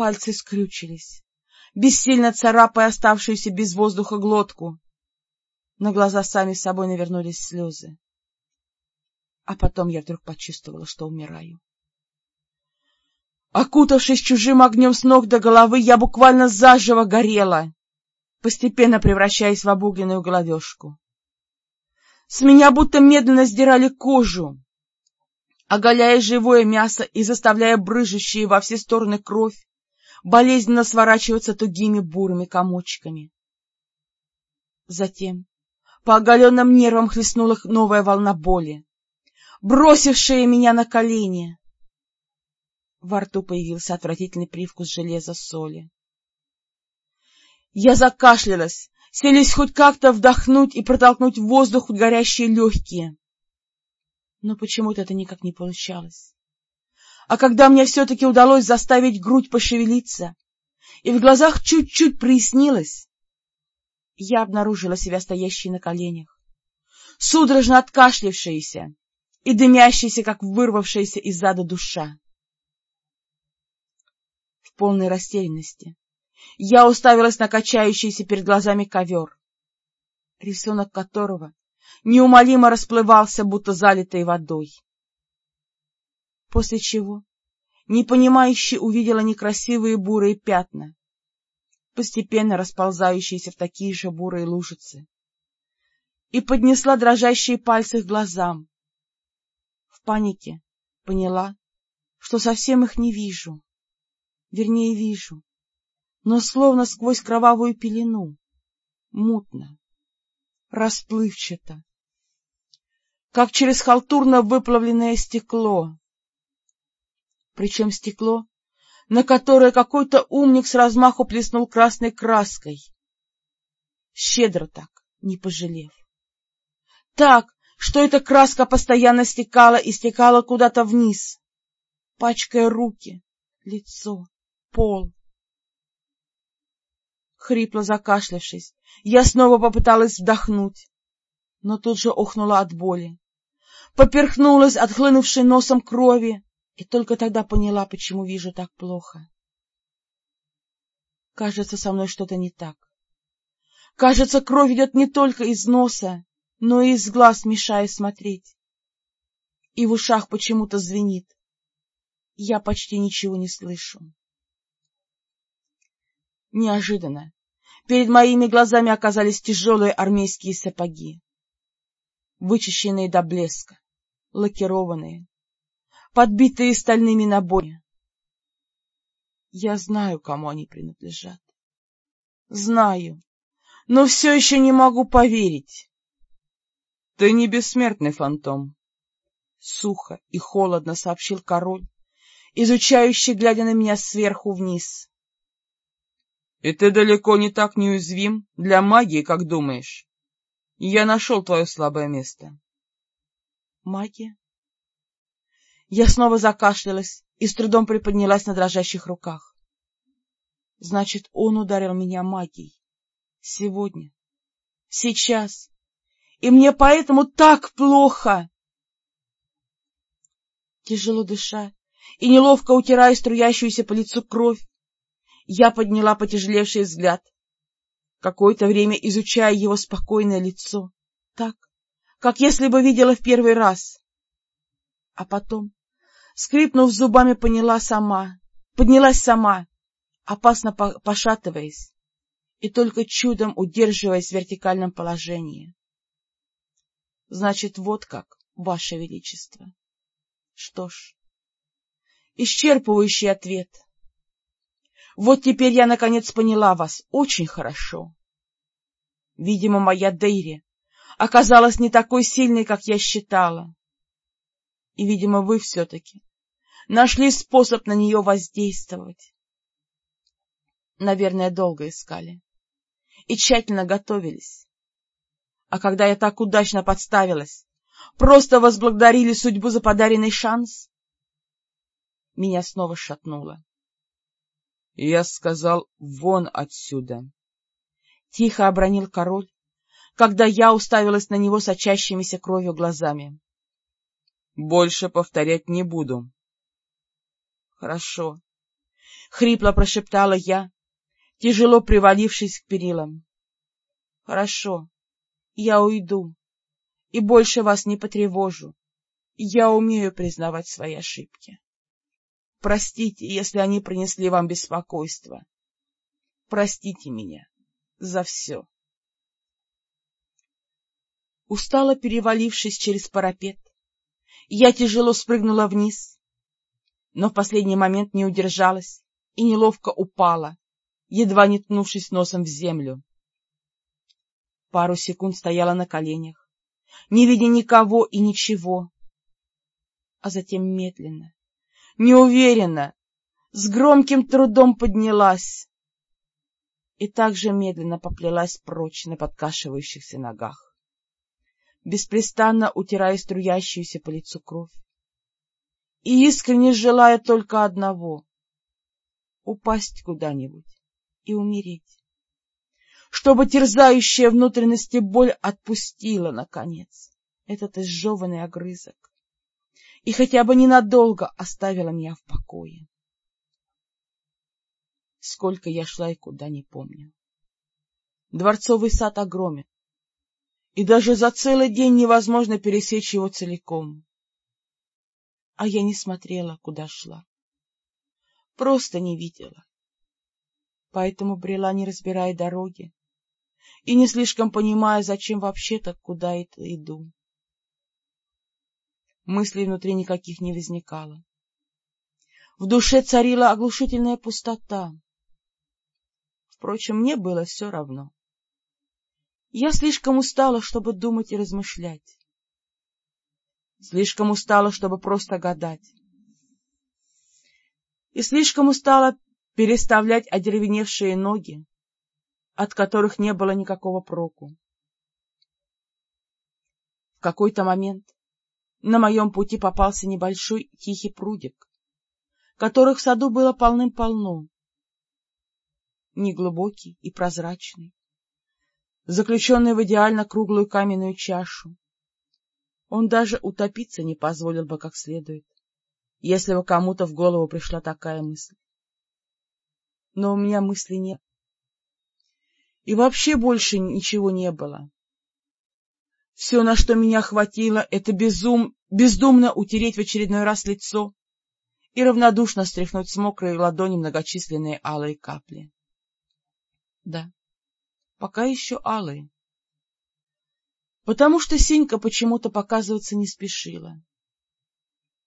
A: Пальцы скрючились, бессильно царапая оставшуюся без воздуха глотку. На глаза сами собой навернулись слезы. А потом я вдруг почувствовала, что умираю. Окутавшись чужим огнем с ног до головы, я буквально заживо горела, постепенно превращаясь в обугленную головешку. С меня будто медленно сдирали кожу, оголяя живое мясо и заставляя брыжущие во все стороны кровь болезненно сворачиваться тугими бурыми комочками. Затем по оголенным нервам хлестнула новая волна боли, бросившая меня на колени. Во рту появился отвратительный привкус железа соли. Я закашлялась, селись хоть как-то вдохнуть и протолкнуть в воздух горящие легкие. Но почему-то это никак не получалось. А когда мне все-таки удалось заставить грудь пошевелиться, и в глазах чуть-чуть прояснилось, я обнаружила себя стоящей на коленях, судорожно откашлившаяся и дымящаяся, как вырвавшаяся из зада душа. В полной растерянности я уставилась на качающийся перед глазами ковер, рисунок которого неумолимо расплывался, будто залитый водой. После чего непонимающе увидела некрасивые бурые пятна, постепенно расползающиеся в такие же бурые лужицы, и поднесла дрожащие пальцы к глазам. В панике поняла, что совсем их не вижу, вернее, вижу, но словно сквозь кровавую пелену, мутно, расплывчато, как через халтурно выплавленное стекло. Причем стекло, на которое какой-то умник с размаху плеснул красной краской, щедро так, не пожалев. Так, что эта краска постоянно стекала и стекала куда-то вниз, пачкая руки, лицо, пол. Хрипло закашлявшись, я снова попыталась вдохнуть, но тут же охнула от боли. Поперхнулась отхлынувшей носом крови и только тогда поняла, почему вижу так плохо. Кажется, со мной что-то не так. Кажется, кровь идет не только из носа, но и из глаз, мешая смотреть. И в ушах почему-то звенит. Я почти ничего не слышу. Неожиданно перед моими глазами оказались тяжелые армейские сапоги, вычищенные до блеска, лакированные, подбитые стальными набоями. Я знаю, кому они принадлежат. Знаю, но все еще не могу поверить. — Ты не бессмертный фантом, — сухо и холодно сообщил король, изучающий, глядя на меня сверху вниз. И ты далеко не так неуязвим для магии, как думаешь. Я нашел твое слабое место. Магия? Я снова закашлялась и с трудом приподнялась на дрожащих руках. Значит, он ударил меня магией. Сегодня. Сейчас. И мне поэтому так плохо. Тяжело дыша и неловко утирая струящуюся по лицу кровь, я подняла потяжелевший взгляд, какое-то время изучая его спокойное лицо, так, как если бы видела в первый раз. А потом, скрипнув зубами, поняла сама, поднялась сама, опасно пошатываясь и только чудом удерживаясь в вертикальном положении. Значит, вот как, Ваше Величество. Что ж, исчерпывающий ответ — вот теперь я, наконец, поняла вас очень хорошо. Видимо, моя Дейри оказалась не такой сильной, как я считала. И, видимо, вы все-таки нашли способ на нее воздействовать. Наверное, долго искали и тщательно готовились. А когда я так удачно подставилась, просто возблагодарили судьбу за подаренный шанс? Меня снова шатнуло. Я сказал «вон отсюда». Тихо обронил король, когда я уставилась на него сочащимися кровью глазами. — Больше повторять не буду. — Хорошо. — хрипло прошептала я, тяжело привалившись к перилам. — Хорошо. Я уйду и больше вас не потревожу. Я умею признавать свои ошибки. Простите, если они принесли вам беспокойство. Простите меня за все. Устало перевалившись через парапет, я тяжело спрыгнула вниз, но в последний момент не удержалась и неловко упала, едва не ткнувшись носом в землю. Пару секунд стояла на коленях, не видя никого и ничего, а затем медленно, неуверенно, с громким трудом поднялась и также медленно поплелась прочь на подкашивающихся ногах, беспрестанно утирая струящуюся по лицу кровь и искренне желая только одного — упасть куда-нибудь и умереть, чтобы терзающая внутренности боль отпустила, наконец, этот изжеванный огрызок и хотя бы ненадолго оставила меня в покое. Сколько я шла и куда, не помню. Дворцовый сад огромен, и даже за целый день невозможно пересечь его целиком. А я не смотрела, куда шла. Просто не видела. Поэтому брела, не разбирая дороги, и не слишком понимая, зачем вообще-то куда это иду. Мыслей внутри никаких не возникало. В душе царила оглушительная пустота. Впрочем, мне было все равно. Я слишком устала, чтобы думать и размышлять. Слишком устала, чтобы просто гадать. И слишком устала переставлять одеревеневшие ноги, от которых не было никакого проку. В какой-то момент на моем пути попался небольшой тихий прудик, которых в саду было полным-полно. Неглубокий и прозрачный, заключенный в идеально круглую каменную чашу. Он даже утопиться не позволил бы как следует, если бы кому-то в голову пришла такая мысль. Но у меня мысли нет. И вообще больше ничего не было. Все, на что меня хватило, это безум... бездумно утереть в очередной раз лицо и равнодушно стряхнуть с мокрой ладони многочисленные алые капли. Да, пока еще алые. Потому что Синька почему-то показываться не спешила.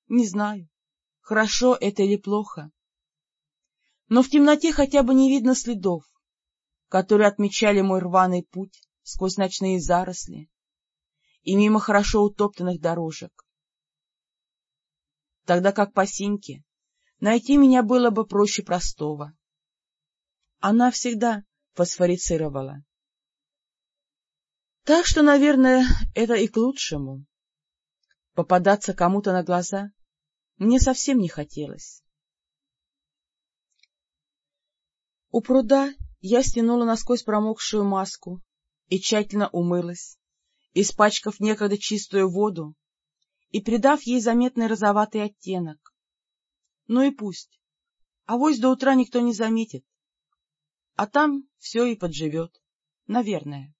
A: Не знаю, хорошо это или плохо, но в темноте хотя бы не видно следов, которые отмечали мой рваный путь сквозь ночные заросли и мимо хорошо утоптанных дорожек. Тогда как по Синьке найти меня было бы проще простого. Она всегда фосфорицировала. Так что, наверное, это и к лучшему. Попадаться кому-то на глаза мне совсем не хотелось. У пруда я стянула насквозь промокшую маску и тщательно умылась, испачкав некогда чистую воду и придав ей заметный розоватый оттенок. Ну и пусть. Авось до утра никто не заметит. А там все и подживет. Наверное.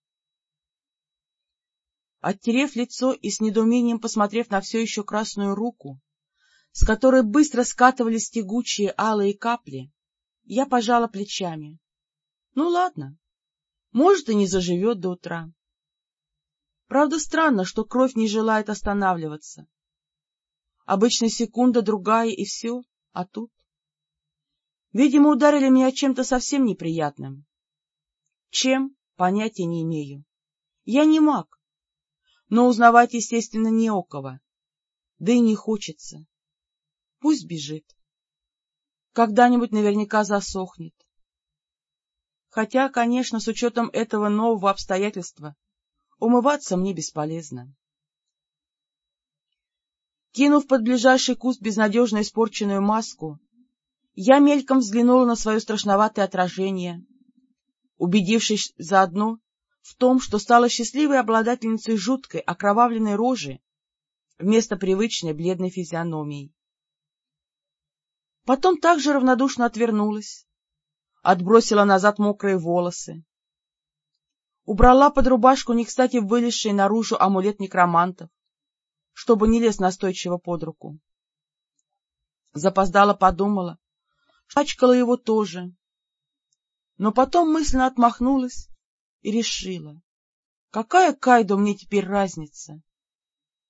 A: Оттерев лицо и с недоумением посмотрев на все еще красную руку, с которой быстро скатывались тягучие алые капли, я пожала плечами. Ну, ладно, может, и не заживет до утра. Правда, странно, что кровь не желает останавливаться. Обычно секунда, другая и все, а тут... Видимо, ударили меня чем-то совсем неприятным. Чем? Понятия не имею. Я не маг, но узнавать, естественно, не о кого. Да и не хочется. Пусть бежит. Когда-нибудь наверняка засохнет. Хотя, конечно, с учетом этого нового обстоятельства, умываться мне бесполезно. Кинув под ближайший куст безнадежно испорченную маску, я мельком взглянула на свое страшноватое отражение, убедившись заодно в том, что стала счастливой обладательницей жуткой окровавленной рожи вместо привычной бледной физиономии. Потом также равнодушно отвернулась, отбросила назад мокрые волосы, убрала под рубашку не кстати вылезший наружу амулет некромантов, чтобы не лез настойчиво под руку. Запоздала подумала, Пачкала его тоже. Но потом мысленно отмахнулась и решила. Какая Кайду мне теперь разница?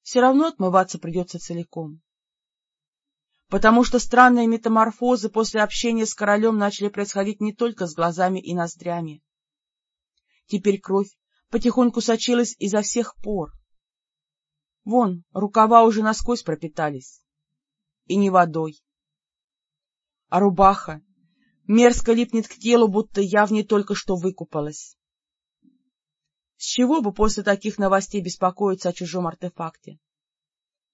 A: Все равно отмываться придется целиком. Потому что странные метаморфозы после общения с королем начали происходить не только с глазами и ноздрями. Теперь кровь потихоньку сочилась изо всех пор. Вон, рукава уже насквозь пропитались. И не водой, а рубаха мерзко липнет к телу, будто я в ней только что выкупалась. С чего бы после таких новостей беспокоиться о чужом артефакте?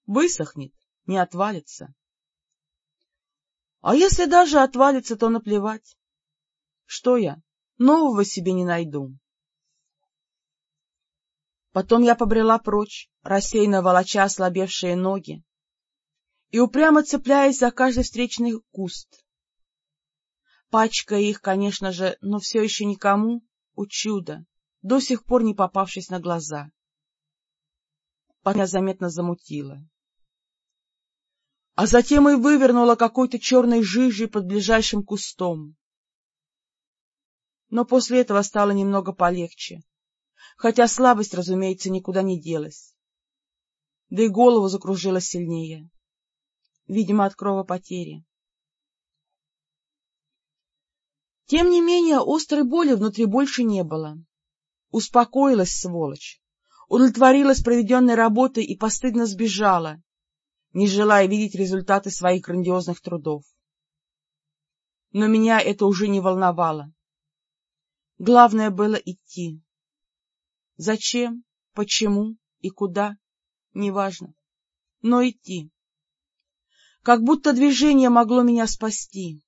A: Высохнет, не отвалится. А если даже отвалится, то наплевать. Что я, нового себе не найду. Потом я побрела прочь, рассеянно волоча ослабевшие ноги, и упрямо цепляясь за каждый встречный куст. Пачкая их, конечно же, но все еще никому, у чуда, до сих пор не попавшись на глаза. Меня заметно замутило. А затем и вывернула какой-то черной жижей под ближайшим кустом. Но после этого стало немного полегче, хотя слабость, разумеется, никуда не делась. Да и голову закружило сильнее, видимо, от кровопотери. Тем не менее, острой боли внутри больше не было. Успокоилась, сволочь, удовлетворилась проведенной работой и постыдно сбежала, не желая видеть результаты своих грандиозных трудов. Но меня это уже не волновало. Главное было идти. Зачем, почему и куда — неважно, но идти. Как будто движение могло меня спасти.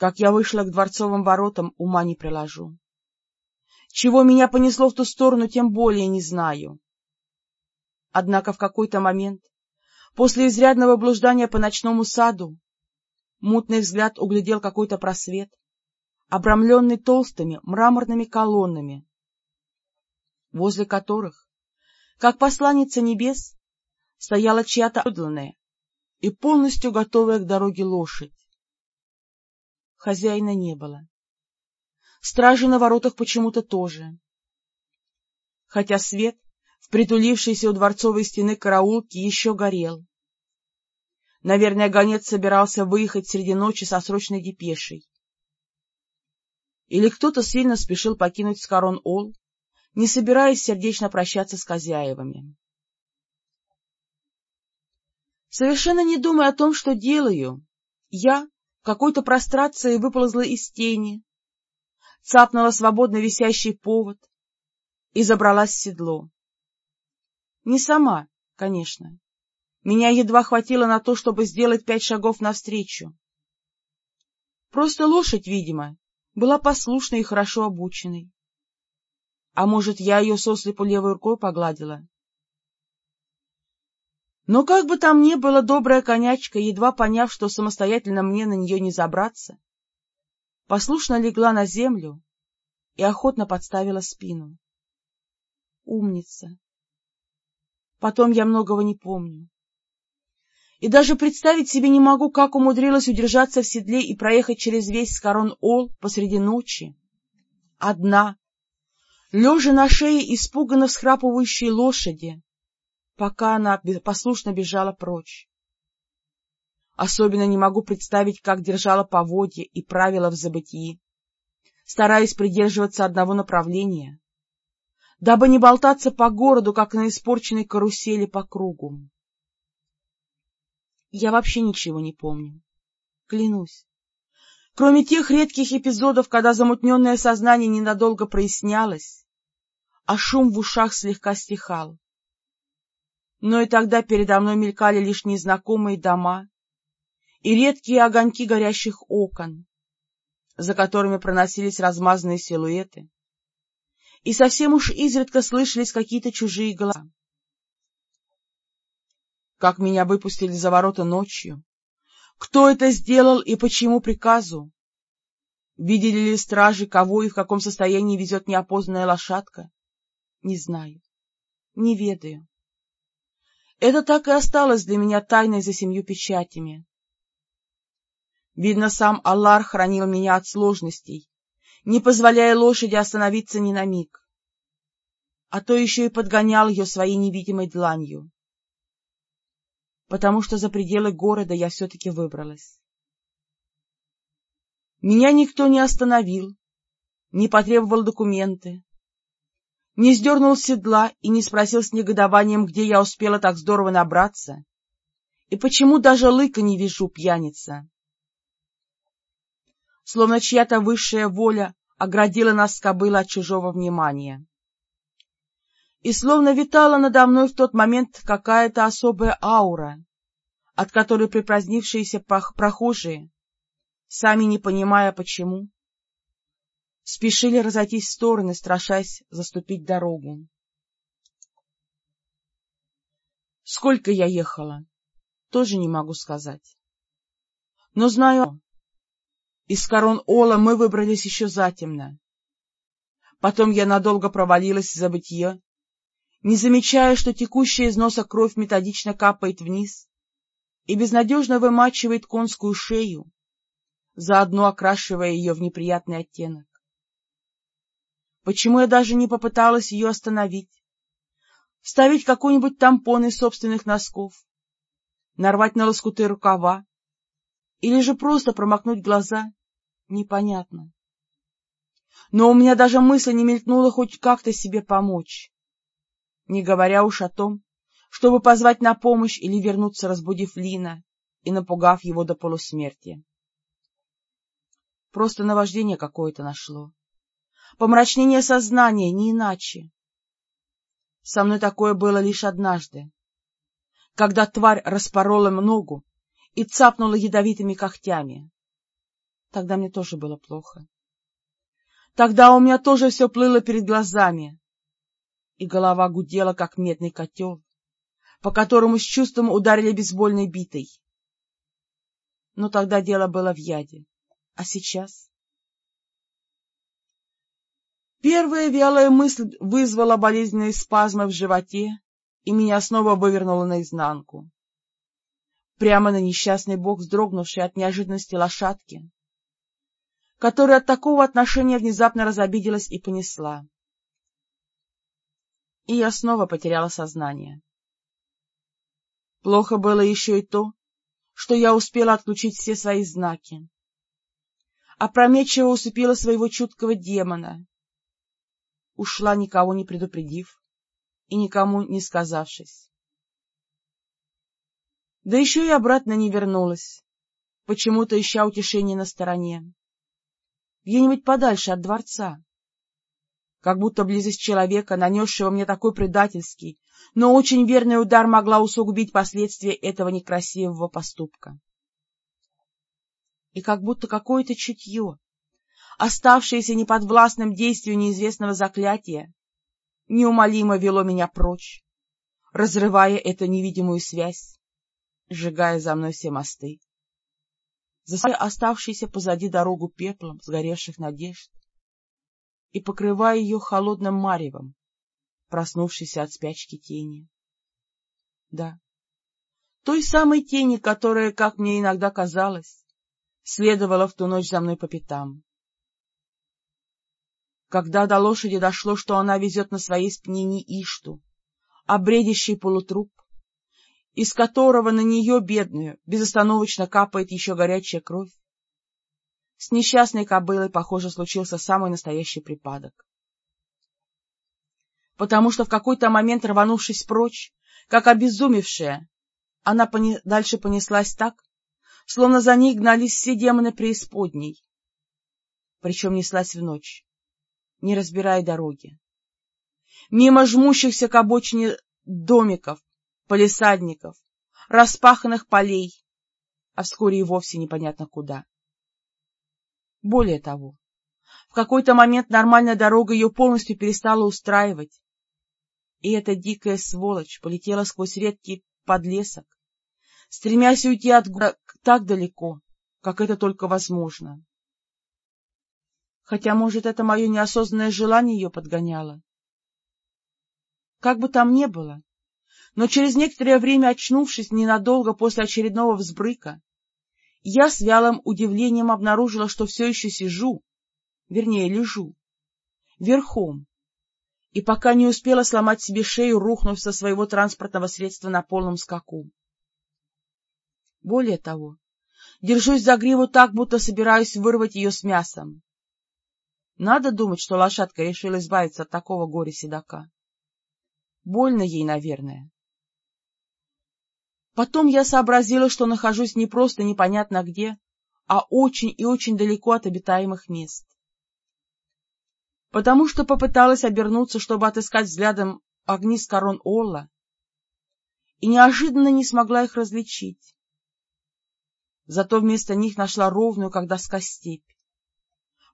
A: Как я вышла к дворцовым воротам, ума не приложу. Чего меня понесло в ту сторону, тем более не знаю. Однако в какой-то момент, после изрядного блуждания по ночному саду, мутный взгляд углядел какой-то просвет, обрамленный толстыми мраморными колоннами, возле которых, как посланница небес, стояла чья-то одланная и полностью готовая к дороге лошадь. Хозяина не было. Стражи на воротах почему-то тоже. Хотя свет, в притулившейся у дворцовой стены караулки, еще горел. Наверное, гонец собирался выехать среди ночи со срочной депешей. Или кто-то сильно спешил покинуть Скарон-Ол, не собираясь сердечно прощаться с хозяевами. Совершенно не думая о том, что делаю, я какой-то прострации выползла из тени, цапнула свободно висящий повод и забралась в седло. Не сама, конечно. Меня едва хватило на то, чтобы сделать пять шагов навстречу. Просто лошадь, видимо, была послушной и хорошо обученной. А может, я ее сослепу левой рукой погладила? Но как бы там ни было, добрая конячка, едва поняв, что самостоятельно мне на нее не забраться, послушно легла на землю и охотно подставила спину. Умница. Потом я многого не помню. И даже представить себе не могу, как умудрилась удержаться в седле и проехать через весь Скорон-Ол посреди ночи. Одна, лежа на шее испуганно всхрапывающей лошади, пока она послушно бежала прочь. Особенно не могу представить, как держала поводья и правила в забытии, стараясь придерживаться одного направления, дабы не болтаться по городу, как на испорченной карусели по кругу. Я вообще ничего не помню, клянусь. Кроме тех редких эпизодов, когда замутненное сознание ненадолго прояснялось, а шум в ушах слегка стихал. Но и тогда передо мной мелькали лишь незнакомые дома, и редкие огоньки горящих окон, за которыми проносились размазанные силуэты, и совсем уж изредка слышались какие-то чужие голоса. Как меня выпустили за ворота ночью, кто это сделал и почему приказу? Видели ли стражи, кого и в каком состоянии везет неопознанная лошадка? Не знаю, не ведаю. Это так и осталось для меня тайной за семью печатями. Видно, сам Аллар хранил меня от сложностей, не позволяя лошади остановиться ни на миг. А то еще и подгонял ее своей невидимой дланью. Потому что за пределы города я все-таки выбралась. Меня никто не остановил, не потребовал документы, не сдернул седла и не спросил с негодованием, где я успела так здорово набраться, и почему даже лыка не вижу, пьяница словно чья-то высшая воля оградила нас с кобылой от чужого внимания. И словно витала надо мной в тот момент какая-то особая аура, от которой припразднившиеся прохожие, сами не понимая почему, спешили разойтись в стороны, страшась заступить дорогу. Сколько я ехала, тоже не могу сказать. Но знаю, из корон Ола мы выбрались еще затемно. Потом я надолго провалилась в забытье, не замечая, что текущая из носа кровь методично капает вниз и безнадежно вымачивает конскую шею, заодно окрашивая ее в неприятный оттенок. Почему я даже не попыталась ее остановить? Вставить какой-нибудь тампон из собственных носков, нарвать на лоскуты рукава или же просто промокнуть глаза? Непонятно. Но у меня даже мысль не мелькнула хоть как-то себе помочь, не говоря уж о том, чтобы позвать на помощь или вернуться, разбудив Лина и напугав его до полусмерти. Просто наваждение какое-то нашло. Помрачнение сознания, не иначе. Со мной такое было лишь однажды, когда тварь распорола ногу и цапнула ядовитыми когтями. Тогда мне тоже было плохо. Тогда у меня тоже все плыло перед глазами, и голова гудела, как медный котел, по которому с чувством ударили бейсбольной битой. Но тогда дело было в яде. А сейчас? Первая вялая мысль вызвала болезненные спазмы в животе, и меня снова вывернула наизнанку. Прямо на несчастный бок, вздрогнувший от неожиданности лошадки, которая от такого отношения внезапно разобиделась и понесла. И я снова потеряла сознание. Плохо было еще и то, что я успела отключить все свои знаки. Опрометчиво усыпила своего чуткого демона. Ушла, никого не предупредив и никому не сказавшись. Да еще и обратно не вернулась, почему-то ища утешение на стороне где-нибудь подальше от дворца. Как будто близость человека, нанесшего мне такой предательский, но очень верный удар могла усугубить последствия этого некрасивого поступка. И как будто какое-то чутье, оставшееся неподвластным действию неизвестного заклятия, неумолимо вело меня прочь, разрывая эту невидимую связь, сжигая за мной все мосты засыпая оставшуюся позади дорогу пеплом сгоревших надежд и покрывая ее холодным маревом, проснувшейся от спячки тени. Да, той самой тени, которая, как мне иногда казалось, следовала в ту ночь за мной по пятам. Когда до лошади дошло, что она везет на своей спине не Ишту, а бредящий полутруп, из которого на нее, бедную, безостановочно капает еще горячая кровь. С несчастной кобылой, похоже, случился самый настоящий припадок. Потому что в какой-то момент, рванувшись прочь, как обезумевшая, она пони... дальше понеслась так, словно за ней гнались все демоны преисподней. Причем неслась в ночь, не разбирая дороги. Мимо жмущихся к обочине домиков, полисадников, распаханных полей, а вскоре и вовсе непонятно куда. Более того, в какой-то момент нормальная дорога ее полностью перестала устраивать, и эта дикая сволочь полетела сквозь редкий подлесок, стремясь уйти от города так далеко, как это только возможно. Хотя, может, это мое неосознанное желание ее подгоняло. Как бы там ни было, но через некоторое время, очнувшись ненадолго после очередного взбрыка, я с вялым удивлением обнаружила, что все еще сижу, вернее, лежу, верхом, и пока не успела сломать себе шею, рухнув со своего транспортного средства на полном скаку. Более того, держусь за гриву так, будто собираюсь вырвать ее с мясом. Надо думать, что лошадка решила избавиться от такого горя-седока. Больно ей, наверное. Потом я сообразила, что нахожусь не просто непонятно где, а очень и очень далеко от обитаемых мест. Потому что попыталась обернуться, чтобы отыскать взглядом огни с корон Олла, и неожиданно не смогла их различить. Зато вместо них нашла ровную, как доска, степь,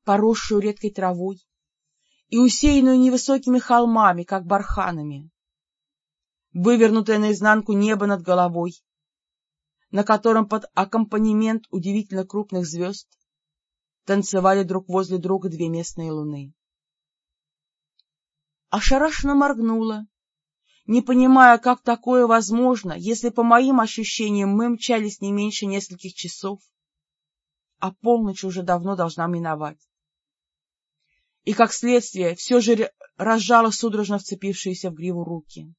A: поросшую редкой травой и усеянную невысокими холмами, как барханами. вывернутое наизнанку небо над головой, на котором под аккомпанемент удивительно крупных звезд танцевали друг возле друга две местные луны. Ошарашенно моргнула, не понимая, как такое возможно, если, по моим ощущениям, мы мчались не меньше нескольких часов, а полночь уже давно должна миновать. И, как следствие, все же разжала судорожно вцепившиеся в гриву руки.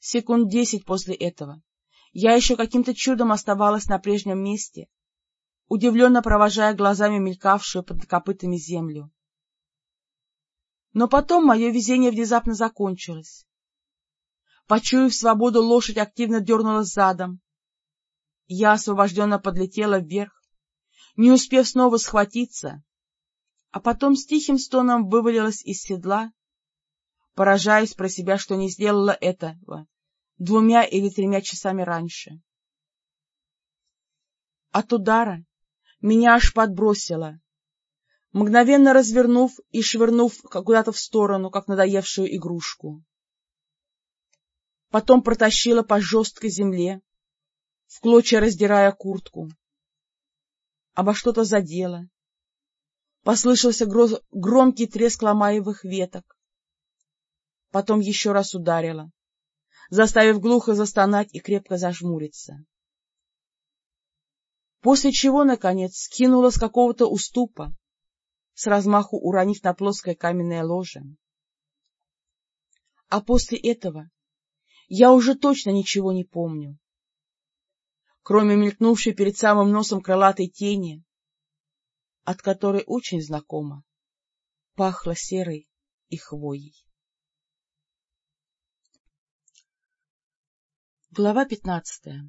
A: Секунд десять после этого я еще каким-то чудом оставалась на прежнем месте, удивленно провожая глазами мелькавшую под копытами землю. Но потом мое везение внезапно закончилось. Почуяв свободу, лошадь активно дернулась задом. Я освобожденно подлетела вверх, не успев снова схватиться, а потом с тихим стоном вывалилась из седла, поражаясь про себя, что не сделала этого двумя или тремя часами раньше. От удара меня аж подбросило, мгновенно развернув и швырнув куда-то в сторону, как надоевшую игрушку. Потом протащила по жесткой земле, в клочья раздирая куртку. Обо что-то задело. Послышался гроз... громкий треск ломаевых веток. Потом еще раз ударила, заставив глухо застонать и крепко зажмуриться. После чего, наконец, скинула с какого-то уступа, с размаху уронив на плоское каменное ложе. А после этого я уже точно ничего не помню, кроме мелькнувшей перед самым носом крылатой тени, от которой очень знакомо пахло серой и хвоей. Глава пятнадцатая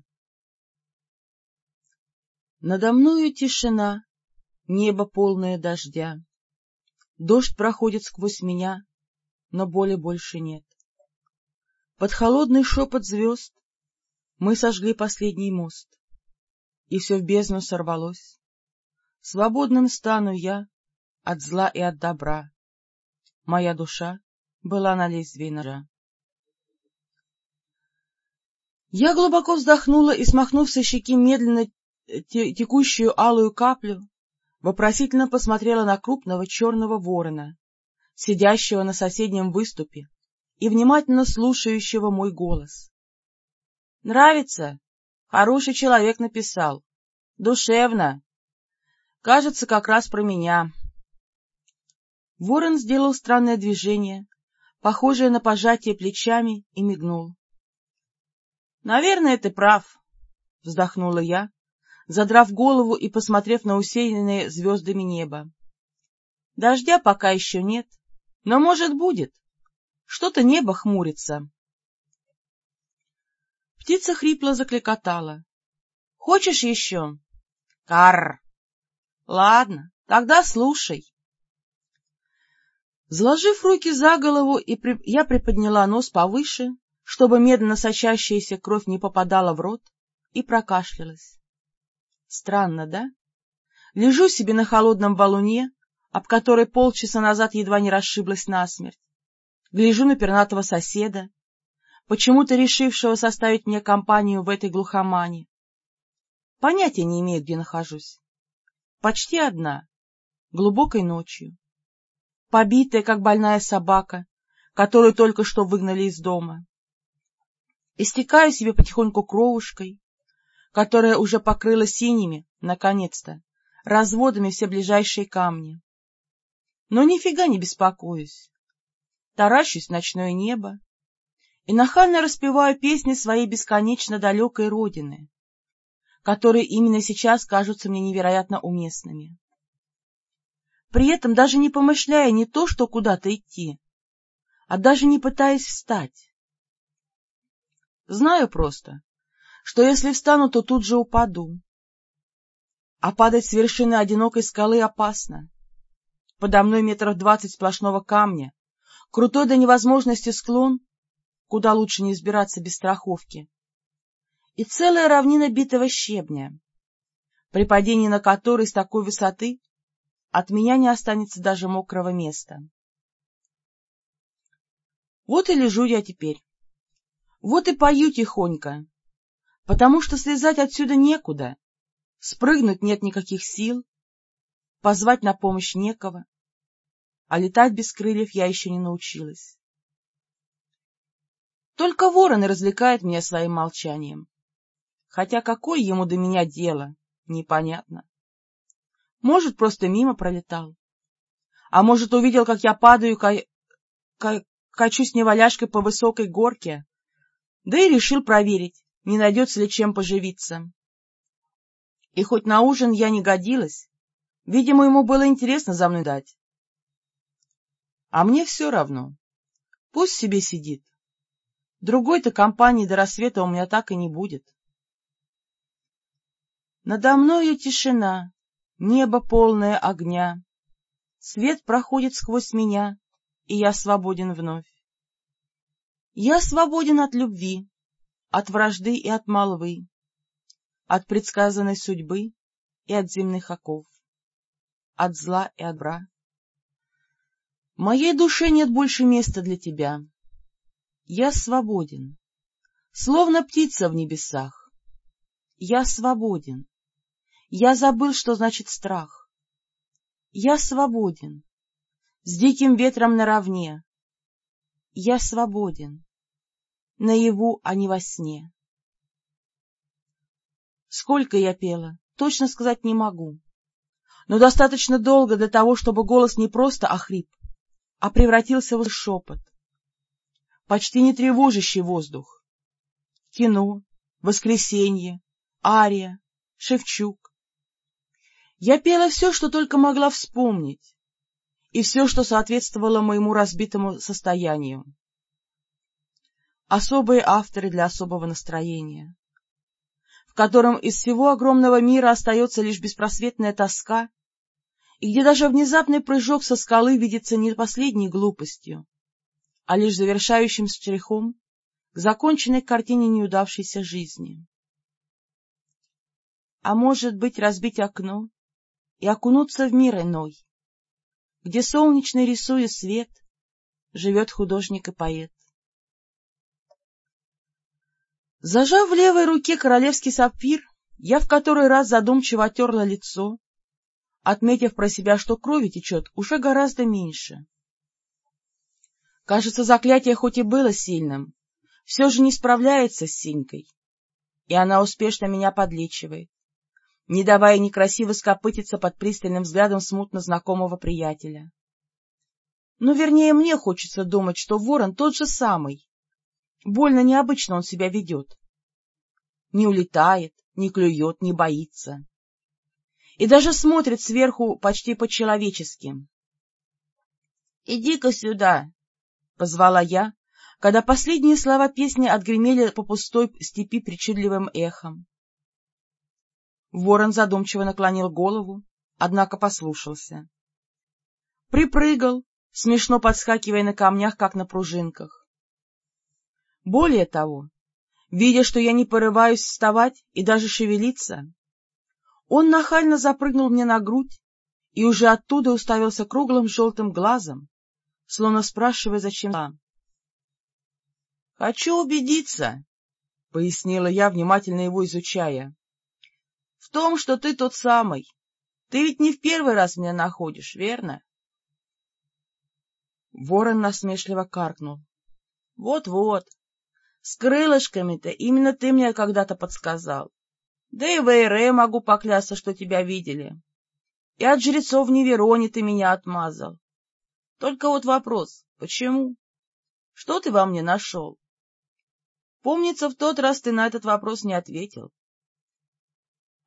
A: Надо мною тишина, небо полное дождя. Дождь проходит сквозь меня, но боли больше нет. Под холодный шепот звезд мы сожгли последний мост, и все в бездну сорвалось. Свободным стану я от зла и от добра. Моя душа была на лезвии ножа. Я глубоко вздохнула и, смахнув со щеки медленно текущую алую каплю, вопросительно посмотрела на крупного черного ворона, сидящего на соседнем выступе и внимательно слушающего мой голос. — Нравится? Хороший человек написал. Душевно. Кажется, как раз про меня. Ворон сделал странное движение, похожее на пожатие плечами, и мигнул. — Наверное, ты прав, — вздохнула я, задрав голову и посмотрев на усеянное звездами небо. Дождя пока еще нет, но, может, будет. Что-то небо хмурится. Птица хрипло закликотала. — Хочешь еще? — Карр! — Ладно, тогда слушай. Заложив руки за голову, и при... я приподняла нос повыше, чтобы медленно сочащаяся кровь не попадала в рот, и прокашлялась. Странно, да? Лежу себе на холодном валуне, об который полчаса назад едва не расшиблась насмерть. Гляжу на пернатого соседа, почему-то решившего составить мне компанию в этой глухомане. Понятия не имею, где нахожусь. Почти одна, глубокой ночью. Побитая, как больная собака, которую только что выгнали из дома. Истекаю себе потихоньку кровушкой, которая уже покрыла синими, наконец-то, разводами все ближайшие камни. Но нифига не беспокоюсь. Таращусь в ночное небо и нахально распеваю песни своей бесконечно далекой родины, которые именно сейчас кажутся мне невероятно уместными. При этом даже не помышляя не то, что куда-то идти, а даже не пытаясь встать. Знаю просто, что если встану, то тут же упаду. А падать с вершины одинокой скалы опасно. Подо мной метров двадцать сплошного камня, крутой до невозможности склон, куда лучше не избираться без страховки, и целая равнина битого щебня, при падении на который с такой высоты от меня не останется даже мокрого места. Вот и лежу я теперь. Вот и пою тихонько, потому что слезать отсюда некуда, спрыгнуть нет никаких сил, позвать на помощь некого, а летать без крыльев я еще не научилась. Только ворон и развлекает меня своим молчанием. Хотя какое ему до меня дело, непонятно. Может, просто мимо пролетал. А может, увидел, как я падаю. Ка... качусь неваляшкой по высокой горке, да и решил проверить, не найдется ли чем поживиться. И хоть на ужин я не годилась, видимо, ему было интересно за мной дать. А мне все равно. Пусть себе сидит. Другой-то компании до рассвета у меня так и не будет. Надо мною тишина, небо полное огня. Свет проходит сквозь меня, и я свободен вновь. Я свободен от любви, от вражды и от молвы, от предсказанной судьбы и от земных оков, от зла и от бра. Моей душе нет больше места для тебя. Я свободен, словно птица в небесах. Я свободен. Я забыл, что значит страх. Я свободен, с диким ветром наравне. Я свободен, наяву, а не во сне. Сколько я пела, точно сказать не могу, но достаточно долго для того, чтобы голос не просто охрип, а превратился в шепот, почти не тревожащий воздух. Кино, воскресенье, ария, Шевчук. Я пела все, что только могла вспомнить, и все, что соответствовало моему разбитому состоянию особые авторы для особого настроения, в котором из всего огромного мира остается лишь беспросветная тоска, и где даже внезапный прыжок со скалы видится не последней глупостью, а лишь завершающим штрихом к законченной картине неудавшейся жизни. А может быть, разбить окно и окунуться в мир иной, где солнечный рисуя свет, живет художник и поэт. Зажав в левой руке королевский сапфир, я в который раз задумчиво оттерла лицо, отметив про себя, что крови течет уже гораздо меньше. Кажется, заклятие хоть и было сильным, все же не справляется с Синькой, и она успешно меня подлечивает, не давая некрасиво скопытиться под пристальным взглядом смутно знакомого приятеля. Ну, вернее, мне хочется думать, что ворон тот же самый, Больно необычно он себя ведет. Не улетает, не клюет, не боится. И даже смотрит сверху почти по-человечески. — Иди-ка сюда! — позвала я, когда последние слова песни отгремели по пустой степи причудливым эхом. Ворон задумчиво наклонил голову, однако послушался. Припрыгал, смешно подскакивая на камнях, как на пружинках. Более того, видя, что я не порываюсь вставать и даже шевелиться, он нахально запрыгнул мне на грудь и уже оттуда уставился круглым желтым глазом, словно спрашивая, зачем я. — Хочу убедиться, — пояснила я, внимательно его изучая, — в том, что ты тот самый. Ты ведь не в первый раз меня находишь, верно? Ворон насмешливо каркнул. Вот — Вот-вот, с крылышками-то именно ты мне когда-то подсказал. Да и в Эйре могу поклясться, что тебя видели. И от жрецов в Невероне ты меня отмазал. Только вот вопрос, почему? Что ты во мне нашел? Помнится, в тот раз ты на этот вопрос не ответил.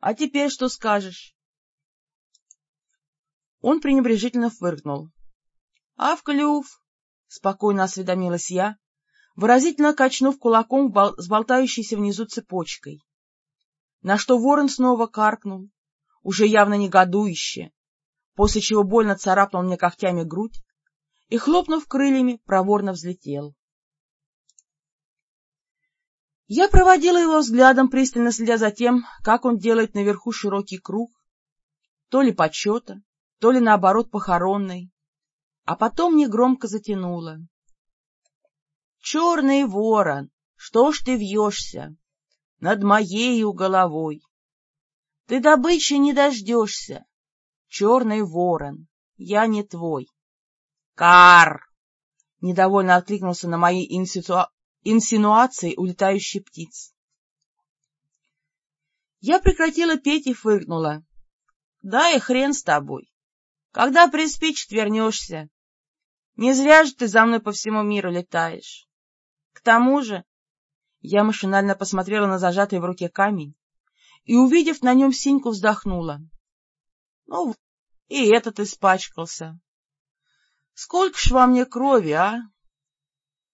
A: А теперь что скажешь? Он пренебрежительно фыркнул. — А в клюв? — спокойно осведомилась я, выразительно качнув кулаком с болтающейся внизу цепочкой. На что ворон снова каркнул, уже явно негодующе, после чего больно царапнул мне когтями грудь и, хлопнув крыльями, проворно взлетел. Я проводила его взглядом, пристально следя за тем, как он делает наверху широкий круг, то ли почета, то ли, наоборот, похоронный, а потом негромко затянула. Черный ворон, что ж ты вьешься над моею головой? Ты добычи не дождешься, черный ворон, я не твой. Кар! Недовольно откликнулся на мои инситу... инсинуации улетающий птиц. Я прекратила петь и фыркнула. Да и хрен с тобой. Когда приспичит, вернешься. Не зря же ты за мной по всему миру летаешь. К тому же я машинально посмотрела на зажатый в руке камень и, увидев на нем синьку, вздохнула. Ну, и этот испачкался. Сколько ж во мне крови, а?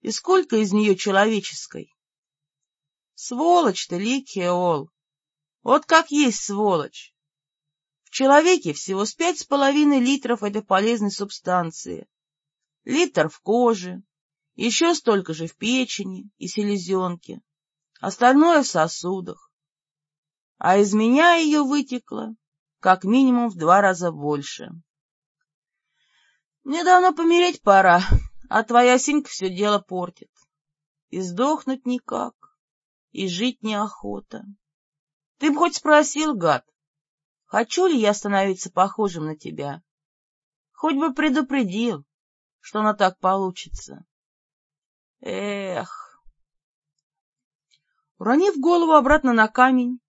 A: И сколько из нее человеческой? Сволочь ты, Ликиол! Вот как есть сволочь! В человеке всего с пять с половиной литров этой полезной субстанции. Литр в коже, еще столько же в печени и селезенке, остальное в сосудах. А из меня ее вытекло как минимум в два раза больше. Мне давно помереть пора, а твоя синька все дело портит. И сдохнуть никак, и жить неохота. Ты бы хоть спросил, гад, хочу ли я становиться похожим на тебя? Хоть бы предупредил, что оно так получится. Эх! Уронив голову обратно на камень,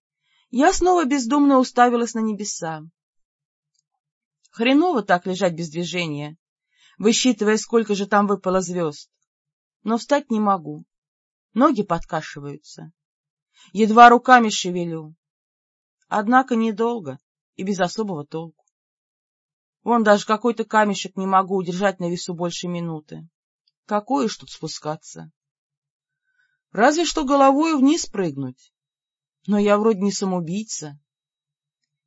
A: я снова бездумно уставилась на небеса. Хреново так лежать без движения, высчитывая, сколько же там выпало звезд. Но встать не могу. Ноги подкашиваются. Едва руками шевелю. Однако недолго и без особого толку. Вон даже какой-то камешек не могу удержать на весу больше минуты. Какое уж тут спускаться. Разве что головой вниз прыгнуть. Но я вроде не самоубийца.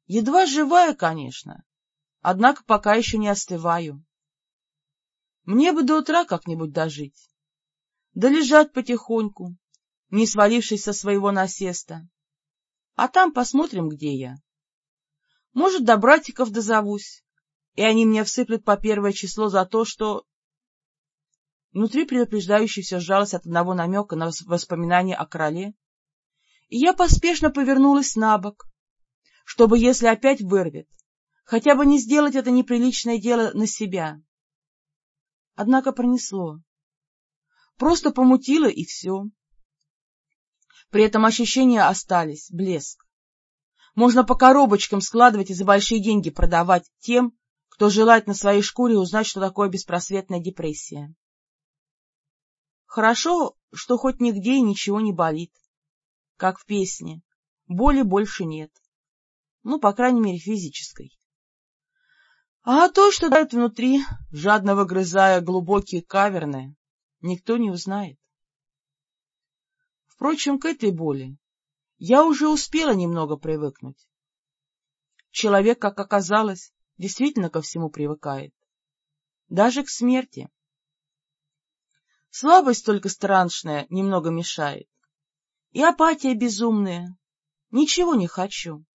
A: Едва живая, конечно, однако пока еще не остываю. Мне бы до утра как-нибудь дожить. Да лежать потихоньку, не свалившись со своего насеста. А там посмотрим, где я. Может, до братиков дозовусь, и они мне всыплют по первое число за то, что... Внутри предупреждающей все сжалось от одного намека на воспоминание о короле, и я поспешно повернулась на бок, чтобы, если опять вырвет, хотя бы не сделать это неприличное дело на себя. Однако пронесло. Просто помутило, и все. При этом ощущения остались, блеск. Можно по коробочкам складывать и за большие деньги продавать тем, кто желает на своей шкуре узнать, что такое беспросветная депрессия. Хорошо, что хоть нигде и ничего не болит, как в песне. Боли больше нет. Ну, по крайней мере, физической. А то, что дает внутри, жадно выгрызая глубокие каверны, никто не узнает. Впрочем, к этой боли я уже успела немного привыкнуть. Человек, как оказалось, действительно ко всему привыкает. Даже к смерти. Слабость только страншная немного мешает. И апатия безумная. Ничего не хочу.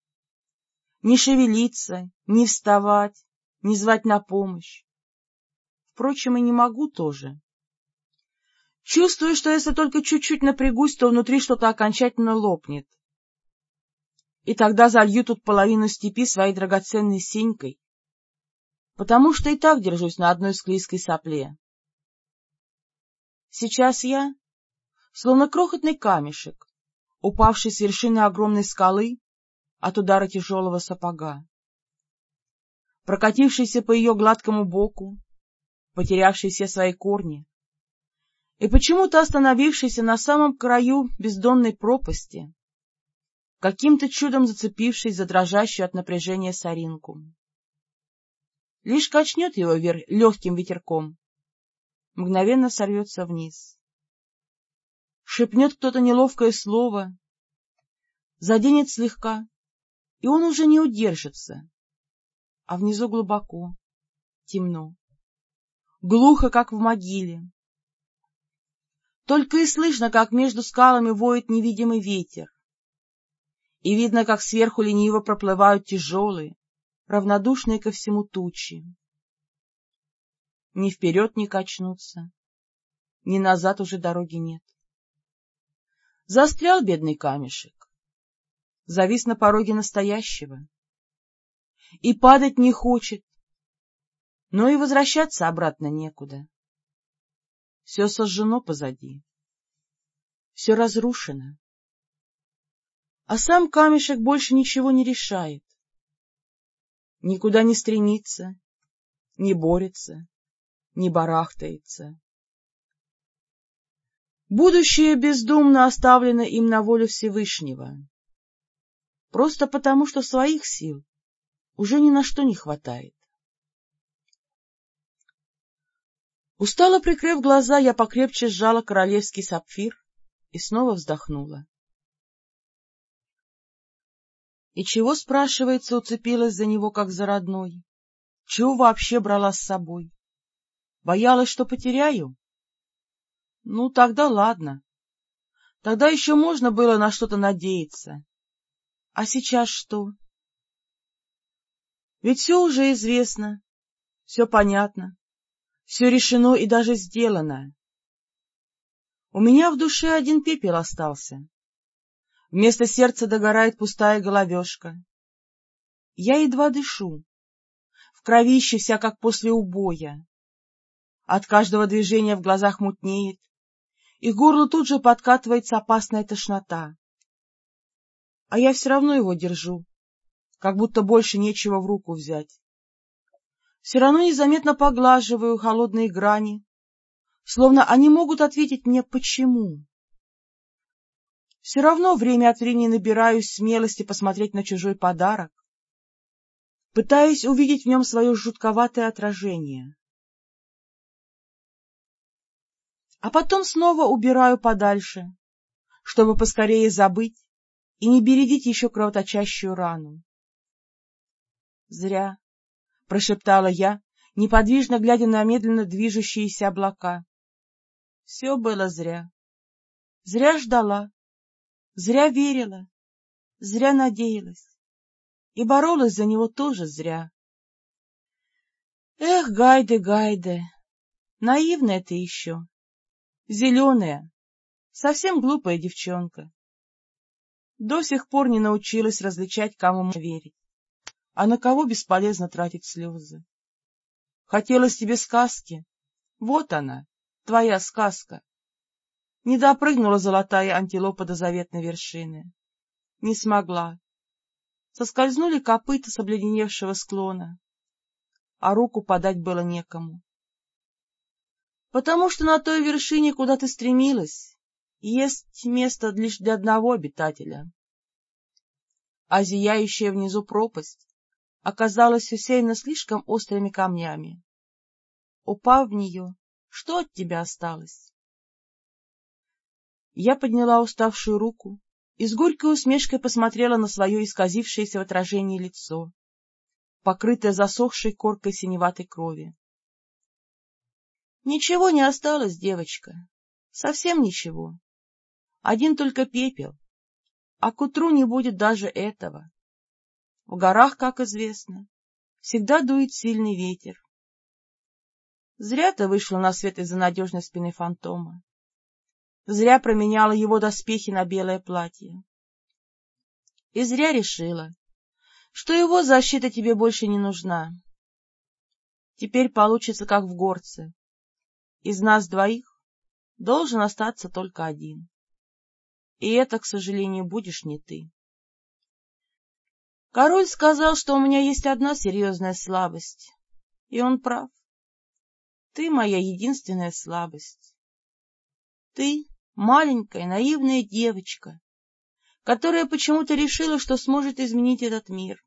A: Не шевелиться, не вставать, не звать на помощь. Впрочем, и не могу тоже. Чувствую, что если только чуть-чуть напрягусь, то внутри что-то окончательно лопнет. И тогда залью тут половину степи своей драгоценной синькой, потому что и так держусь на одной склизкой сопле. Сейчас я, словно крохотный камешек, упавший с вершины огромной скалы от удара тяжелого сапога прокатившийся по ее гладкому боку, потерявший все свои корни и почему-то остановившийся на самом краю бездонной пропасти, каким-то чудом зацепившись за дрожащую от напряжения соринку. Лишь качнет его вверх легким ветерком, мгновенно сорвется вниз. Шепнет кто-то неловкое слово, заденет слегка, и он уже не удержится, а внизу глубоко, темно, глухо, как в могиле. Только и слышно, как между скалами воет невидимый ветер, и видно, как сверху лениво проплывают тяжелые, равнодушные ко всему тучи. Ни вперед не качнуться, ни назад уже дороги нет. Застрял бедный камешек, завис на пороге настоящего. И падать не хочет, но и возвращаться обратно некуда. Все сожжено позади, все разрушено. А сам камешек больше ничего не решает, никуда не стремится, не борется, не барахтается. Будущее бездумно оставлено им на волю Всевышнего, просто потому, что своих сил уже ни на что не хватает. Устало прикрыв глаза, я покрепче сжала королевский сапфир и снова вздохнула. И чего, спрашивается, уцепилась за него, как за родной? Чего вообще брала с собой? Боялась, что потеряю? Ну, тогда ладно. Тогда еще можно было на что-то надеяться. А сейчас что? Ведь все уже известно, все понятно, все решено и даже сделано. У меня в душе один пепел остался. Вместо сердца догорает пустая головешка. Я едва дышу, в кровище вся, как после убоя. От каждого движения в глазах мутнеет, и горло тут же подкатывается опасная тошнота. А я все равно его держу, как будто больше нечего в руку взять. Все равно незаметно поглаживаю холодные грани, словно они могут ответить мне «почему?». Все равно время от времени набираюсь смелости посмотреть на чужой подарок, пытаясь увидеть в нем свое жутковатое отражение. а потом снова убираю подальше, чтобы поскорее забыть и не бередить еще кровоточащую рану. — Зря, — прошептала я, неподвижно глядя на медленно движущиеся облака. Все было зря. Зря ждала, зря верила, зря надеялась. И боролась за него тоже зря. Эх, Гайде, Гайде, наивная ты еще. Зеленая, совсем глупая девчонка. До сих пор не научилась различать, кому верить, а на кого бесполезно тратить слезы. Хотелось тебе сказки? Вот она, твоя сказка. Не допрыгнула золотая антилопа до заветной вершины. Не смогла. Соскользнули копыта с обледеневшего склона, а руку подать было некому потому что на той вершине, куда ты стремилась, есть место лишь для одного обитателя. А зияющая внизу пропасть оказалась усеяна слишком острыми камнями. Упав в нее, что от тебя осталось? Я подняла уставшую руку и с горькой усмешкой посмотрела на свое исказившееся в отражении лицо, покрытое засохшей коркой синеватой крови. Ничего не осталось, девочка, совсем ничего. Один только пепел, а к утру не будет даже этого. В горах, как известно, всегда дует сильный ветер. Зря ты вышла на свет из-за надежной спины фантома. Зря променяла его доспехи на белое платье. И зря решила, что его защита тебе больше не нужна. Теперь получится, как в горце. Из нас двоих должен остаться только один. И это, к сожалению, будешь не ты. Король сказал, что у меня есть одна серьезная слабость, и он прав. Ты моя единственная слабость. Ты маленькая наивная девочка, которая почему-то решила, что сможет изменить этот мир.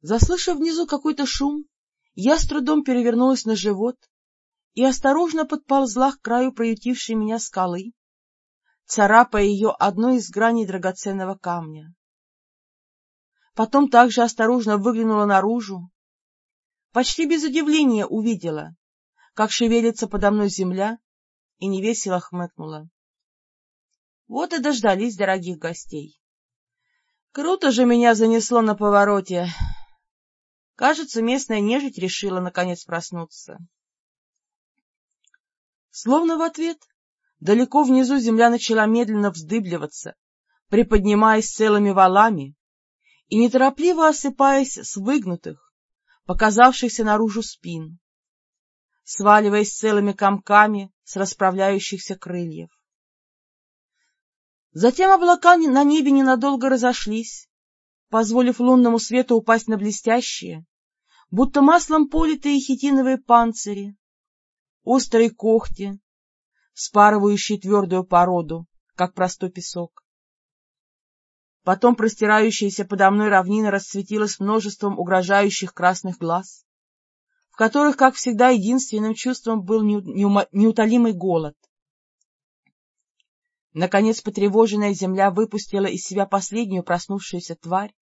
A: Заслышав внизу какой-то шум, я с трудом перевернулась на живот и осторожно подползла к краю приютившей меня скалы, царапая ее одной из граней драгоценного камня. Потом также осторожно выглянула наружу, почти без удивления увидела, как шевелится подо мной земля, и невесело хмыкнула. Вот и дождались дорогих гостей. Круто же меня занесло на повороте, Кажется, местная нежить решила наконец проснуться. Словно в ответ, далеко внизу земля начала медленно вздыбливаться, приподнимаясь целыми валами и неторопливо осыпаясь с выгнутых, показавшихся наружу спин, сваливаясь целыми комками с расправляющихся крыльев. Затем облака на небе ненадолго разошлись, позволив лунному свету упасть на блестящие, будто маслом политые хитиновые панцири, острые когти, спарывающие твердую породу, как простой песок. Потом простирающаяся подо мной равнина расцветилась множеством угрожающих красных глаз, в которых, как всегда, единственным чувством был неутолимый голод. Наконец потревоженная земля выпустила из себя последнюю проснувшуюся тварь,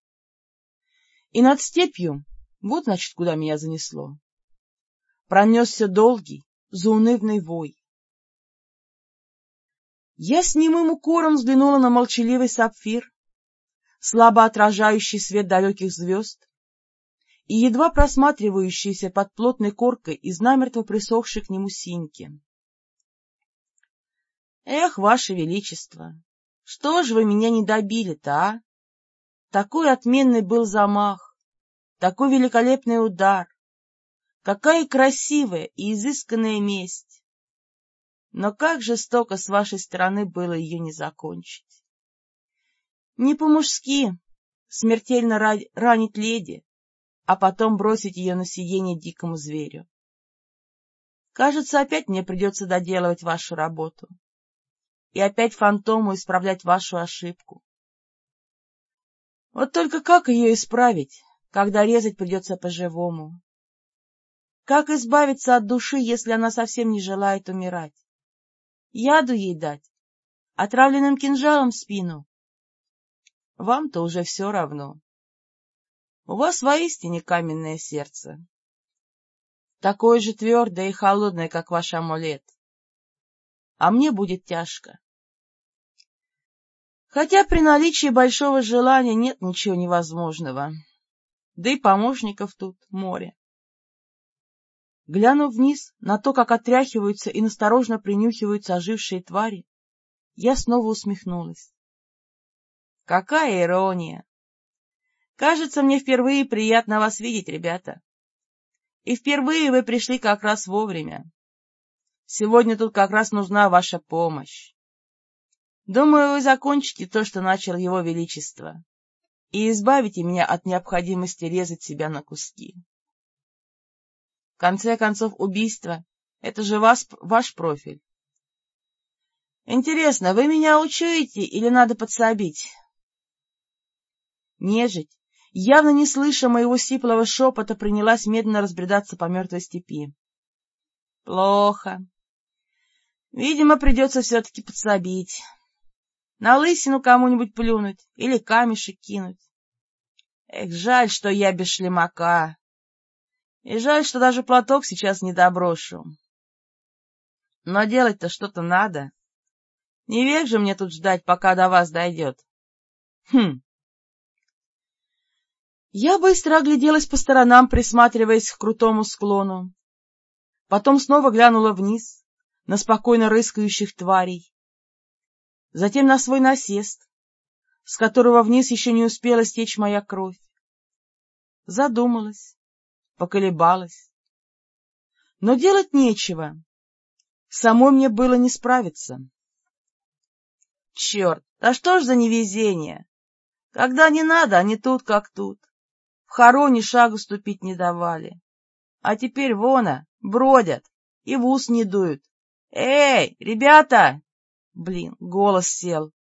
A: и над степью, вот, значит, куда меня занесло, пронесся долгий, заунывный вой. Я с немым укором взглянула на молчаливый сапфир, слабо отражающий свет далеких звезд и едва просматривающийся под плотной коркой из намертво присохшей к нему синьки. Эх, ваше величество, что же вы меня не добили-то, а? Такой отменный был замах, такой великолепный удар, какая красивая и изысканная месть! Но как жестоко с вашей стороны было ее не закончить. Не по-мужски смертельно ранить леди, а потом бросить ее на сиденье дикому зверю. Кажется, опять мне придется доделывать вашу работу. И опять фантому исправлять вашу ошибку. Вот только как ее исправить, когда резать придется по-живому? Как избавиться от души, если она совсем не желает умирать? Яду ей дать? Отравленным кинжалом в спину? Вам-то уже все равно. У вас воистине каменное сердце. Такое же твердое и холодное, как ваш амулет. А мне будет тяжко. Хотя при наличии большого желания нет ничего невозможного. Да и помощников тут море. Глянув вниз на то, как отряхиваются и насторожно принюхиваются ожившие твари, я снова усмехнулась. Какая ирония! Кажется, мне впервые приятно вас видеть, ребята. И впервые вы пришли как раз вовремя. Сегодня тут как раз нужна ваша помощь. Думаю, вы закончите то, что начал его величество, и избавите меня от необходимости резать себя на куски. Конце концов, убийство — это же вас, ваш профиль. Интересно, вы меня учуете или надо подсобить? Нежить, явно не слыша моего сиплого шепота, принялась медленно разбредаться по мертвой степи. Плохо. Видимо, придется все-таки подсобить. На лысину кому-нибудь плюнуть или камешек кинуть. Эх, жаль, что я без шлемака. И жаль, что даже платок сейчас не доброшу. Но делать-то что-то надо. Не век же мне тут ждать, пока до вас дойдет. Хм, я быстро огляделась по сторонам, присматриваясь к крутому склону. Потом снова глянула вниз, на спокойно рыскающих тварей. Затем на свой насест, с которого вниз еще не успела стечь моя кровь. Задумалась, поколебалась. Но делать нечего. Самой мне было не справиться. Черт, да что ж за невезение! Когда не надо, они тут как тут хороне шагу ступить не давали. А теперь вона, бродят и в ус не дуют. Эй, ребята! Блин, голос сел.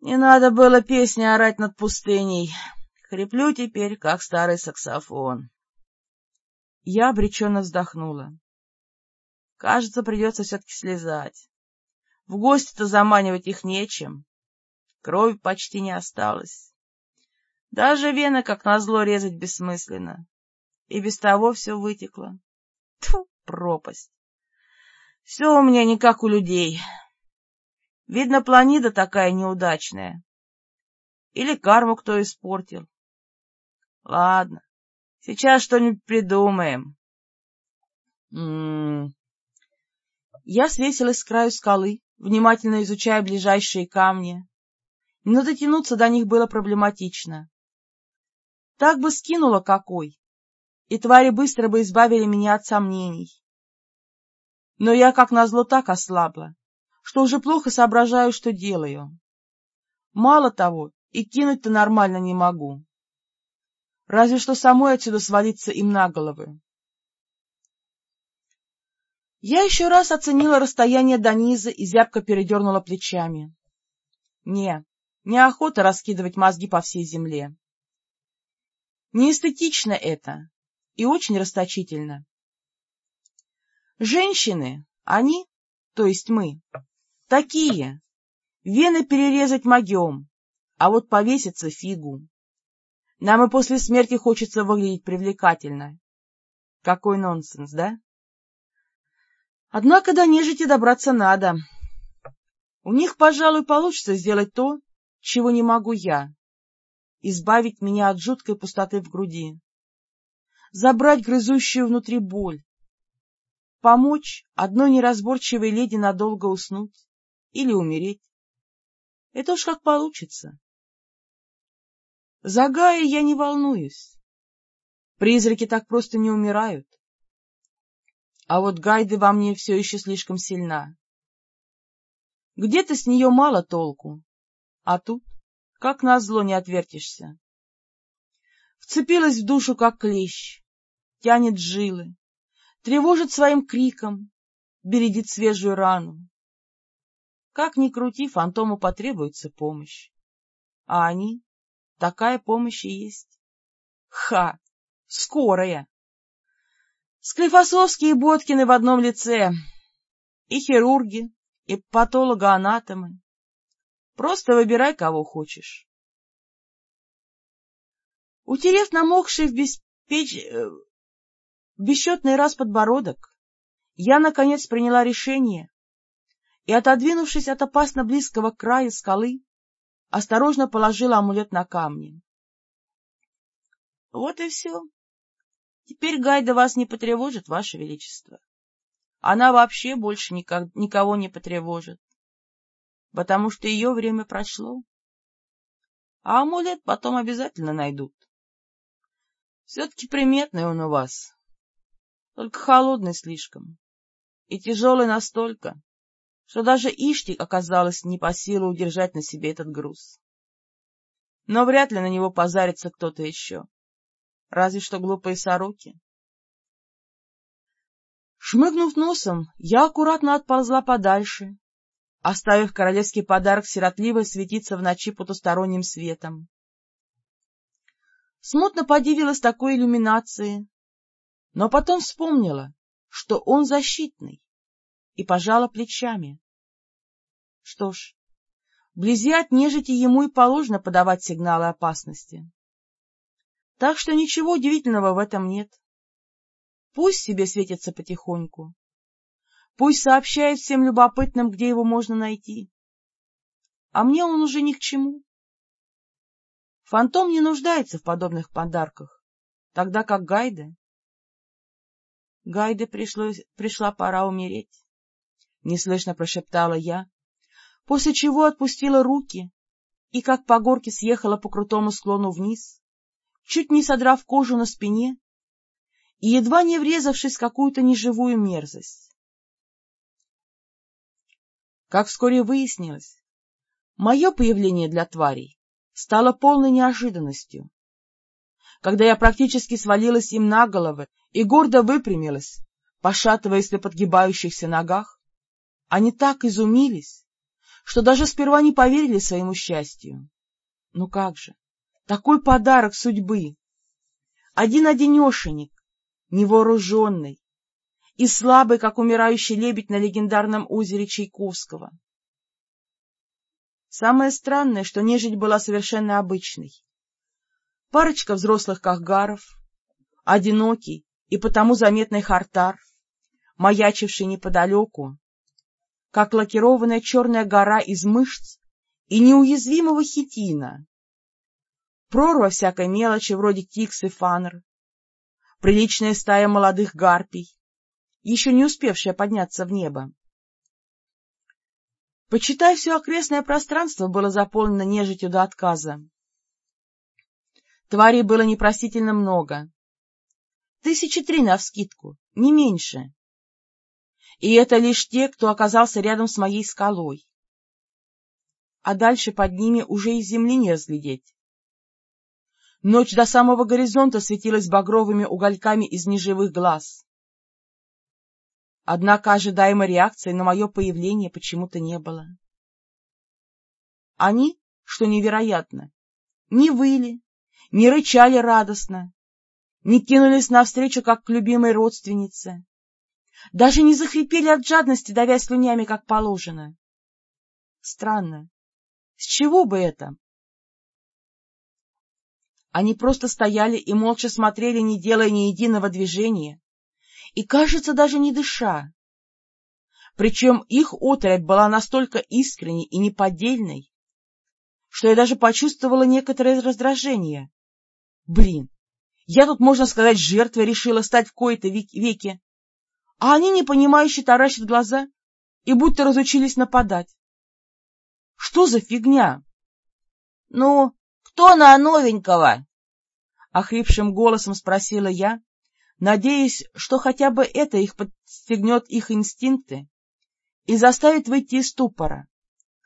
A: Не надо было песни орать над пустыней. Хриплю теперь, как старый саксофон. Я обреченно вздохнула. Кажется, придется все-таки слезать. В гости-то заманивать их нечем. Крови почти не осталось. Даже вены, как назло, резать бессмысленно. И без того все вытекло. Тьфу, пропасть. Все у меня не как у людей. Видно, планида такая неудачная. Или карму кто испортил. Ладно, сейчас что-нибудь придумаем. М -м -м. Я свесилась с краю скалы, внимательно изучая ближайшие камни, но дотянуться до них было проблематично. Так бы скинула какой, и твари быстро бы избавили меня от сомнений. Но я, как назло, так ослабла, что уже плохо соображаю, что делаю. Мало того, и кинуть-то нормально не могу. Разве что самой отсюда свалиться им на головы. Я еще раз оценила расстояние до низа и зябко передернула плечами. Не, неохота раскидывать мозги по всей земле. Неэстетично это и очень расточительно. Женщины, они, то есть мы, такие, вены перерезать могем, а вот повеситься фигу. Нам и после смерти хочется выглядеть привлекательно. Какой нонсенс, да? Однако до нежити добраться надо. У них, пожалуй, получится сделать то, чего не могу я. Избавить меня от жуткой пустоты в груди. Забрать грызущую внутри боль. Помочь одной неразборчивой леди надолго уснуть или умереть. Это уж как получится. За Гая я не волнуюсь. Призраки так просто не умирают. А вот Гайды во мне все еще слишком сильна. Где-то с нее мало толку, а тут, как назло, не отвертишься. Вцепилась в душу, как клещ, тянет жилы, тревожит своим криком, бередит свежую рану. Как ни крути, фантому потребуется помощь. А они? Такая помощь и есть. Ха! Скорая! Склифосовские и Боткины в одном лице. И хирурги, и патологоанатомы. Просто выбирай, кого хочешь. Утерев намокший в, беспеч... Э, бесчетный раз подбородок, я, наконец, приняла решение и, отодвинувшись от опасно близкого края скалы, осторожно положила амулет на камни. Вот и все. Теперь Гайда вас не потревожит, Ваше Величество. Она вообще больше никак, никого не потревожит, потому что ее время прошло. А амулет потом обязательно найдут. Все-таки приметный он у вас, только холодный слишком и тяжелый настолько, что даже Ишти оказалось не по силу удержать на себе этот груз. Но вряд ли на него позарится кто-то еще разве что глупые сороки. Шмыгнув носом, я аккуратно отползла подальше, оставив королевский подарок сиротливо светиться в ночи потусторонним светом. Смутно подивилась такой иллюминации, но потом вспомнила, что он защитный, и пожала плечами. Что ж, вблизи от нежити ему и положено подавать сигналы опасности. Так что ничего удивительного в этом нет. Пусть себе светится потихоньку. Пусть сообщает всем любопытным, где его можно найти. А мне он уже ни к чему. Фантом не нуждается в подобных подарках, тогда как Гайде... Гайде пришлось, пришла пора умереть, — неслышно прошептала я, после чего отпустила руки и, как по горке, съехала по крутому склону вниз, чуть не содрав кожу на спине и едва не врезавшись в какую-то неживую мерзость. Как вскоре выяснилось, мое появление для тварей стало полной неожиданностью. Когда я практически свалилась им на головы и гордо выпрямилась, пошатываясь на подгибающихся ногах, они так изумились, что даже сперва не поверили своему счастью. Ну как же, такой подарок судьбы! Один-одинешенек, невооруженный и слабый, как умирающий лебедь на легендарном озере Чайковского. Самое странное, что нежить была совершенно обычной. Парочка взрослых кахгаров, одинокий и потому заметный хартар, маячивший неподалеку, как лакированная черная гора из мышц и неуязвимого хитина, прорва всякой мелочи, вроде тикс и фанер, приличная стая молодых гарпий, еще не успевшая подняться в небо, Почитай, все окрестное пространство было заполнено нежитью до отказа. Тварей было непростительно много. Тысячи три навскидку, не меньше. И это лишь те, кто оказался рядом с моей скалой. А дальше под ними уже и земли не разглядеть. Ночь до самого горизонта светилась багровыми угольками из неживых глаз. Однако ожидаемой реакции на мое появление почему-то не было. Они, что невероятно, не выли, не рычали радостно, не кинулись навстречу, как к любимой родственнице, даже не захрипели от жадности, давя слюнями, как положено. Странно. С чего бы это? Они просто стояли и молча смотрели, не делая ни единого движения, и, кажется, даже не дыша. Причем их отрядь была настолько искренней и неподдельной, что я даже почувствовала некоторое раздражение. Блин, я тут, можно сказать, жертвой решила стать в кои-то веке, а они непонимающе таращат глаза и будто разучились нападать. Что за фигня? — Ну, кто на новенького? — охрипшим голосом спросила я, надеясь, что хотя бы это их подстегнет их инстинкты и заставит выйти из ступора.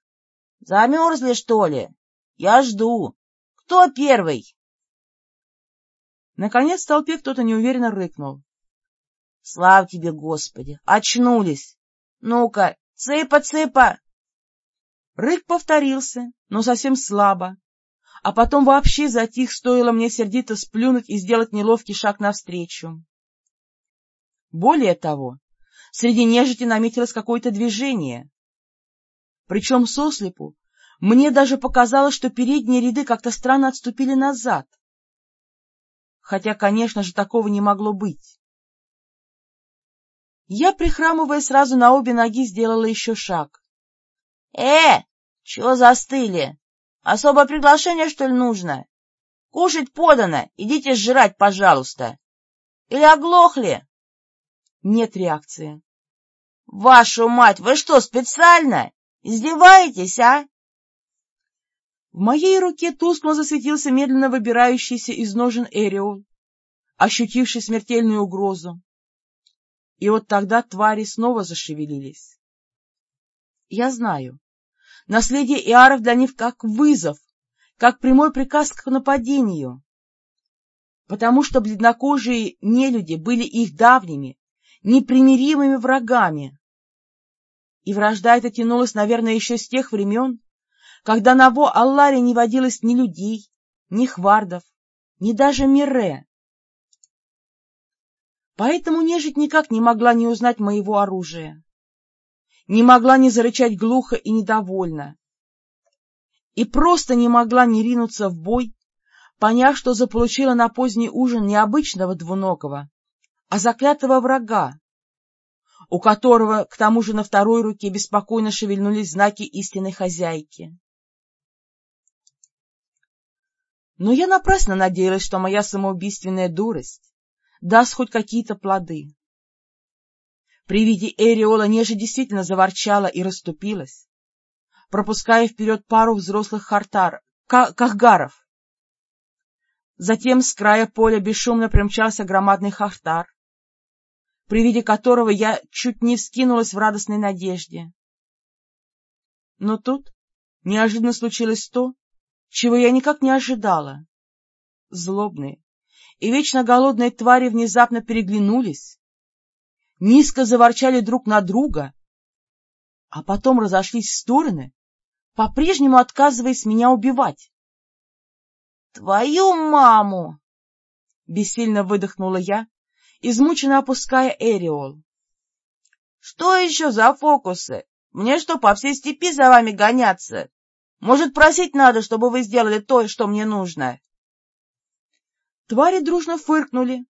A: — Замерзли, что ли? Я жду. Кто первый? Наконец в толпе кто-то неуверенно рыкнул. Слава тебе, Господи! Очнулись! Ну-ка, цыпа-цыпа! Рык повторился, но совсем слабо, а потом вообще затих, стоило мне сердито сплюнуть и сделать неловкий шаг навстречу. Более того, среди нежити наметилось какое-то движение. Причем сослепу мне даже показалось, что передние ряды как-то странно отступили назад. Хотя, конечно же, такого не могло быть. Я, прихрамывая сразу на обе ноги, сделала еще шаг. — Э, чего застыли? Особое приглашение, что ли, нужно? Кушать подано, идите жрать, пожалуйста. Или оглохли? Нет реакции. — Вашу мать, вы что, специально? Издеваетесь, а? В моей руке тускло засветился медленно выбирающийся из ножен Эриол, ощутивший смертельную угрозу. И вот тогда твари снова зашевелились. Я знаю, наследие Иаров для них как вызов, как прямой приказ к нападению, потому что бледнокожие нелюди были их давними, непримиримыми врагами. И вражда эта тянулась, наверное, еще с тех времен, когда на Во-Алларе не водилось ни людей, ни хвардов, ни даже Мире. Поэтому нежить никак не могла не узнать моего оружия, не могла не зарычать глухо и недовольно, и просто не могла не ринуться в бой, поняв, что заполучила на поздний ужин не обычного двуногого, а заклятого врага, у которого, к тому же, на второй руке беспокойно шевельнулись знаки истинной хозяйки. Но я напрасно надеялась, что моя самоубийственная дурость даст хоть какие-то плоды. При виде Эриола неже действительно заворчала и расступилась, пропуская вперед пару взрослых хартар, кахгаров. Затем с края поля бесшумно примчался громадный хартар, при виде которого я чуть не вскинулась в радостной надежде. Но тут неожиданно случилось то, чего я никак не ожидала. Злобные, и вечно голодные твари внезапно переглянулись, низко заворчали друг на друга, а потом разошлись в стороны, по-прежнему отказываясь меня убивать. — Твою маму! — бессильно выдохнула я, измученно опуская Эриол. — Что еще за фокусы? Мне что, по всей степи за вами гоняться? Может, просить надо, чтобы вы сделали то, что мне нужно? Твари дружно фыркнули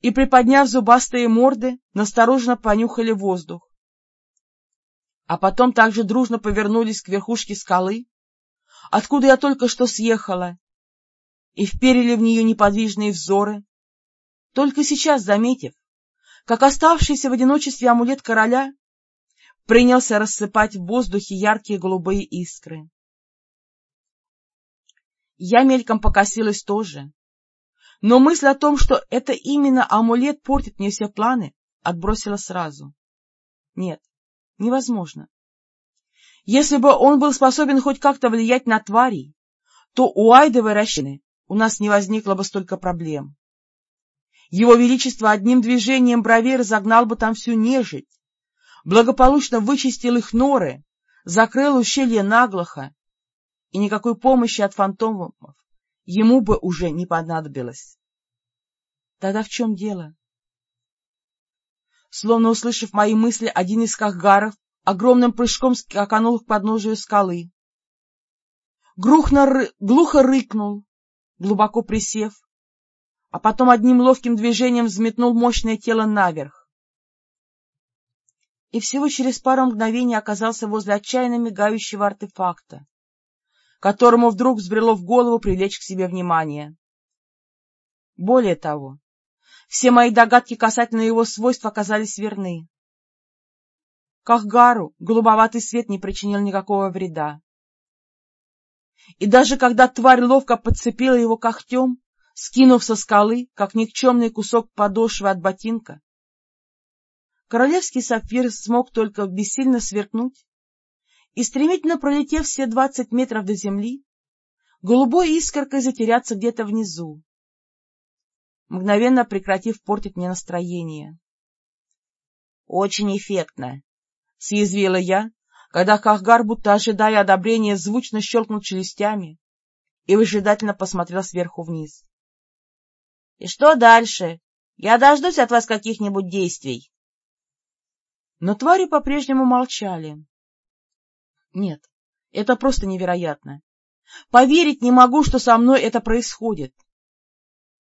A: и, приподняв зубастые морды, настороженно понюхали воздух. А потом также дружно повернулись к верхушке скалы, откуда я только что съехала, и вперили в нее неподвижные взоры, только сейчас заметив, как оставшийся в одиночестве амулет короля принялся рассыпать в воздухе яркие голубые искры. Я мельком покосилась тоже, но мысль о том, что это именно амулет портит мне все планы, отбросила сразу. Нет, невозможно. Если бы он был способен хоть как-то влиять на тварей, то у Айдовой рощины у нас не возникло бы столько проблем. Его Величество одним движением бровей разогнал бы там всю нежить, благополучно вычистил их норы, закрыл ущелье наглухо, и никакой помощи от фантомов ему бы уже не понадобилось. Тогда в чем дело? Словно услышав мои мысли, один из кахгаров огромным прыжком скаканул к подножию скалы. Глухо, ры... глухо рыкнул, глубоко присев, а потом одним ловким движением взметнул мощное тело наверх. И всего через пару мгновений оказался возле отчаянно мигающего артефакта, которому вдруг взбрело в голову привлечь к себе внимание. Более того, все мои догадки касательно его свойств оказались верны. Кахгару голубоватый свет не причинил никакого вреда. И даже когда тварь ловко подцепила его когтем, скинув со скалы, как никчемный кусок подошвы от ботинка, королевский сапфир смог только бессильно сверкнуть и, стремительно пролетев все двадцать метров до земли, голубой искоркой затеряться где-то внизу, мгновенно прекратив портить мне настроение. — Очень эффектно, — съязвила я, когда Кахгар, будто ожидая одобрения, звучно щелкнул челюстями и выжидательно посмотрел сверху вниз. — И что дальше? Я дождусь от вас каких-нибудь действий. Но твари по-прежнему молчали. Нет, это просто невероятно. Поверить не могу, что со мной это происходит.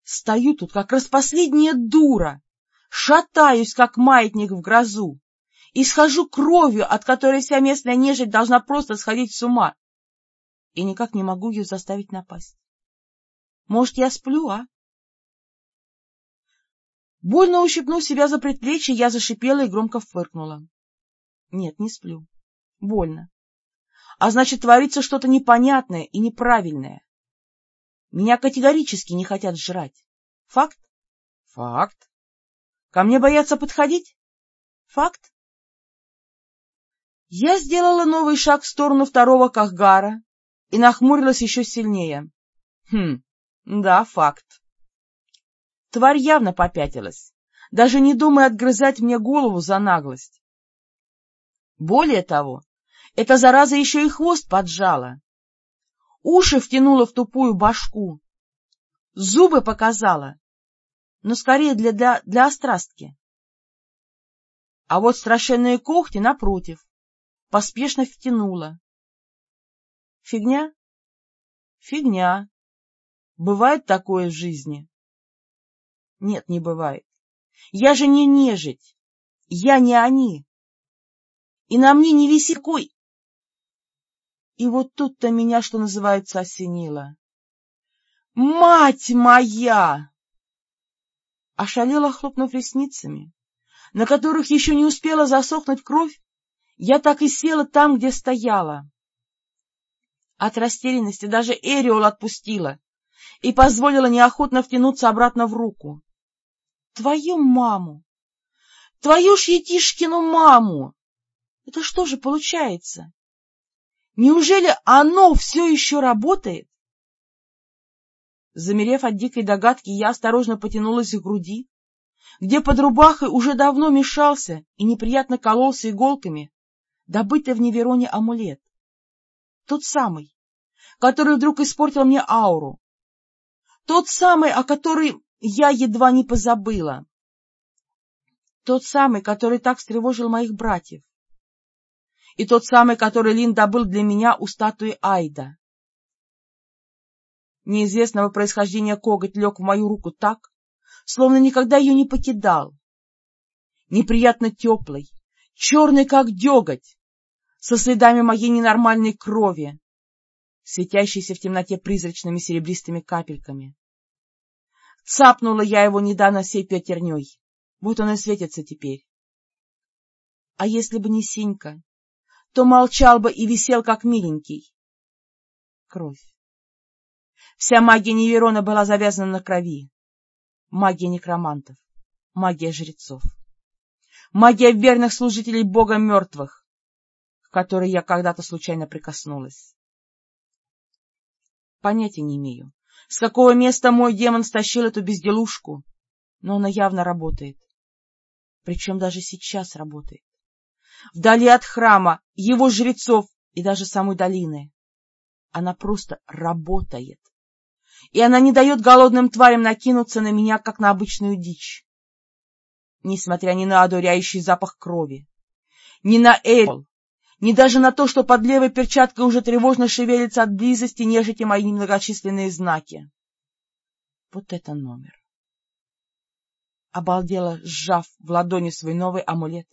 A: Стою тут, как распоследняя дура, шатаюсь, как маятник в грозу, и схожу кровью, от которой вся местная нежить должна просто сходить с ума. И никак не могу ее заставить напасть. Может, я сплю, а? Больно ущипнув себя за предплечье, я зашипела и громко фыркнула. Нет, не сплю. Больно. А значит, творится что-то непонятное и неправильное. Меня категорически не хотят жрать. Факт? Факт. Ко мне боятся подходить? Факт. Я сделала новый шаг в сторону второго Кахгара и нахмурилась еще сильнее. Хм, да, факт. Тварь явно попятилась, даже не думая отгрызать мне голову за наглость. Более того, эта зараза еще и хвост поджала. Уши втянула в тупую башку, зубы показала, но скорее для, для, для острастки. А вот страшенные когти, напротив, поспешно втянула. Фигня? Фигня. Бывает такое в жизни? Нет, не бывает. Я же не нежить. Я не они. И на мне не висит кой. И вот тут-то меня, что называется, осенило. «Мать моя!» Ошалела, хлопнув ресницами, на которых еще не успела засохнуть кровь, я так и села там, где стояла. От растерянности даже Эриол отпустила и позволила неохотно втянуться обратно в руку. Твою маму! Твою ж Етишкину маму! Это что же получается? Неужели оно все еще работает? Замерев от дикой догадки, я осторожно потянулась к груди, где под рубахой уже давно мешался и неприятно кололся иголками добытый в Невероне амулет. Тот самый, который вдруг испортил мне ауру. Тот самый, о который я едва не позабыла. Тот самый, который так встревожил моих братьев. И тот самый, который Лин добыл для меня у статуи Айда. Неизвестного происхождения коготь лег в мою руку так, словно никогда ее не покидал. Неприятно теплый, черный, как деготь, со следами моей ненормальной крови, светящейся в темноте призрачными серебристыми капельками. Цапнула я его недавно сей пятерней, вот он и светится теперь. А если бы не Синька, то молчал бы и висел, как миленький. Кровь. Вся магия Неверона была завязана на крови. Магия некромантов, магия жрецов, магия верных служителей бога мертвых, к которой я когда-то случайно прикоснулась. Понятия не имею, с какого места мой демон стащил эту безделушку, но она явно работает. Причем даже сейчас работает. Вдали от храма, его жрецов и даже самой долины. Она просто работает. И она не дает голодным тварям накинуться на меня, как на обычную дичь. Несмотря ни на одуряющий запах крови, ни на эль, ни даже на то, что под левой перчаткой уже тревожно шевелится от близости нежити мои многочисленные знаки. Вот это номер. Обалдела, сжав в ладони свой новый амулет.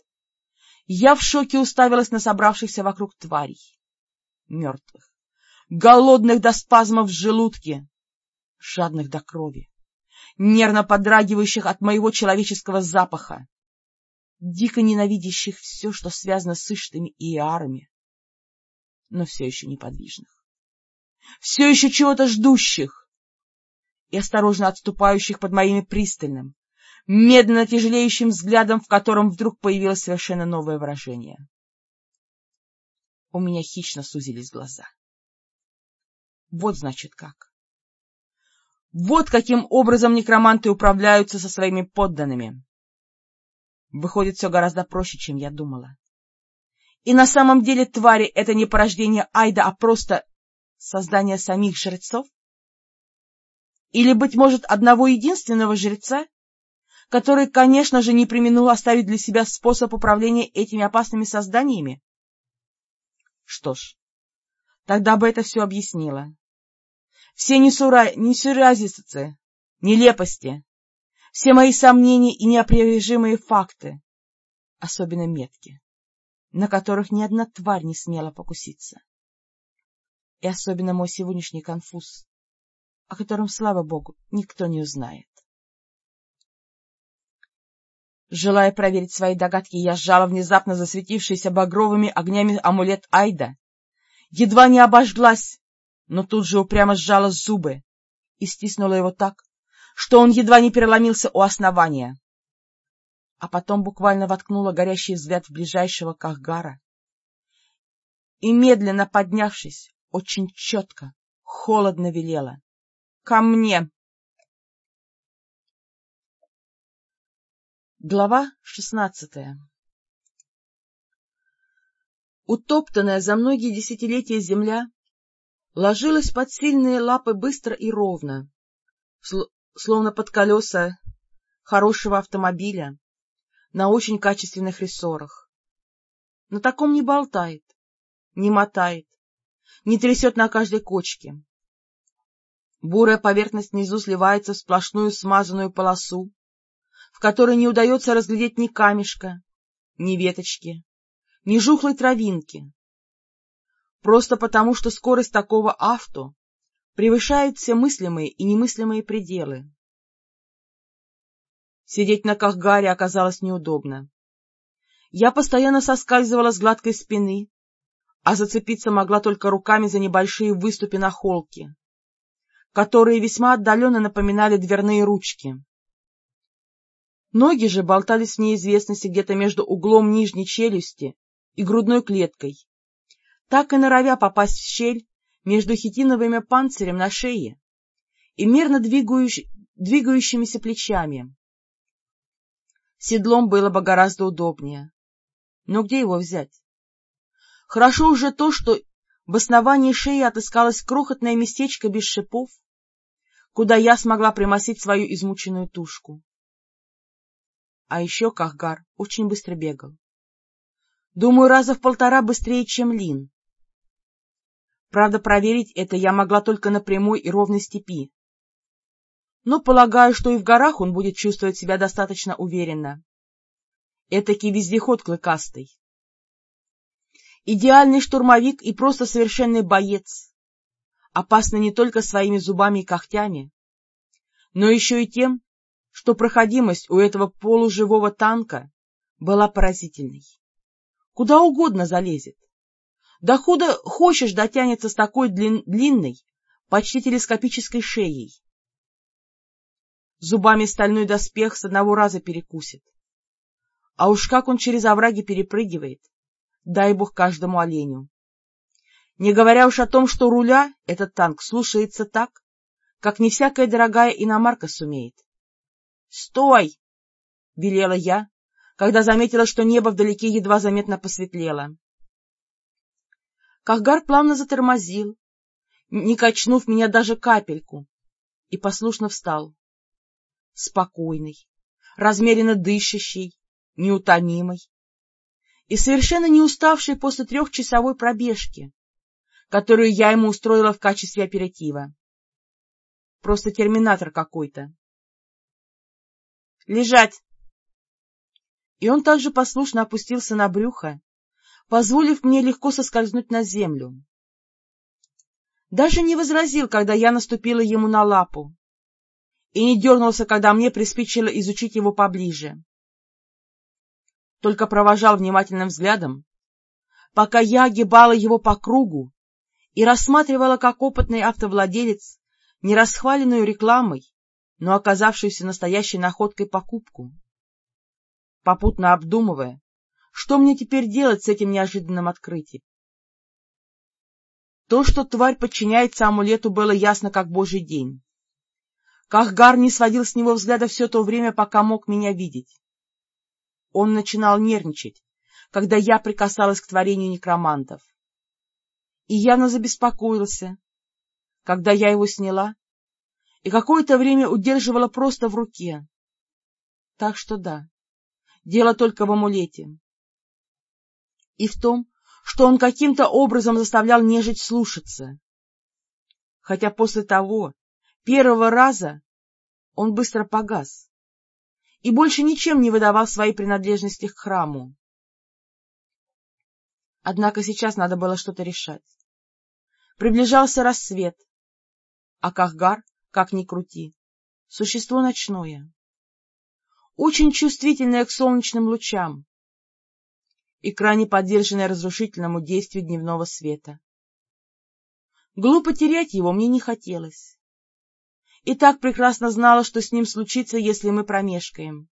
A: Я в шоке уставилась на собравшихся вокруг тварей. Мертвых, голодных до спазмов в желудке, жадных до крови, нервно подрагивающих от моего человеческого запаха, дико ненавидящих все, что связано с Иштами и Иарами, но все еще неподвижных, все еще чего-то ждущих. И осторожно отступающих под моими пристальным, медленно тяжелеющим взглядом, в котором вдруг появилось совершенно новое выражение. У меня хищно сузились глаза. Вот значит как. Вот каким образом некроманты управляются со своими подданными. Выходит, все гораздо проще, чем я думала. И на самом деле твари — это не порождение Айда, а просто создание самих жрецов? Или, быть может, одного единственного жреца, который, конечно же, не применил оставить для себя способ управления этими опасными созданиями? Что ж, тогда бы это все объяснило. Все несура... несуразицы, нелепости, все мои сомнения и неопровержимые факты, особенно метки, на которых ни одна тварь не смела покуситься. И особенно мой сегодняшний конфуз, о котором, слава богу, никто не узнает. Желая проверить свои догадки, я сжала внезапно засветившийся багровыми огнями амулет Айда. Едва не обожглась, но тут же упрямо сжала зубы и стиснула его так, что он едва не переломился у основания. А потом буквально воткнула горящий взгляд в ближайшего Кахгара. И, медленно поднявшись, очень четко, холодно велела. — Ко мне! Глава шестнадцатая Утоптанная за многие десятилетия земля ложилась под сильные лапы быстро и ровно, словно под колеса хорошего автомобиля на очень качественных рессорах. На таком не болтает, не мотает, не трясет на каждой кочке. Бурая поверхность внизу сливается в сплошную смазанную полосу, которой не удается разглядеть ни камешка, ни веточки, ни жухлой травинки. Просто потому, что скорость такого авто превышает все мыслимые и немыслимые пределы. Сидеть на Кахгаре оказалось неудобно. Я постоянно соскальзывала с гладкой спины, а зацепиться могла только руками за небольшие выступы на холке, которые весьма отдаленно напоминали дверные ручки. Ноги же болтались в неизвестности где-то между углом нижней челюсти и грудной клеткой, так и норовя попасть в щель между хитиновыми панцирем на шее и мерно двигающ... двигающимися плечами. Седлом было бы гораздо удобнее. Но где его взять? Хорошо уже то, что в основании шеи отыскалось крохотное местечко без шипов, куда я смогла примосить свою измученную тушку. А еще Кахгар очень быстро бегал. Думаю, раза в полтора быстрее, чем Лин. Правда, проверить это я могла только на прямой и ровной степи. Но полагаю, что и в горах он будет чувствовать себя достаточно уверенно. Этакий вездеход клыкастый. Идеальный штурмовик и просто совершенный боец. Опасный не только своими зубами и когтями, но еще и тем, что проходимость у этого полуживого танка была поразительной. куда угодно залезет. Да худо хочешь дотянется с такой длин, длинной, почти телескопической шеей. Зубами стальной доспех с одного раза перекусит. А уж как он через овраги перепрыгивает, дай бог каждому оленю. Не говоря уж о том, что руля этот танк слушается так, как не всякая дорогая иномарка сумеет. — Стой! — велела я, когда заметила, что небо вдалеке едва заметно посветлело. Кахгар плавно затормозил, не качнув меня даже капельку, и послушно встал. Спокойный, размеренно дышащий, неутомимый и совершенно не уставший после трехчасовой пробежки, которую я ему устроила в качестве оператива. Просто терминатор какой-то. «Лежать!» И он также послушно опустился на брюхо, позволив мне легко соскользнуть на землю. Даже не возразил, когда я наступила ему на лапу, и не дернулся, когда мне приспичило изучить его поближе. Только провожал внимательным взглядом, пока я огибала его по кругу и рассматривала как опытный автовладелец не расхваленную рекламой, но оказавшуюся настоящей находкой покупку, попутно обдумывая, что мне теперь делать с этим неожиданным открытием. То, что тварь подчиняется амулету, было ясно, как божий день. Кахгар не сводил с него взгляда все то время, пока мог меня видеть. Он начинал нервничать, когда я прикасалась к творению некромантов. И явно забеспокоился, когда я его сняла и какое-то время удерживала просто в руке. Так что да, дело только в амулете. И в том, что он каким-то образом заставлял нежить слушаться. Хотя после того, первого раза, он быстро погас и больше ничем не выдавал своей принадлежности к храму. Однако сейчас надо было что-то решать. Приближался рассвет, а Кахгар, как ни крути, существо ночное, очень чувствительное к солнечным лучам и крайне подверженное разрушительному действию дневного света. Глупо терять его мне не хотелось. И так прекрасно знала, что с ним случится, если мы промешкаем.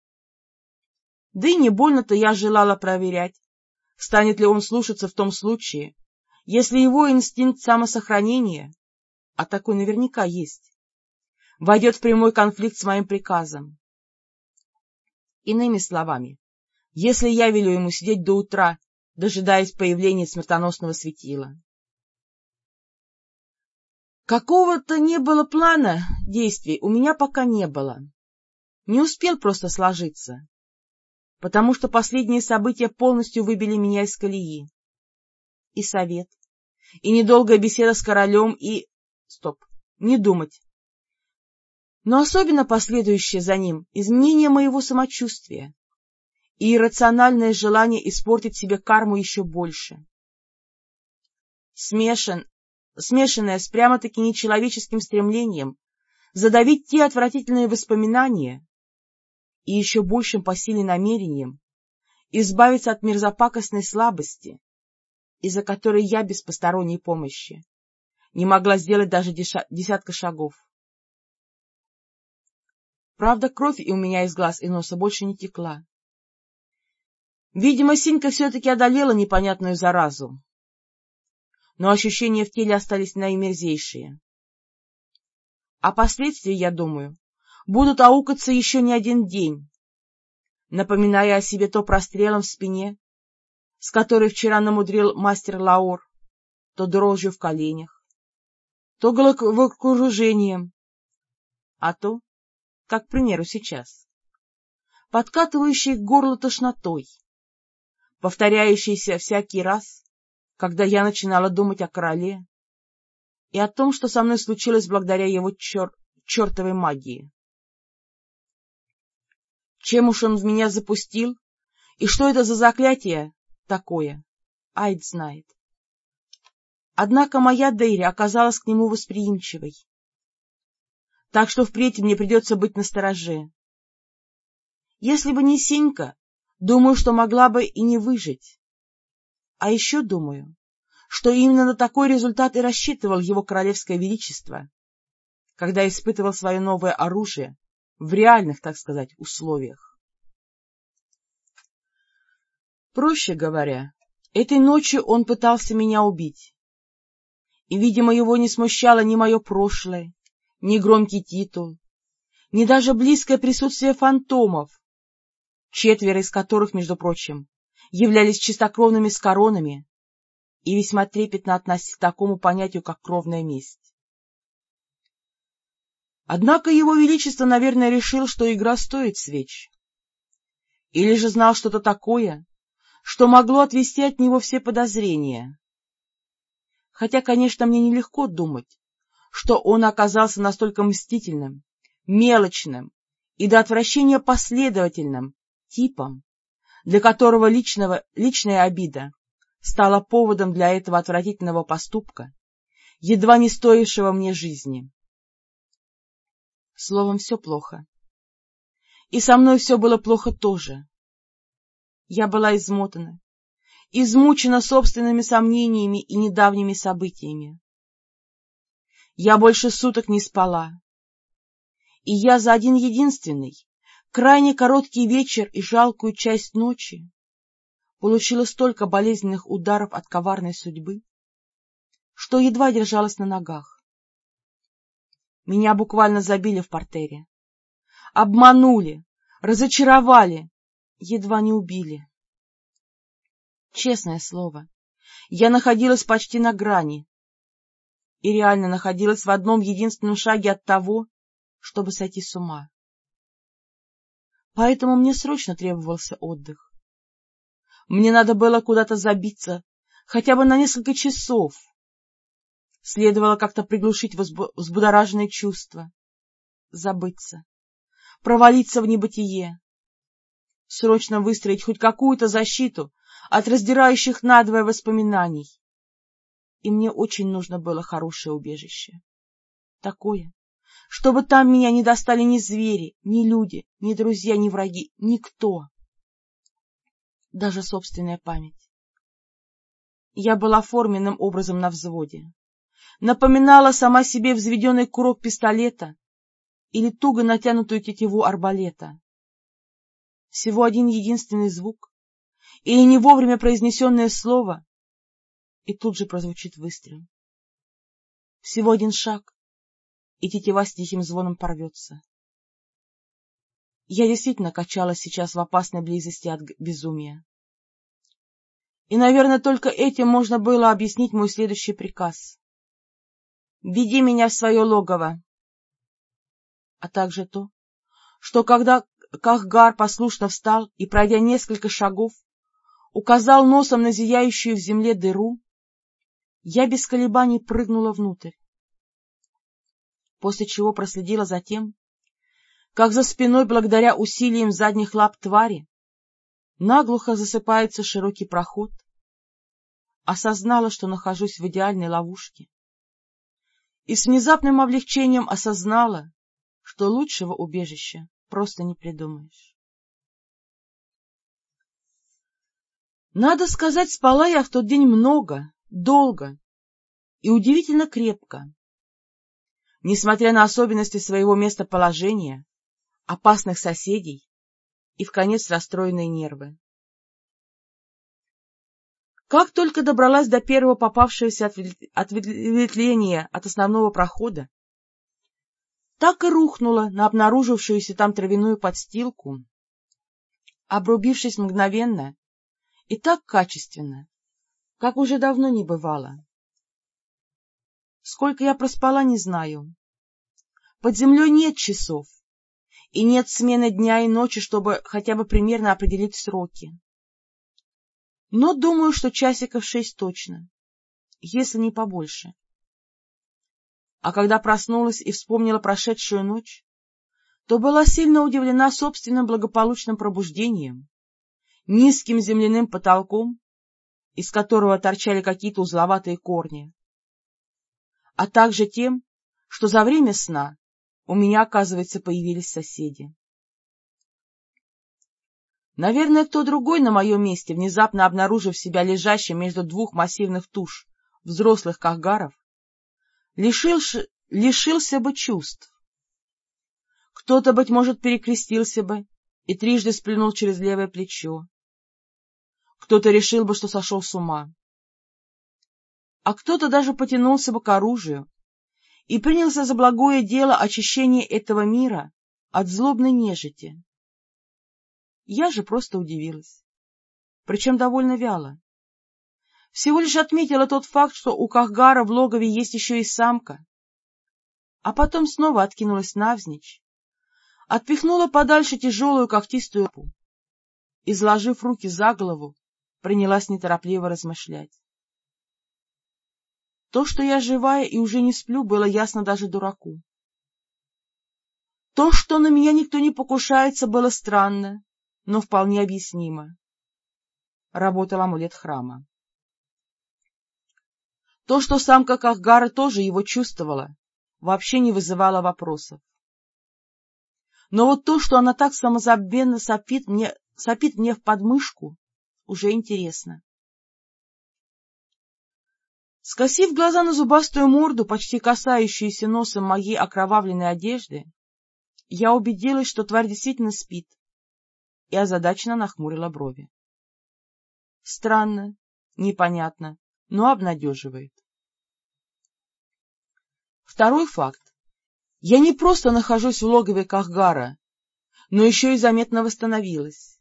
A: Да и не больно-то я желала проверять, станет ли он слушаться в том случае, если его инстинкт самосохранения, а такой наверняка есть, войдет в прямой конфликт с моим приказом. Иными словами, если я велю ему сидеть до утра, дожидаясь появления смертоносного светила. Какого-то не было плана действий, у меня пока не было. Не успел просто сложиться, потому что последние события полностью выбили меня из колеи и совет, и недолгая беседа с королем, и... Стоп, не думать. Но особенно последующее за ним изменение моего самочувствия и иррациональное желание испортить себе карму еще больше. Смешан, смешанное с прямо-таки нечеловеческим стремлением задавить те отвратительные воспоминания и еще большим по силе намерением избавиться от мерзопакостной слабости, из-за которой я без посторонней помощи не могла сделать даже десятка шагов. Правда, кровь и у меня из глаз и носа больше не текла. Видимо, Синька все-таки одолела непонятную заразу. Но ощущения в теле остались наимерзейшие. А последствия, я думаю, будут аукаться еще не один день, напоминая о себе то прострелом в спине, с которой вчера намудрил мастер Лаор, то дрожью в коленях, то головокружением, а то, как, к примеру, сейчас, подкатывающей к горлу тошнотой, повторяющейся всякий раз, когда я начинала думать о короле и о том, что со мной случилось благодаря его чер... чертовой магии. Чем уж он в меня запустил, и что это за заклятие, такое, Айд знает. Однако моя Дейри оказалась к нему восприимчивой. Так что впредь мне придется быть настороже. Если бы не Синька, думаю, что могла бы и не выжить. А еще думаю, что именно на такой результат и рассчитывал его королевское величество, когда испытывал свое новое оружие в реальных, так сказать, условиях. Проще говоря, этой ночью он пытался меня убить. И, видимо, его не смущало ни мое прошлое, ни громкий титул, ни даже близкое присутствие фантомов, четверо из которых, между прочим, являлись чистокровными с коронами и весьма трепетно относились к такому понятию, как кровная месть. Однако его величество, наверное, решил, что игра стоит свеч. Или же знал что-то такое, что могло отвести от него все подозрения. Хотя, конечно, мне нелегко думать, что он оказался настолько мстительным, мелочным и до отвращения последовательным типом, для которого личного, личная обида стала поводом для этого отвратительного поступка, едва не стоившего мне жизни. Словом, все плохо. И со мной все было плохо тоже. Я была измотана, измучена собственными сомнениями и недавними событиями. Я больше суток не спала. И я за один единственный, крайне короткий вечер и жалкую часть ночи получила столько болезненных ударов от коварной судьбы, что едва держалась на ногах. Меня буквально забили в портере, обманули, разочаровали, едва не убили. Честное слово, я находилась почти на грани, и реально находилась в одном единственном шаге от того, чтобы сойти с ума. Поэтому мне срочно требовался отдых. Мне надо было куда-то забиться, хотя бы на несколько часов. Следовало как-то приглушить взбудораженные чувства, забыться, провалиться в небытие, срочно выстроить хоть какую-то защиту от раздирающих надвое воспоминаний и мне очень нужно было хорошее убежище. Такое, чтобы там меня не достали ни звери, ни люди, ни друзья, ни враги, никто. Даже собственная память. Я была форменным образом на взводе. Напоминала сама себе взведенный курок пистолета или туго натянутую тетиву арбалета. Всего один единственный звук или не вовремя произнесенное слово, и тут же прозвучит выстрел. Всего один шаг, и тетива с тихим звоном порвется. Я действительно качалась сейчас в опасной близости от безумия. И, наверное, только этим можно было объяснить мой следующий приказ. «Веди меня в свое логово!» А также то, что когда Кахгар послушно встал и, пройдя несколько шагов, указал носом на зияющую в земле дыру, я без колебаний прыгнула внутрь, после чего проследила за тем, как за спиной, благодаря усилиям задних лап твари, наглухо засыпается широкий проход, осознала, что нахожусь в идеальной ловушке, и с внезапным облегчением осознала, что лучшего убежища просто не придумаешь. Надо сказать, спала я в тот день много, долго и удивительно крепко. Несмотря на особенности своего местоположения, опасных соседей и, в конец, расстроенные нервы. Как только добралась до первого попавшегося ответвления от основного прохода, так и рухнула на обнаружившуюся там травяную подстилку, обрубившись мгновенно и так качественно, как уже давно не бывало. Сколько я проспала, не знаю. Под землей нет часов, и нет смены дня и ночи, чтобы хотя бы примерно определить сроки. Но думаю, что часиков шесть точно, если не побольше. А когда проснулась и вспомнила прошедшую ночь, то была сильно удивлена собственным благополучным пробуждением, низким земляным потолком из которого торчали какие-то узловатые корни, а также тем, что за время сна у меня, оказывается, появились соседи. Наверное, кто другой на моем месте, внезапно обнаружив себя лежащим между двух массивных туш взрослых кахгаров, лишился, лишился бы чувств. Кто-то, быть может, перекрестился бы и трижды сплюнул через левое плечо. Кто-то решил бы, что сошел с ума. А кто-то даже потянулся бы к оружию и принялся за благое дело очищения этого мира от злобной нежити. Я же просто удивилась, причем довольно вяло. Всего лишь отметила тот факт, что у Кахгара в логове есть еще и самка, а потом снова откинулась навзничь, отпихнула подальше тяжелую когтистую лапу, изложив руки за голову, принялась неторопливо размышлять. То, что я живая и уже не сплю, было ясно даже дураку. То, что на меня никто не покушается, было странно, но вполне объяснимо. Работал амулет храма. То, что самка Кахгара тоже его чувствовала, вообще не вызывало вопросов. Но вот то, что она так самозабвенно сопит мне, сопит мне в подмышку, уже интересно. Скосив глаза на зубастую морду, почти касающуюся носом моей окровавленной одежды, я убедилась, что тварь действительно спит, и озадаченно нахмурила брови. Странно, непонятно, но обнадеживает. Второй факт. Я не просто нахожусь в логове Кахгара, но еще и заметно восстановилась.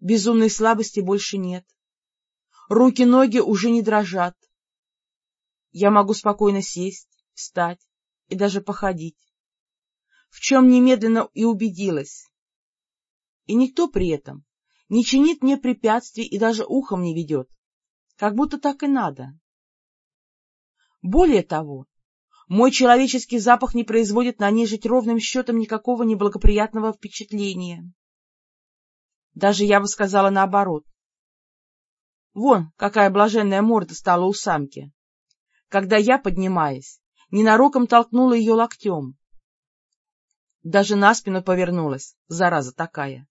A: Безумной слабости больше нет. Руки-ноги уже не дрожат. Я могу спокойно сесть, встать и даже походить. В чем немедленно и убедилась. И никто при этом не чинит мне препятствий и даже ухом не ведет, как будто так и надо. Более того, мой человеческий запах не производит на нежить ровным счетом никакого неблагоприятного впечатления. Даже я бы сказала наоборот. Вон, какая блаженная морда стала у самки, когда я, поднимаясь, ненароком толкнула ее локтем. Даже на спину повернулась, зараза такая,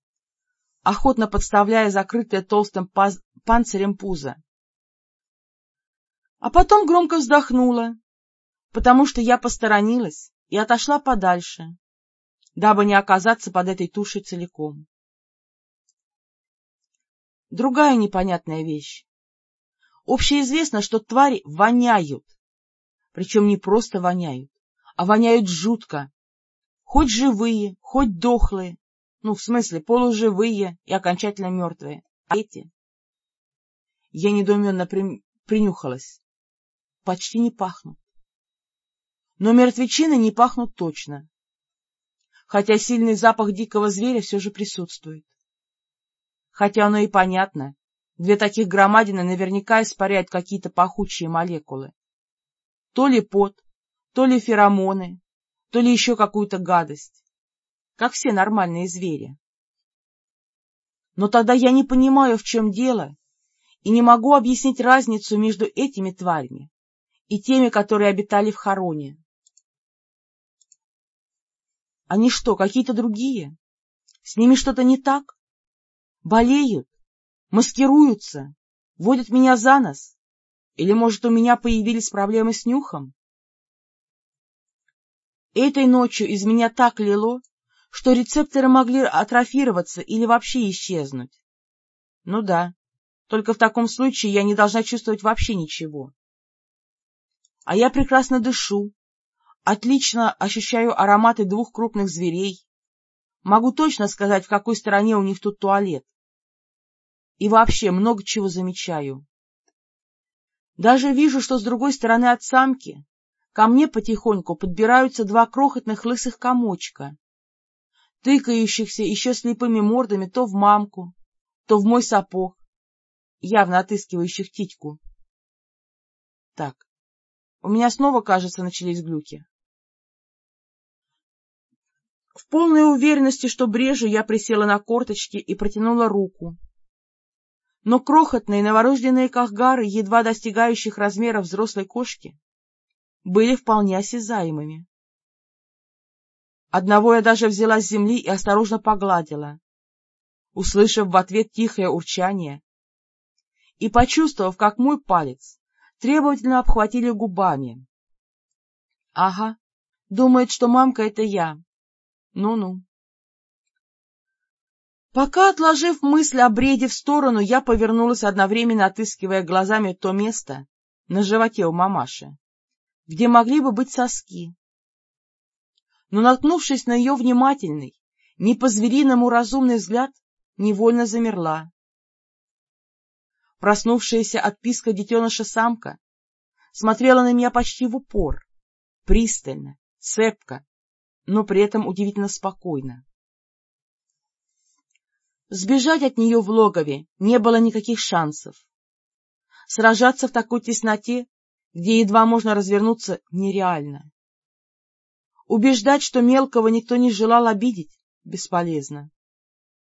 A: охотно подставляя закрытое толстым паз... панцирем пузо. А потом громко вздохнула, потому что я посторонилась и отошла подальше, дабы не оказаться под этой тушей целиком. Другая непонятная вещь. Общеизвестно, что твари воняют. Причем не просто воняют, а воняют жутко. Хоть живые, хоть дохлые. Ну, в смысле, полуживые и окончательно мертвые. А эти? Я недоуменно при... принюхалась. Почти не пахнут. Но мертвечины не пахнут точно. Хотя сильный запах дикого зверя все же присутствует. Хотя оно и понятно. Две таких громадины наверняка испаряют какие-то пахучие молекулы. То ли пот, то ли феромоны, то ли еще какую-то гадость. Как все нормальные звери. Но тогда я не понимаю, в чем дело, и не могу объяснить разницу между этими тварями и теми, которые обитали в Хароне. Они что, какие-то другие? С ними что-то не так? Болеют, маскируются, водят меня за нос? Или, может, у меня появились проблемы с нюхом? Этой ночью из меня так лило, что рецепторы могли атрофироваться или вообще исчезнуть. Ну да, только в таком случае я не должна чувствовать вообще ничего. А я прекрасно дышу, отлично ощущаю ароматы двух крупных зверей, могу точно сказать, в какой стороне у них тут туалет и вообще много чего замечаю. Даже вижу, что с другой стороны от самки ко мне потихоньку подбираются два крохотных лысых комочка, тыкающихся еще слепыми мордами то в мамку, то в мой сапог, явно отыскивающих титьку. Так, у меня снова, кажется, начались глюки. В полной уверенности, что брежу, я присела на корточки и протянула руку, но крохотные новорожденные кахгары, едва достигающих размеров взрослой кошки, были вполне осязаемыми. Одного я даже взяла с земли и осторожно погладила. услышав в ответ тихое урчание и почувствовав, как мой палец требовательно обхватили губами. Ага, думает, что мамка — это я. Ну-ну. Пока, отложив мысль о бреде в сторону, я повернулась, одновременно отыскивая глазами то место на животе у мамаши, где могли бы быть соски. Но, наткнувшись на ее внимательный, не по-звериному разумный взгляд, невольно замерла. Проснувшаяся от писка детеныша самка смотрела на меня почти в упор, пристально, цепко, но при этом удивительно спокойно. Сбежать от нее в логове не было никаких шансов. Сражаться в такой тесноте, где едва можно развернуться, нереально. Убеждать, что мелкого никто не желал обидеть, бесполезно.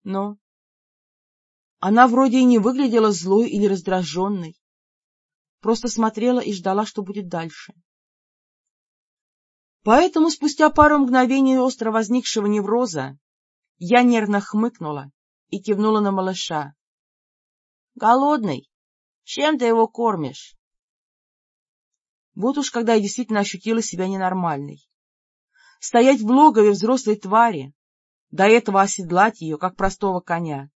A: Но она вроде и не выглядела злой или раздраженной, просто смотрела и ждала, что будет дальше. Поэтому спустя пару мгновений остро возникшего невроза я нервно хмыкнула и кивнула на малыша. — Голодный? Чем ты его кормишь? Вот уж когда я действительно ощутила себя ненормальной. Стоять в логове взрослой твари, до этого оседлать ее, как простого коня,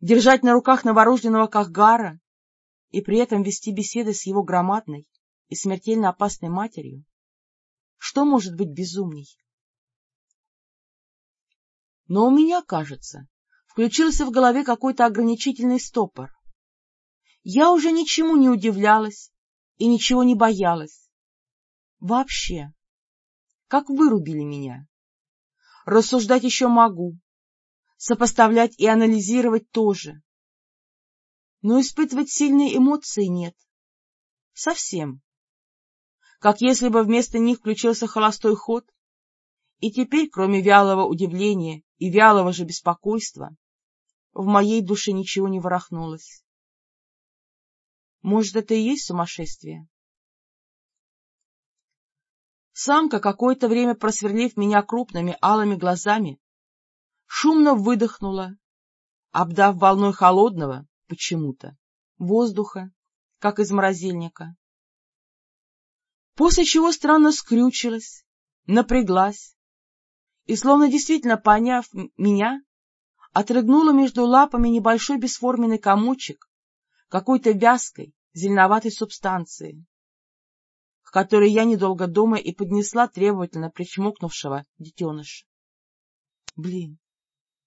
A: держать на руках новорожденного Кахгара и при этом вести беседы с его громадной и смертельно опасной матерью. Что может быть безумней? Но у меня, кажется, включился в голове какой-то ограничительный стопор. Я уже ничему не удивлялась и ничего не боялась. Вообще. Как вырубили меня. Рассуждать еще могу. Сопоставлять и анализировать тоже. Но испытывать сильные эмоции нет. Совсем. Как если бы вместо них включился холостой ход, и теперь, кроме вялого удивления и вялого же беспокойства, в моей душе ничего не ворохнулось. Может, это и есть сумасшествие? Самка, какое-то время просверлив меня крупными алыми глазами, шумно выдохнула, обдав волной холодного, почему-то, воздуха, как из морозильника. После чего странно скрючилась, напряглась и, словно действительно поняв меня, отрыгнула между лапами небольшой бесформенный комочек какой-то вязкой, зеленоватой субстанции, к которой я, недолго дома и поднесла требовательно причмокнувшего детеныша. Блин,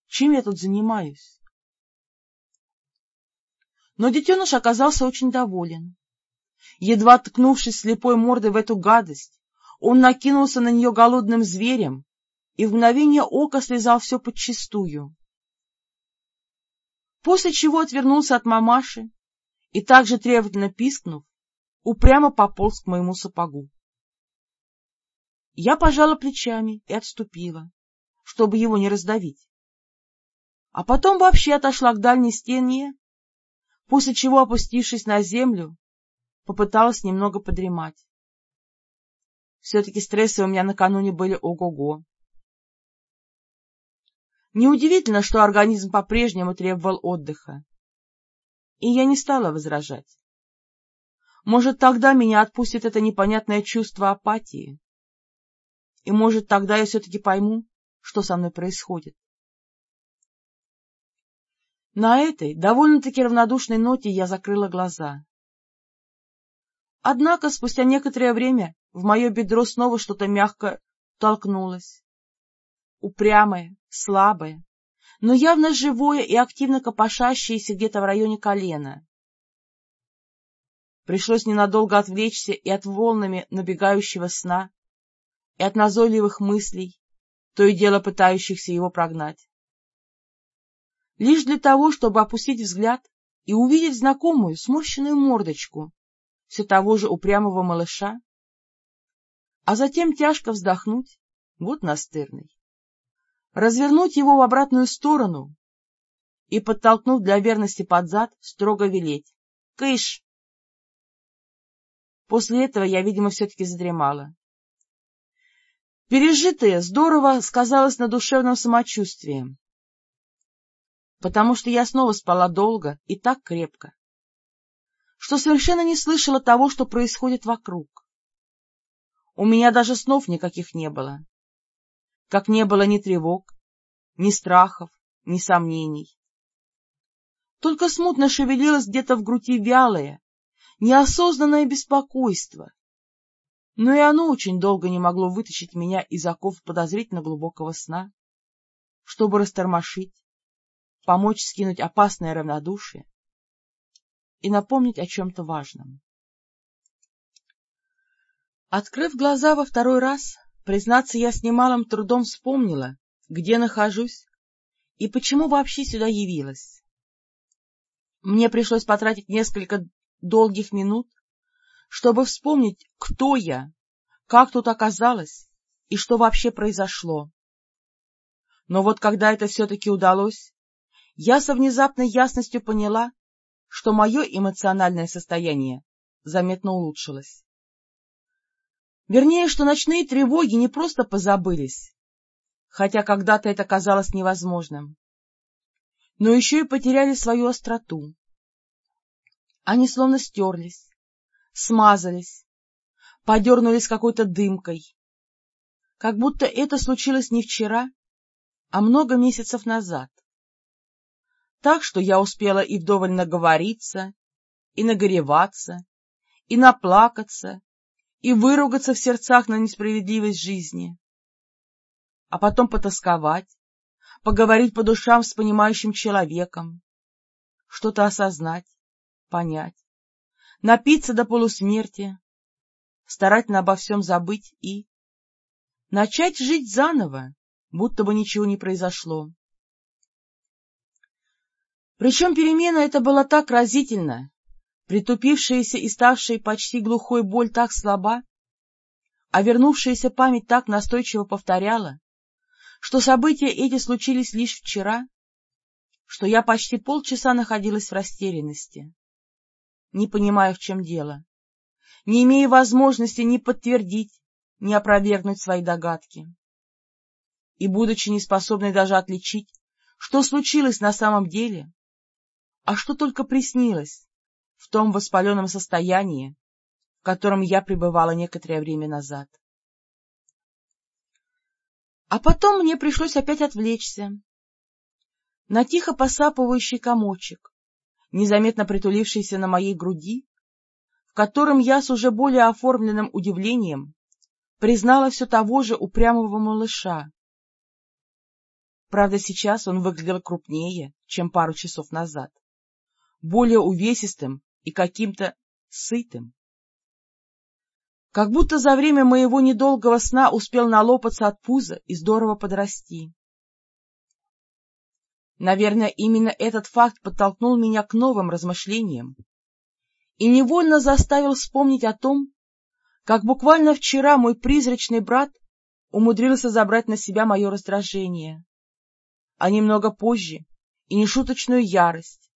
A: чем я тут занимаюсь? Но детеныш оказался очень доволен. Едва ткнувшись слепой мордой в эту гадость, он накинулся на нее голодным зверем и в мгновение ока слезал все подчистую после чего отвернулся от мамаши и также требовательно пискнув, упрямо пополз к моему сапогу. Я пожала плечами и отступила, чтобы его не раздавить. А потом вообще отошла к дальней стене, после чего, опустившись на землю, попыталась немного подремать. Все-таки стрессы у меня накануне были ого-го. Неудивительно, что организм по-прежнему требовал отдыха. И я не стала возражать. Может, тогда меня отпустит это непонятное чувство апатии. И может, тогда я все-таки пойму, что со мной происходит. На этой довольно-таки равнодушной ноте я закрыла глаза. Однако спустя некоторое время в мое бедро снова что-то мягко толкнулось. Упрямое, слабое, но явно живое и активно копошащееся где-то в районе колена. Пришлось ненадолго отвлечься и от волнами набегающего сна, и от назойливых мыслей, то и дело пытающихся его прогнать. Лишь для того, чтобы опустить взгляд и увидеть знакомую сморщенную мордочку все того же упрямого малыша, а затем тяжко вздохнуть, вот настырный, развернуть его в обратную сторону и, подтолкнув для верности под зад, строго велеть. — Кыш! После этого я, видимо, все-таки задремала. Пережитое здорово сказалось на душевном самочувствии. потому что я снова спала долго и так крепко, что совершенно не слышала того, что происходит вокруг. У меня даже снов никаких не было, как не было ни тревог, ни страхов, ни сомнений. Только смутно шевелилось где-то в груди вялое, неосознанное беспокойство, но и оно очень долго не могло вытащить меня из оков подозрительно глубокого сна, чтобы растормошить, помочь скинуть опасное равнодушие и напомнить о чем-то важном. Открыв глаза во второй раз, признаться, я с немалым трудом вспомнила, где нахожусь и почему вообще сюда явилась. Мне пришлось потратить несколько долгих минут, чтобы вспомнить, кто я, как тут оказалось и что вообще произошло. Но вот когда это все-таки удалось, я со внезапной ясностью поняла, что мое эмоциональное состояние заметно улучшилось. Вернее, что ночные тревоги не просто позабылись, хотя когда-то это казалось невозможным, но еще и потеряли свою остроту. Они словно стерлись, смазались, подернулись какой-то дымкой, как будто это случилось не вчера, а много месяцев назад. Так что я успела и вдоволь наговориться, и нагореваться, и наплакаться, и выругаться в сердцах на несправедливость жизни, а потом потасковать, поговорить по душам с понимающим человеком, что-то осознать, понять, напиться до полусмерти, старательно обо всем забыть и начать жить заново, будто бы ничего не произошло. Причем перемена эта была так разительна, притупившаяся и ставшая почти глухой боль так слаба, а вернувшаяся память так настойчиво повторяла, что события эти случились лишь вчера, что я почти полчаса находилась в растерянности не понимая, в чем дело, не имея возможности ни подтвердить, ни опровергнуть свои догадки. И, будучи неспособной даже отличить, что случилось на самом деле, а что только приснилось в том воспаленном состоянии, в котором я пребывала некоторое время назад. А потом мне пришлось опять отвлечься на тихо посапывающий комочек, незаметно притулившийся на моей груди, в котором я с уже более оформленным удивлением признала все того же упрямого малыша. Правда, сейчас он выглядел крупнее, чем пару часов назад, более увесистым и каким-то сытым. Как будто за время моего недолгого сна успел налопаться от пуза и здорово подрасти. Наверное, именно этот факт подтолкнул меня к новым размышлениям и невольно заставил вспомнить о том, как буквально вчера мой призрачный брат умудрился забрать на себя мое раздражение, а немного позже и нешуточную ярость,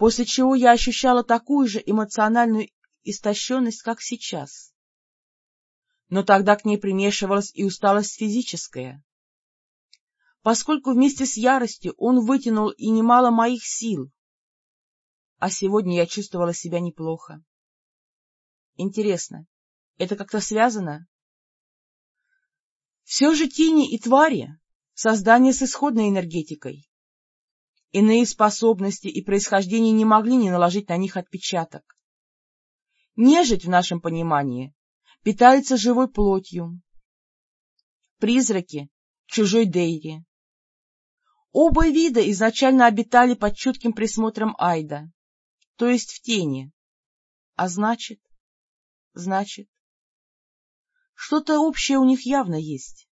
A: после чего я ощущала такую же эмоциональную истощенность, как сейчас. Но тогда к ней примешивалась и усталость физическая, поскольку вместе с яростью он вытянул и немало моих сил. А сегодня я чувствовала себя неплохо. Интересно, это как-то связано? Все же тени и твари — создание с исходной энергетикой. Иные способности и происхождение не могли не наложить на них отпечаток. Нежить, в нашем понимании, питается живой плотью. Призраки — чужой дейри. Оба вида изначально обитали под чутким присмотром Айда, то есть в тени. А значит, значит, что-то общее у них явно есть.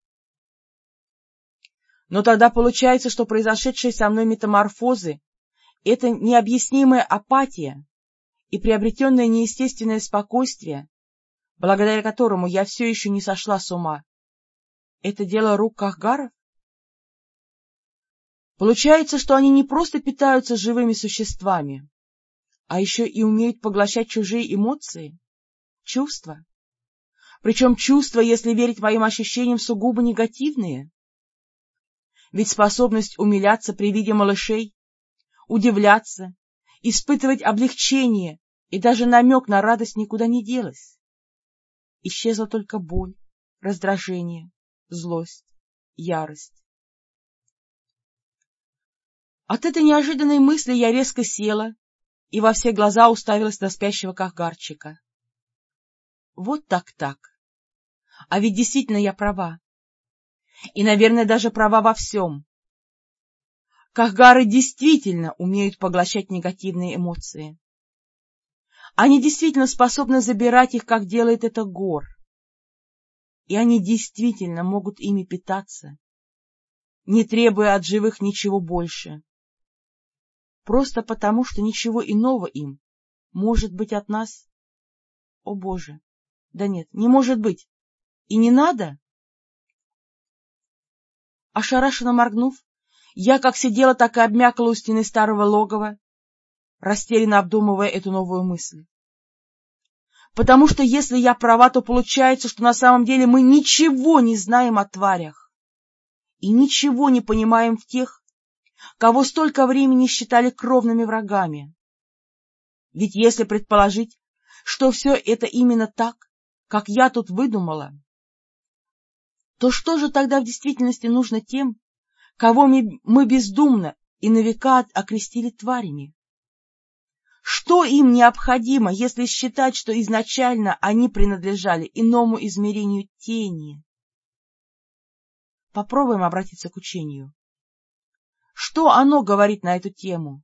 A: Но тогда получается, что произошедшие со мной метаморфозы — это необъяснимая апатия и приобретенное неестественное спокойствие, благодаря которому я все еще не сошла с ума. Это дело рук Кахгаров? Получается, что они не просто питаются живыми существами, а еще и умеют поглощать чужие эмоции, чувства. Причем чувства, если верить моим ощущениям, сугубо негативные. Ведь способность умиляться при виде малышей, удивляться, испытывать облегчение и даже намек на радость никуда не делась. Исчезла только боль, раздражение, злость, ярость. От этой неожиданной мысли я резко села и во все глаза уставилась на спящего кахгарчика. Вот так-так. А ведь действительно я права. И, наверное, даже права во всем. Кахгары действительно умеют поглощать негативные эмоции. Они действительно способны забирать их, как делает это гор. И они действительно могут ими питаться, не требуя от живых ничего больше. Просто потому, что ничего иного им может быть от нас. О, Боже! Да нет, не может быть. И не надо? Ошарашенно моргнув, я как сидела, так и обмякла у стены старого логова, растерянно обдумывая эту новую мысль. Потому что если я права, то получается, что на самом деле мы ничего не знаем о тварях и ничего не понимаем в тех, кого столько времени считали кровными врагами. Ведь если предположить, что все это именно так, как я тут выдумала, то что же тогда в действительности нужно тем, кого мы, бездумно и на века окрестили тварями? Что им необходимо, если считать, что изначально они принадлежали иному измерению тени? Попробуем обратиться к учению. Что оно говорит на эту тему?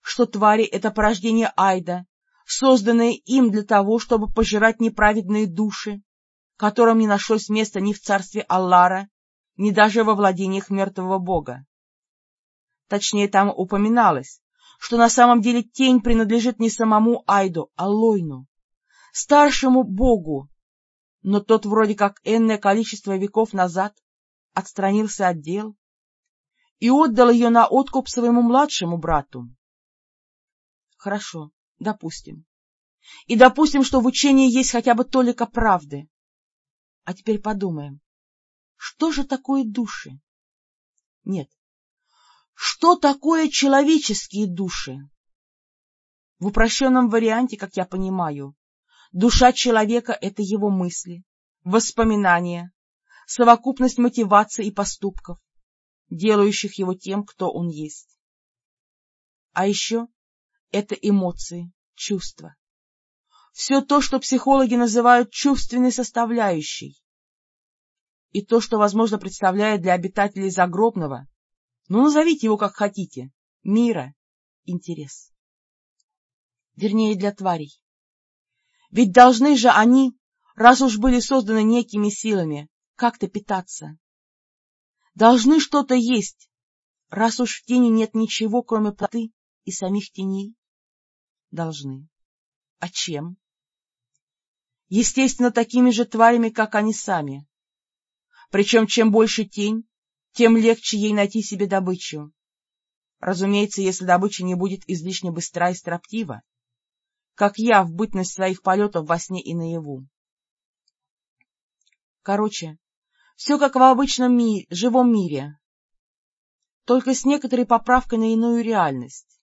A: Что твари — это порождение Айда, созданные им для того, чтобы пожирать неправедные души, которым не нашлось места ни в царстве Аллара, ни даже во владениях мертвого бога. Точнее, там упоминалось, что на самом деле тень принадлежит не самому Айду, а Лойну, старшему богу, но тот вроде как энное количество веков назад отстранился от дел и отдал ее на откуп своему младшему брату. Хорошо, допустим. И допустим, что в учении есть хотя бы толика правды. А теперь подумаем, что же такое души? Нет. Что такое человеческие души? В упрощенном варианте, как я понимаю, душа человека — это его мысли, воспоминания, совокупность мотиваций и поступков, делающих его тем, кто он есть. А еще это эмоции, чувства все то, что психологи называют чувственной составляющей, и то, что, возможно, представляет для обитателей загробного, ну, назовите его как хотите, мира, интерес. Вернее, для тварей. Ведь должны же они, раз уж были созданы некими силами, как-то питаться. Должны что-то есть, раз уж в тени нет ничего, кроме плоты и самих теней. Должны. А чем? Естественно, такими же тварями, как они сами. Причем, чем больше тень, тем легче ей найти себе добычу. Разумеется, если добыча не будет излишне быстра и строптива, как я в бытность своих полетов во сне и наяву. Короче, все как в обычном ми живом мире, только с некоторой поправкой на иную реальность.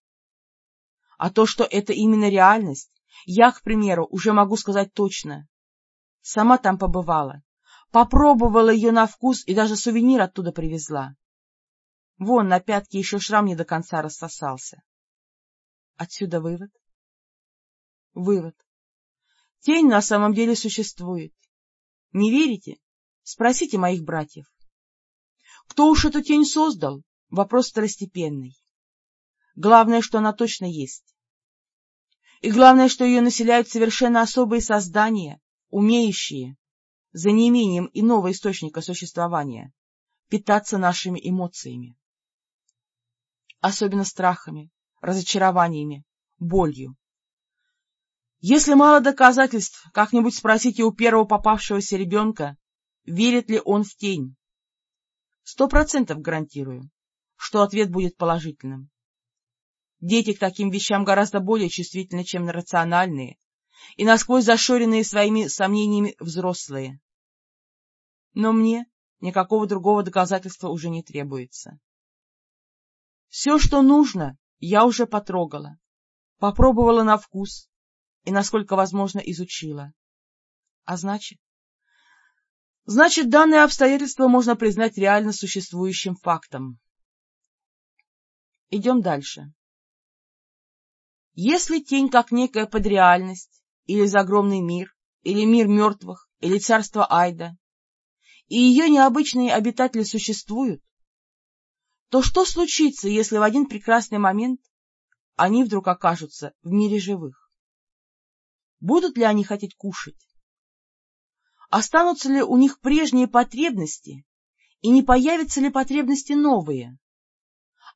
A: А то, что это именно реальность, я, к примеру, уже могу сказать точно. Сама там побывала, попробовала ее на вкус и даже сувенир оттуда привезла. Вон, на пятке еще шрам не до конца рассосался. Отсюда вывод? Вывод. Тень на самом деле существует. Не верите? Спросите моих братьев. Кто уж эту тень создал? Вопрос второстепенный. Главное, что она точно есть. И главное, что ее населяют совершенно особые создания, умеющие, за неимением иного источника существования, питаться нашими эмоциями. Особенно страхами, разочарованиями, болью. Если мало доказательств, как-нибудь спросите у первого попавшегося ребенка, верит ли он в тень. Сто процентов гарантирую, что ответ будет положительным. Дети к таким вещам гораздо более чувствительны, чем рациональные и насквозь зашоренные своими сомнениями взрослые. Но мне, никакого другого доказательства уже не требуется. Все, что нужно, я уже потрогала, попробовала на вкус и, насколько возможно, изучила. А значит? Значит, данное обстоятельство можно признать реально существующим фактом. Идем дальше. Если тень как некая подреальность, или загромный мир, или мир мертвых, или царство Айда, и ее необычные обитатели существуют, то что случится, если в один прекрасный момент они вдруг окажутся в мире живых? Будут ли они хотеть кушать? Останутся ли у них прежние потребности, и не появятся ли потребности новые?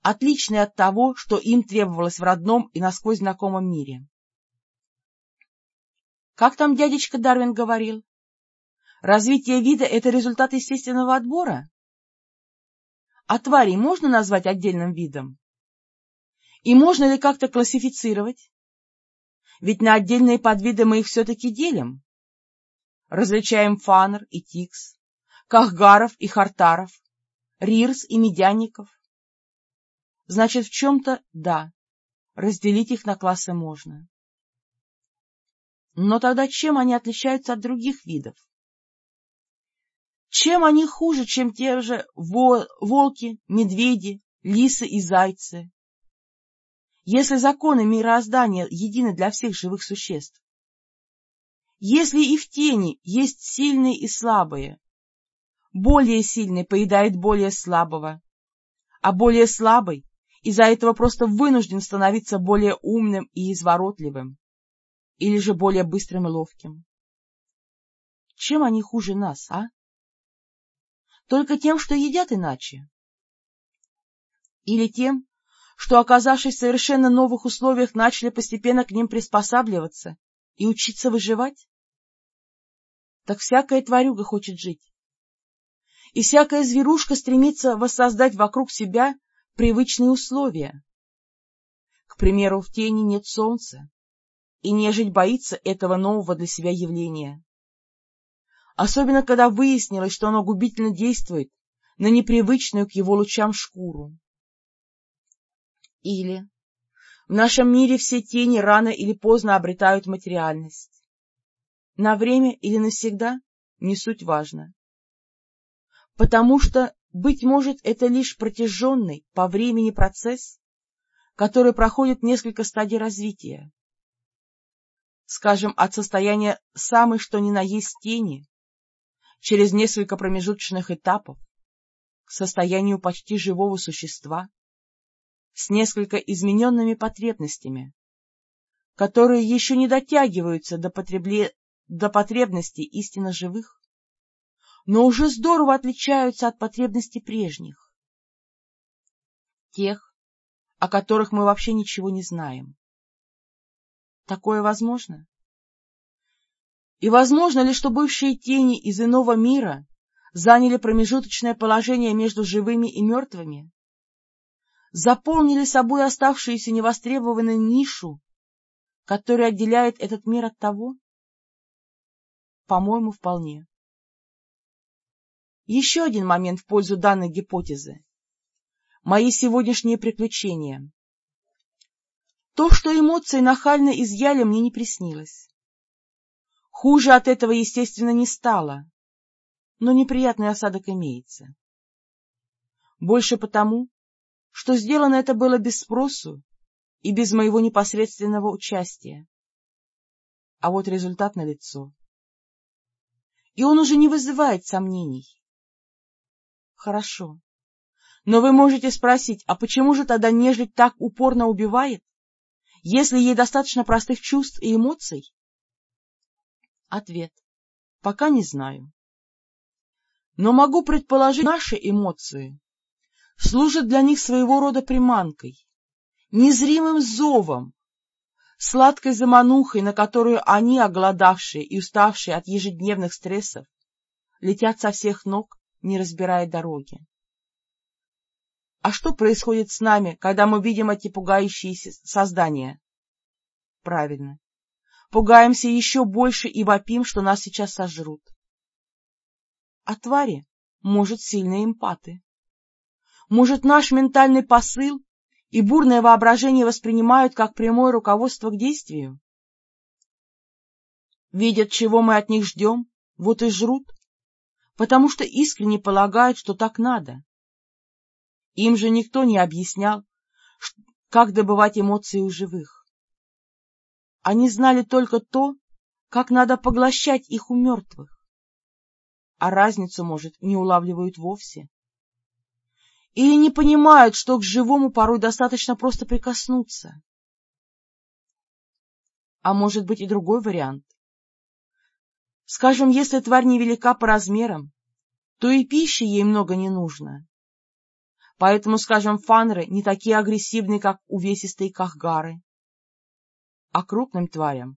A: Отличный от того, что им требовалось в родном и насквозь знакомом мире. Как там дядечка Дарвин говорил? Развитие вида — это результат естественного отбора? А тварей можно назвать отдельным видом? И можно ли как-то классифицировать? Ведь на отдельные подвиды мы их все-таки делим. Различаем фанер и тикс, кахгаров и хартаров, рирс и медяников. Значит, в чем-то — да, разделить их на классы можно. Но тогда чем они отличаются от других видов? Чем они хуже, чем те же волки, медведи, лисы и зайцы? Если законы мироздания едины для всех живых существ, если и в тени есть сильные и слабые, более сильный поедает более слабого, а более слабый из-за этого просто вынужден становиться более умным и изворотливым, или же более быстрым и ловким. Чем они хуже нас, а? Только тем, что едят иначе? Или тем, что, оказавшись в совершенно новых условиях, начали постепенно к ним приспосабливаться и учиться выживать? Так всякая тварюга хочет жить. И всякая зверушка стремится воссоздать вокруг себя привычные условия. К примеру, в тени нет солнца, и нежить боится этого нового для себя явления. Особенно, когда выяснилось, что оно губительно действует на непривычную к его лучам шкуру. Или в нашем мире все тени рано или поздно обретают материальность. На время или навсегда не суть важно. Потому что быть может, это лишь протяженный по времени процесс, который проходит несколько стадий развития. Скажем, от состояния самой что ни на есть тени, через несколько промежуточных этапов, к состоянию почти живого существа, с несколько измененными потребностями, которые еще не дотягиваются до, потребле... до потребностей истинно живых, но уже здорово отличаются от потребностей прежних. Тех, о которых мы вообще ничего не знаем. Такое возможно? И возможно ли, что бывшие тени из иного мира заняли промежуточное положение между живыми и мертвыми? Заполнили собой оставшуюся невостребованную нишу, которая отделяет этот мир от того? По-моему, вполне. Еще один момент в пользу данной гипотезы. Мои сегодняшние приключения. То, что эмоции нахально изъяли, мне не приснилось. Хуже от этого, естественно, не стало, но неприятный осадок имеется. Больше потому, что сделано это было без спросу и без моего непосредственного участия. А вот результат налицо. И он уже не вызывает сомнений. Хорошо. Но вы можете спросить, а почему же тогда нежить так упорно убивает, если ей достаточно простых чувств и эмоций? Ответ. Пока не знаю. Но могу предположить, наши эмоции служат для них своего рода приманкой, незримым зовом, сладкой заманухой, на которую они, оголодавшие и уставшие от ежедневных стрессов, летят со всех ног не разбирая дороги. А что происходит с нами, когда мы видим эти пугающие создания? Правильно. Пугаемся еще больше и вопим, что нас сейчас сожрут. А твари может, сильные эмпаты. Может, наш ментальный посыл и бурное воображение воспринимают как прямое руководство к действию? Видят, чего мы от них ждем, вот и жрут, потому что искренне полагают, что так надо. Им же никто не объяснял, как добывать эмоции у живых. Они знали только то, как надо поглощать их у мертвых. А разницу, может, не улавливают вовсе. Или не понимают, что к живому порой достаточно просто прикоснуться. А может быть и другой вариант. Скажем, если тварь невелика по размерам, то и пищи ей много не нужно. Поэтому, скажем, фанры не такие агрессивные, как увесистые кахгары. А крупным тварям,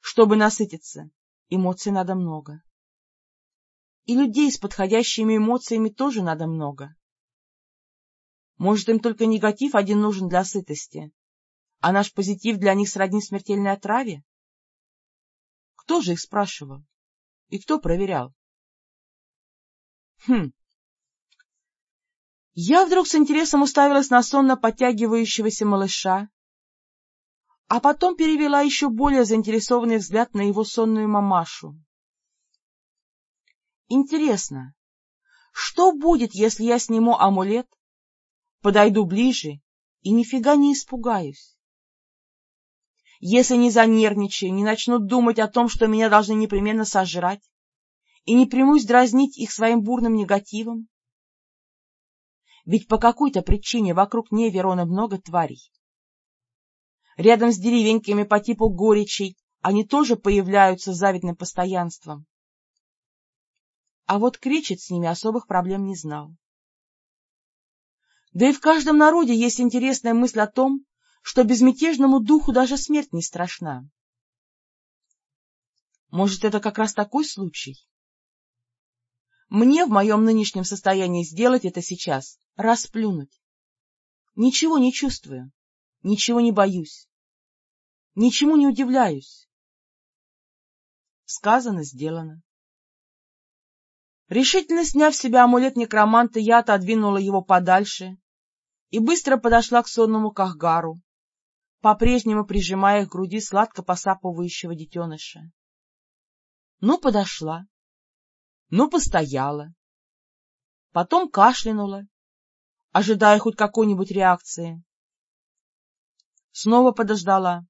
A: чтобы насытиться, эмоций надо много. И людей с подходящими эмоциями тоже надо много. Может, им только негатив один нужен для сытости, а наш позитив для них сродни смертельной отраве? Кто же их спрашивал? И кто проверял? Хм, я вдруг с интересом уставилась на сонно подтягивающегося малыша, а потом перевела еще более заинтересованный взгляд на его сонную мамашу. Интересно, что будет, если я сниму амулет, подойду ближе и нифига не испугаюсь? Если не занервничаю, не начну думать о том, что меня должны непременно сожрать, и не примусь дразнить их своим бурным негативом? ведь по какой-то причине вокруг Неверона много тварей. Рядом с деревеньками по типу горечей они тоже появляются с завидным постоянством. А вот кричит с ними особых проблем не знал. Да и в каждом народе есть интересная мысль о том, что безмятежному духу даже смерть не страшна. Может, это как раз такой случай? Мне в моем нынешнем состоянии сделать это сейчас расплюнуть. Ничего не чувствую, ничего не боюсь, ничему не удивляюсь. Сказано, сделано. Решительно сняв с себя амулет некроманта, я отодвинула его подальше и быстро подошла к сонному Кахгару, по-прежнему прижимая к груди сладко посапывающего детеныша. Ну, подошла, ну, постояла, потом кашлянула ожидая хоть какой-нибудь реакции. Снова подождала.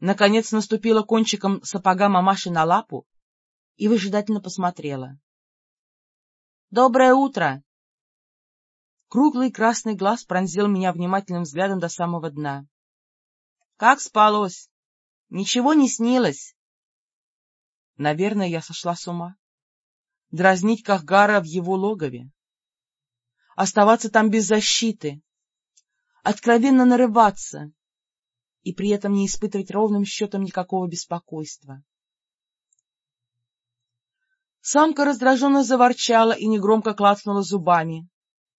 A: Наконец наступила кончиком сапога мамаши на лапу и выжидательно посмотрела. — Доброе утро! Круглый красный глаз пронзил меня внимательным взглядом до самого дна. — Как спалось? Ничего не снилось? Наверное, я сошла с ума. Дразнить Кахгара в его логове оставаться там без защиты, откровенно нарываться и при этом не испытывать ровным счетом никакого беспокойства. Самка раздраженно заворчала и негромко клацнула зубами,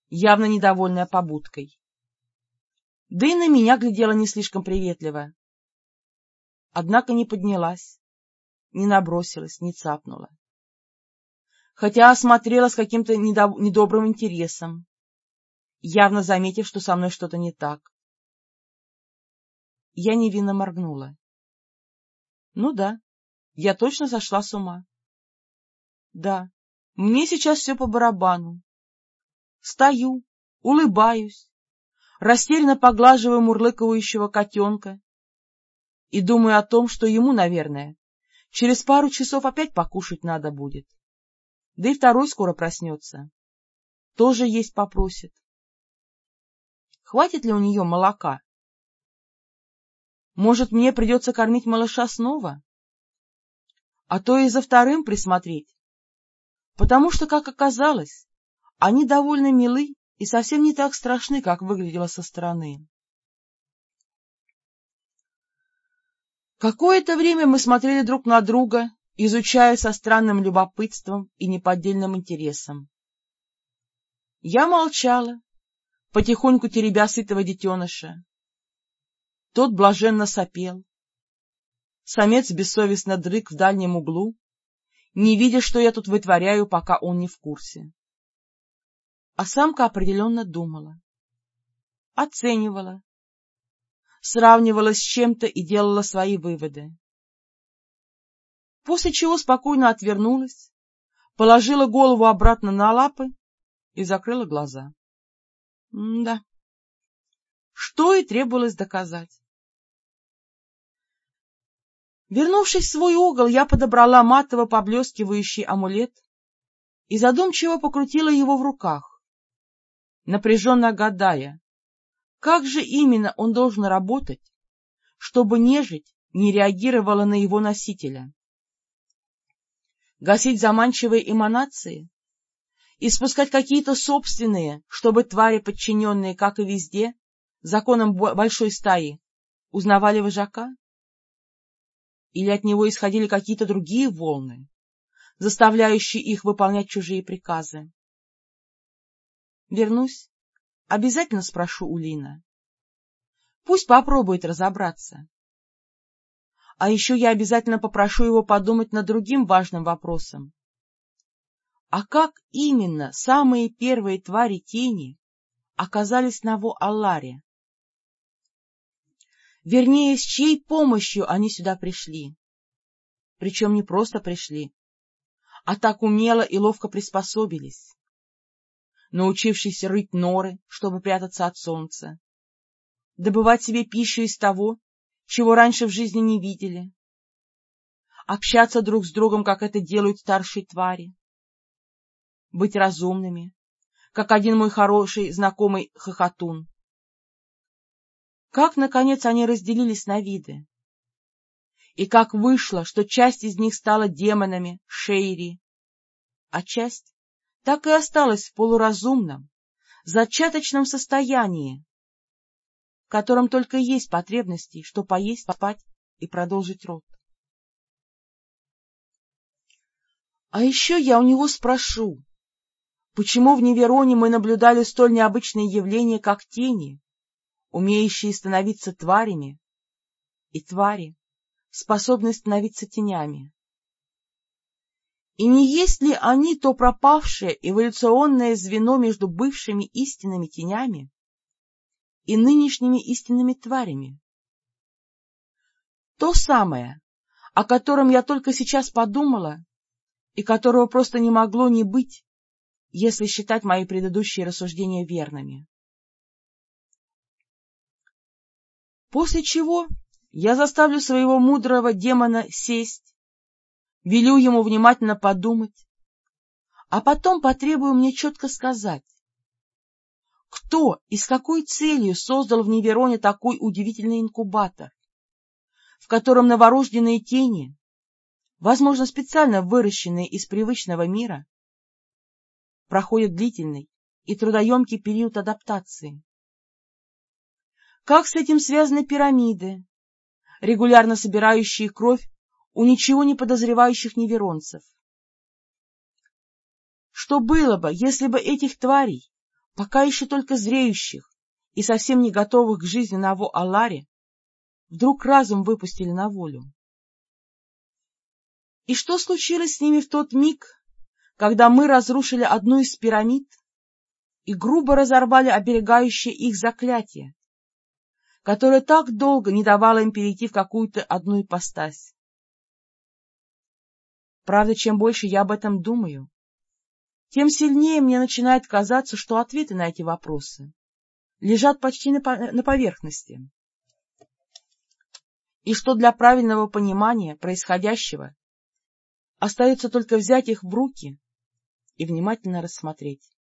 A: явно недовольная побудкой. Да и на меня глядела не слишком приветливо. Однако не поднялась, не набросилась, не цапнула хотя осмотрела с каким-то недобрым интересом, явно заметив, что со мной что-то не так. Я невинно моргнула. Ну да, я точно сошла с ума. Да, мне сейчас все по барабану. Стою, улыбаюсь, растерянно поглаживаю мурлыкающего котенка и думаю о том, что ему, наверное, через пару часов опять покушать надо будет. Да и второй скоро проснется. Тоже есть попросит. Хватит ли у нее молока? Может, мне придется кормить малыша снова? А то и за вторым присмотреть. Потому что, как оказалось, они довольно милы и совсем не так страшны, как выглядело со стороны. Какое-то время мы смотрели друг на друга, изучая со странным любопытством и неподдельным интересом. Я молчала, потихоньку теребя сытого детеныша. Тот блаженно сопел. Самец бессовестно дрыг в дальнем углу, не видя, что я тут вытворяю, пока он не в курсе. А самка определенно думала, оценивала, сравнивала с чем-то и делала свои выводы. После чего спокойно отвернулась, положила голову обратно на лапы и закрыла глаза. М да, что и требовалось доказать. Вернувшись в свой угол, я подобрала матово поблескивающий амулет и задумчиво покрутила его в руках, напряженно гадая, как же именно он должен работать, чтобы нежить не реагировала на его носителя. Гасить заманчивые эманации? Испускать какие-то собственные, чтобы твари, подчиненные, как и везде, законам большой стаи, узнавали вожака? Или от него исходили какие-то другие волны, заставляющие их выполнять чужие приказы? Вернусь, обязательно спрошу у Лина. Пусть попробует разобраться. А еще я обязательно попрошу его подумать над другим важным вопросом. А как именно самые первые твари тени оказались на Во-Алларе? Вернее, с чьей помощью они сюда пришли. Причем не просто пришли, а так умело и ловко приспособились, научившись рыть норы, чтобы прятаться от солнца, добывать себе пищу из того, чего раньше в жизни не видели, общаться друг с другом, как это делают старшие твари, быть разумными, как один мой хороший знакомый хохотун, как, наконец, они разделились на виды? И как вышло, что часть из них стала демонами, шейри, а часть так и осталась в полуразумном, зачаточном состоянии, в котором только есть потребности, что поесть, спать и продолжить род. А еще я у него спрошу, почему в Невероне мы наблюдали столь необычные явления, как тени, умеющие становиться тварями, и твари, способные становиться тенями. И не есть ли они то пропавшее эволюционное звено между бывшими истинными тенями и нынешними истинными тварями? То самое, о котором я только сейчас подумала, и которого просто не могло не быть, если считать мои предыдущие рассуждения верными. После чего я заставлю своего мудрого демона сесть, велю ему внимательно подумать, а потом потребую мне четко сказать, кто и с какой целью создал в Невероне такой удивительный инкубатор, в котором новорожденные тени, возможно, специально выращенные из привычного мира, проходят длительный и трудоемкий период адаптации. Как с этим связаны пирамиды, регулярно собирающие кровь у ничего не подозревающих неверонцев? Что было бы, если бы этих тварей, пока еще только зреющих и совсем не готовых к жизни на Во-Аларе, вдруг разум выпустили на волю? И что случилось с ними в тот миг, когда мы разрушили одну из пирамид и грубо разорвали оберегающее их заклятие, которая так долго не давала им перейти в какую-то одну ипостась. Правда, чем больше я об этом думаю, тем сильнее мне начинает казаться, что ответы на эти вопросы лежат почти на, на поверхности, и что для правильного понимания происходящего остается только взять их в руки и внимательно рассмотреть.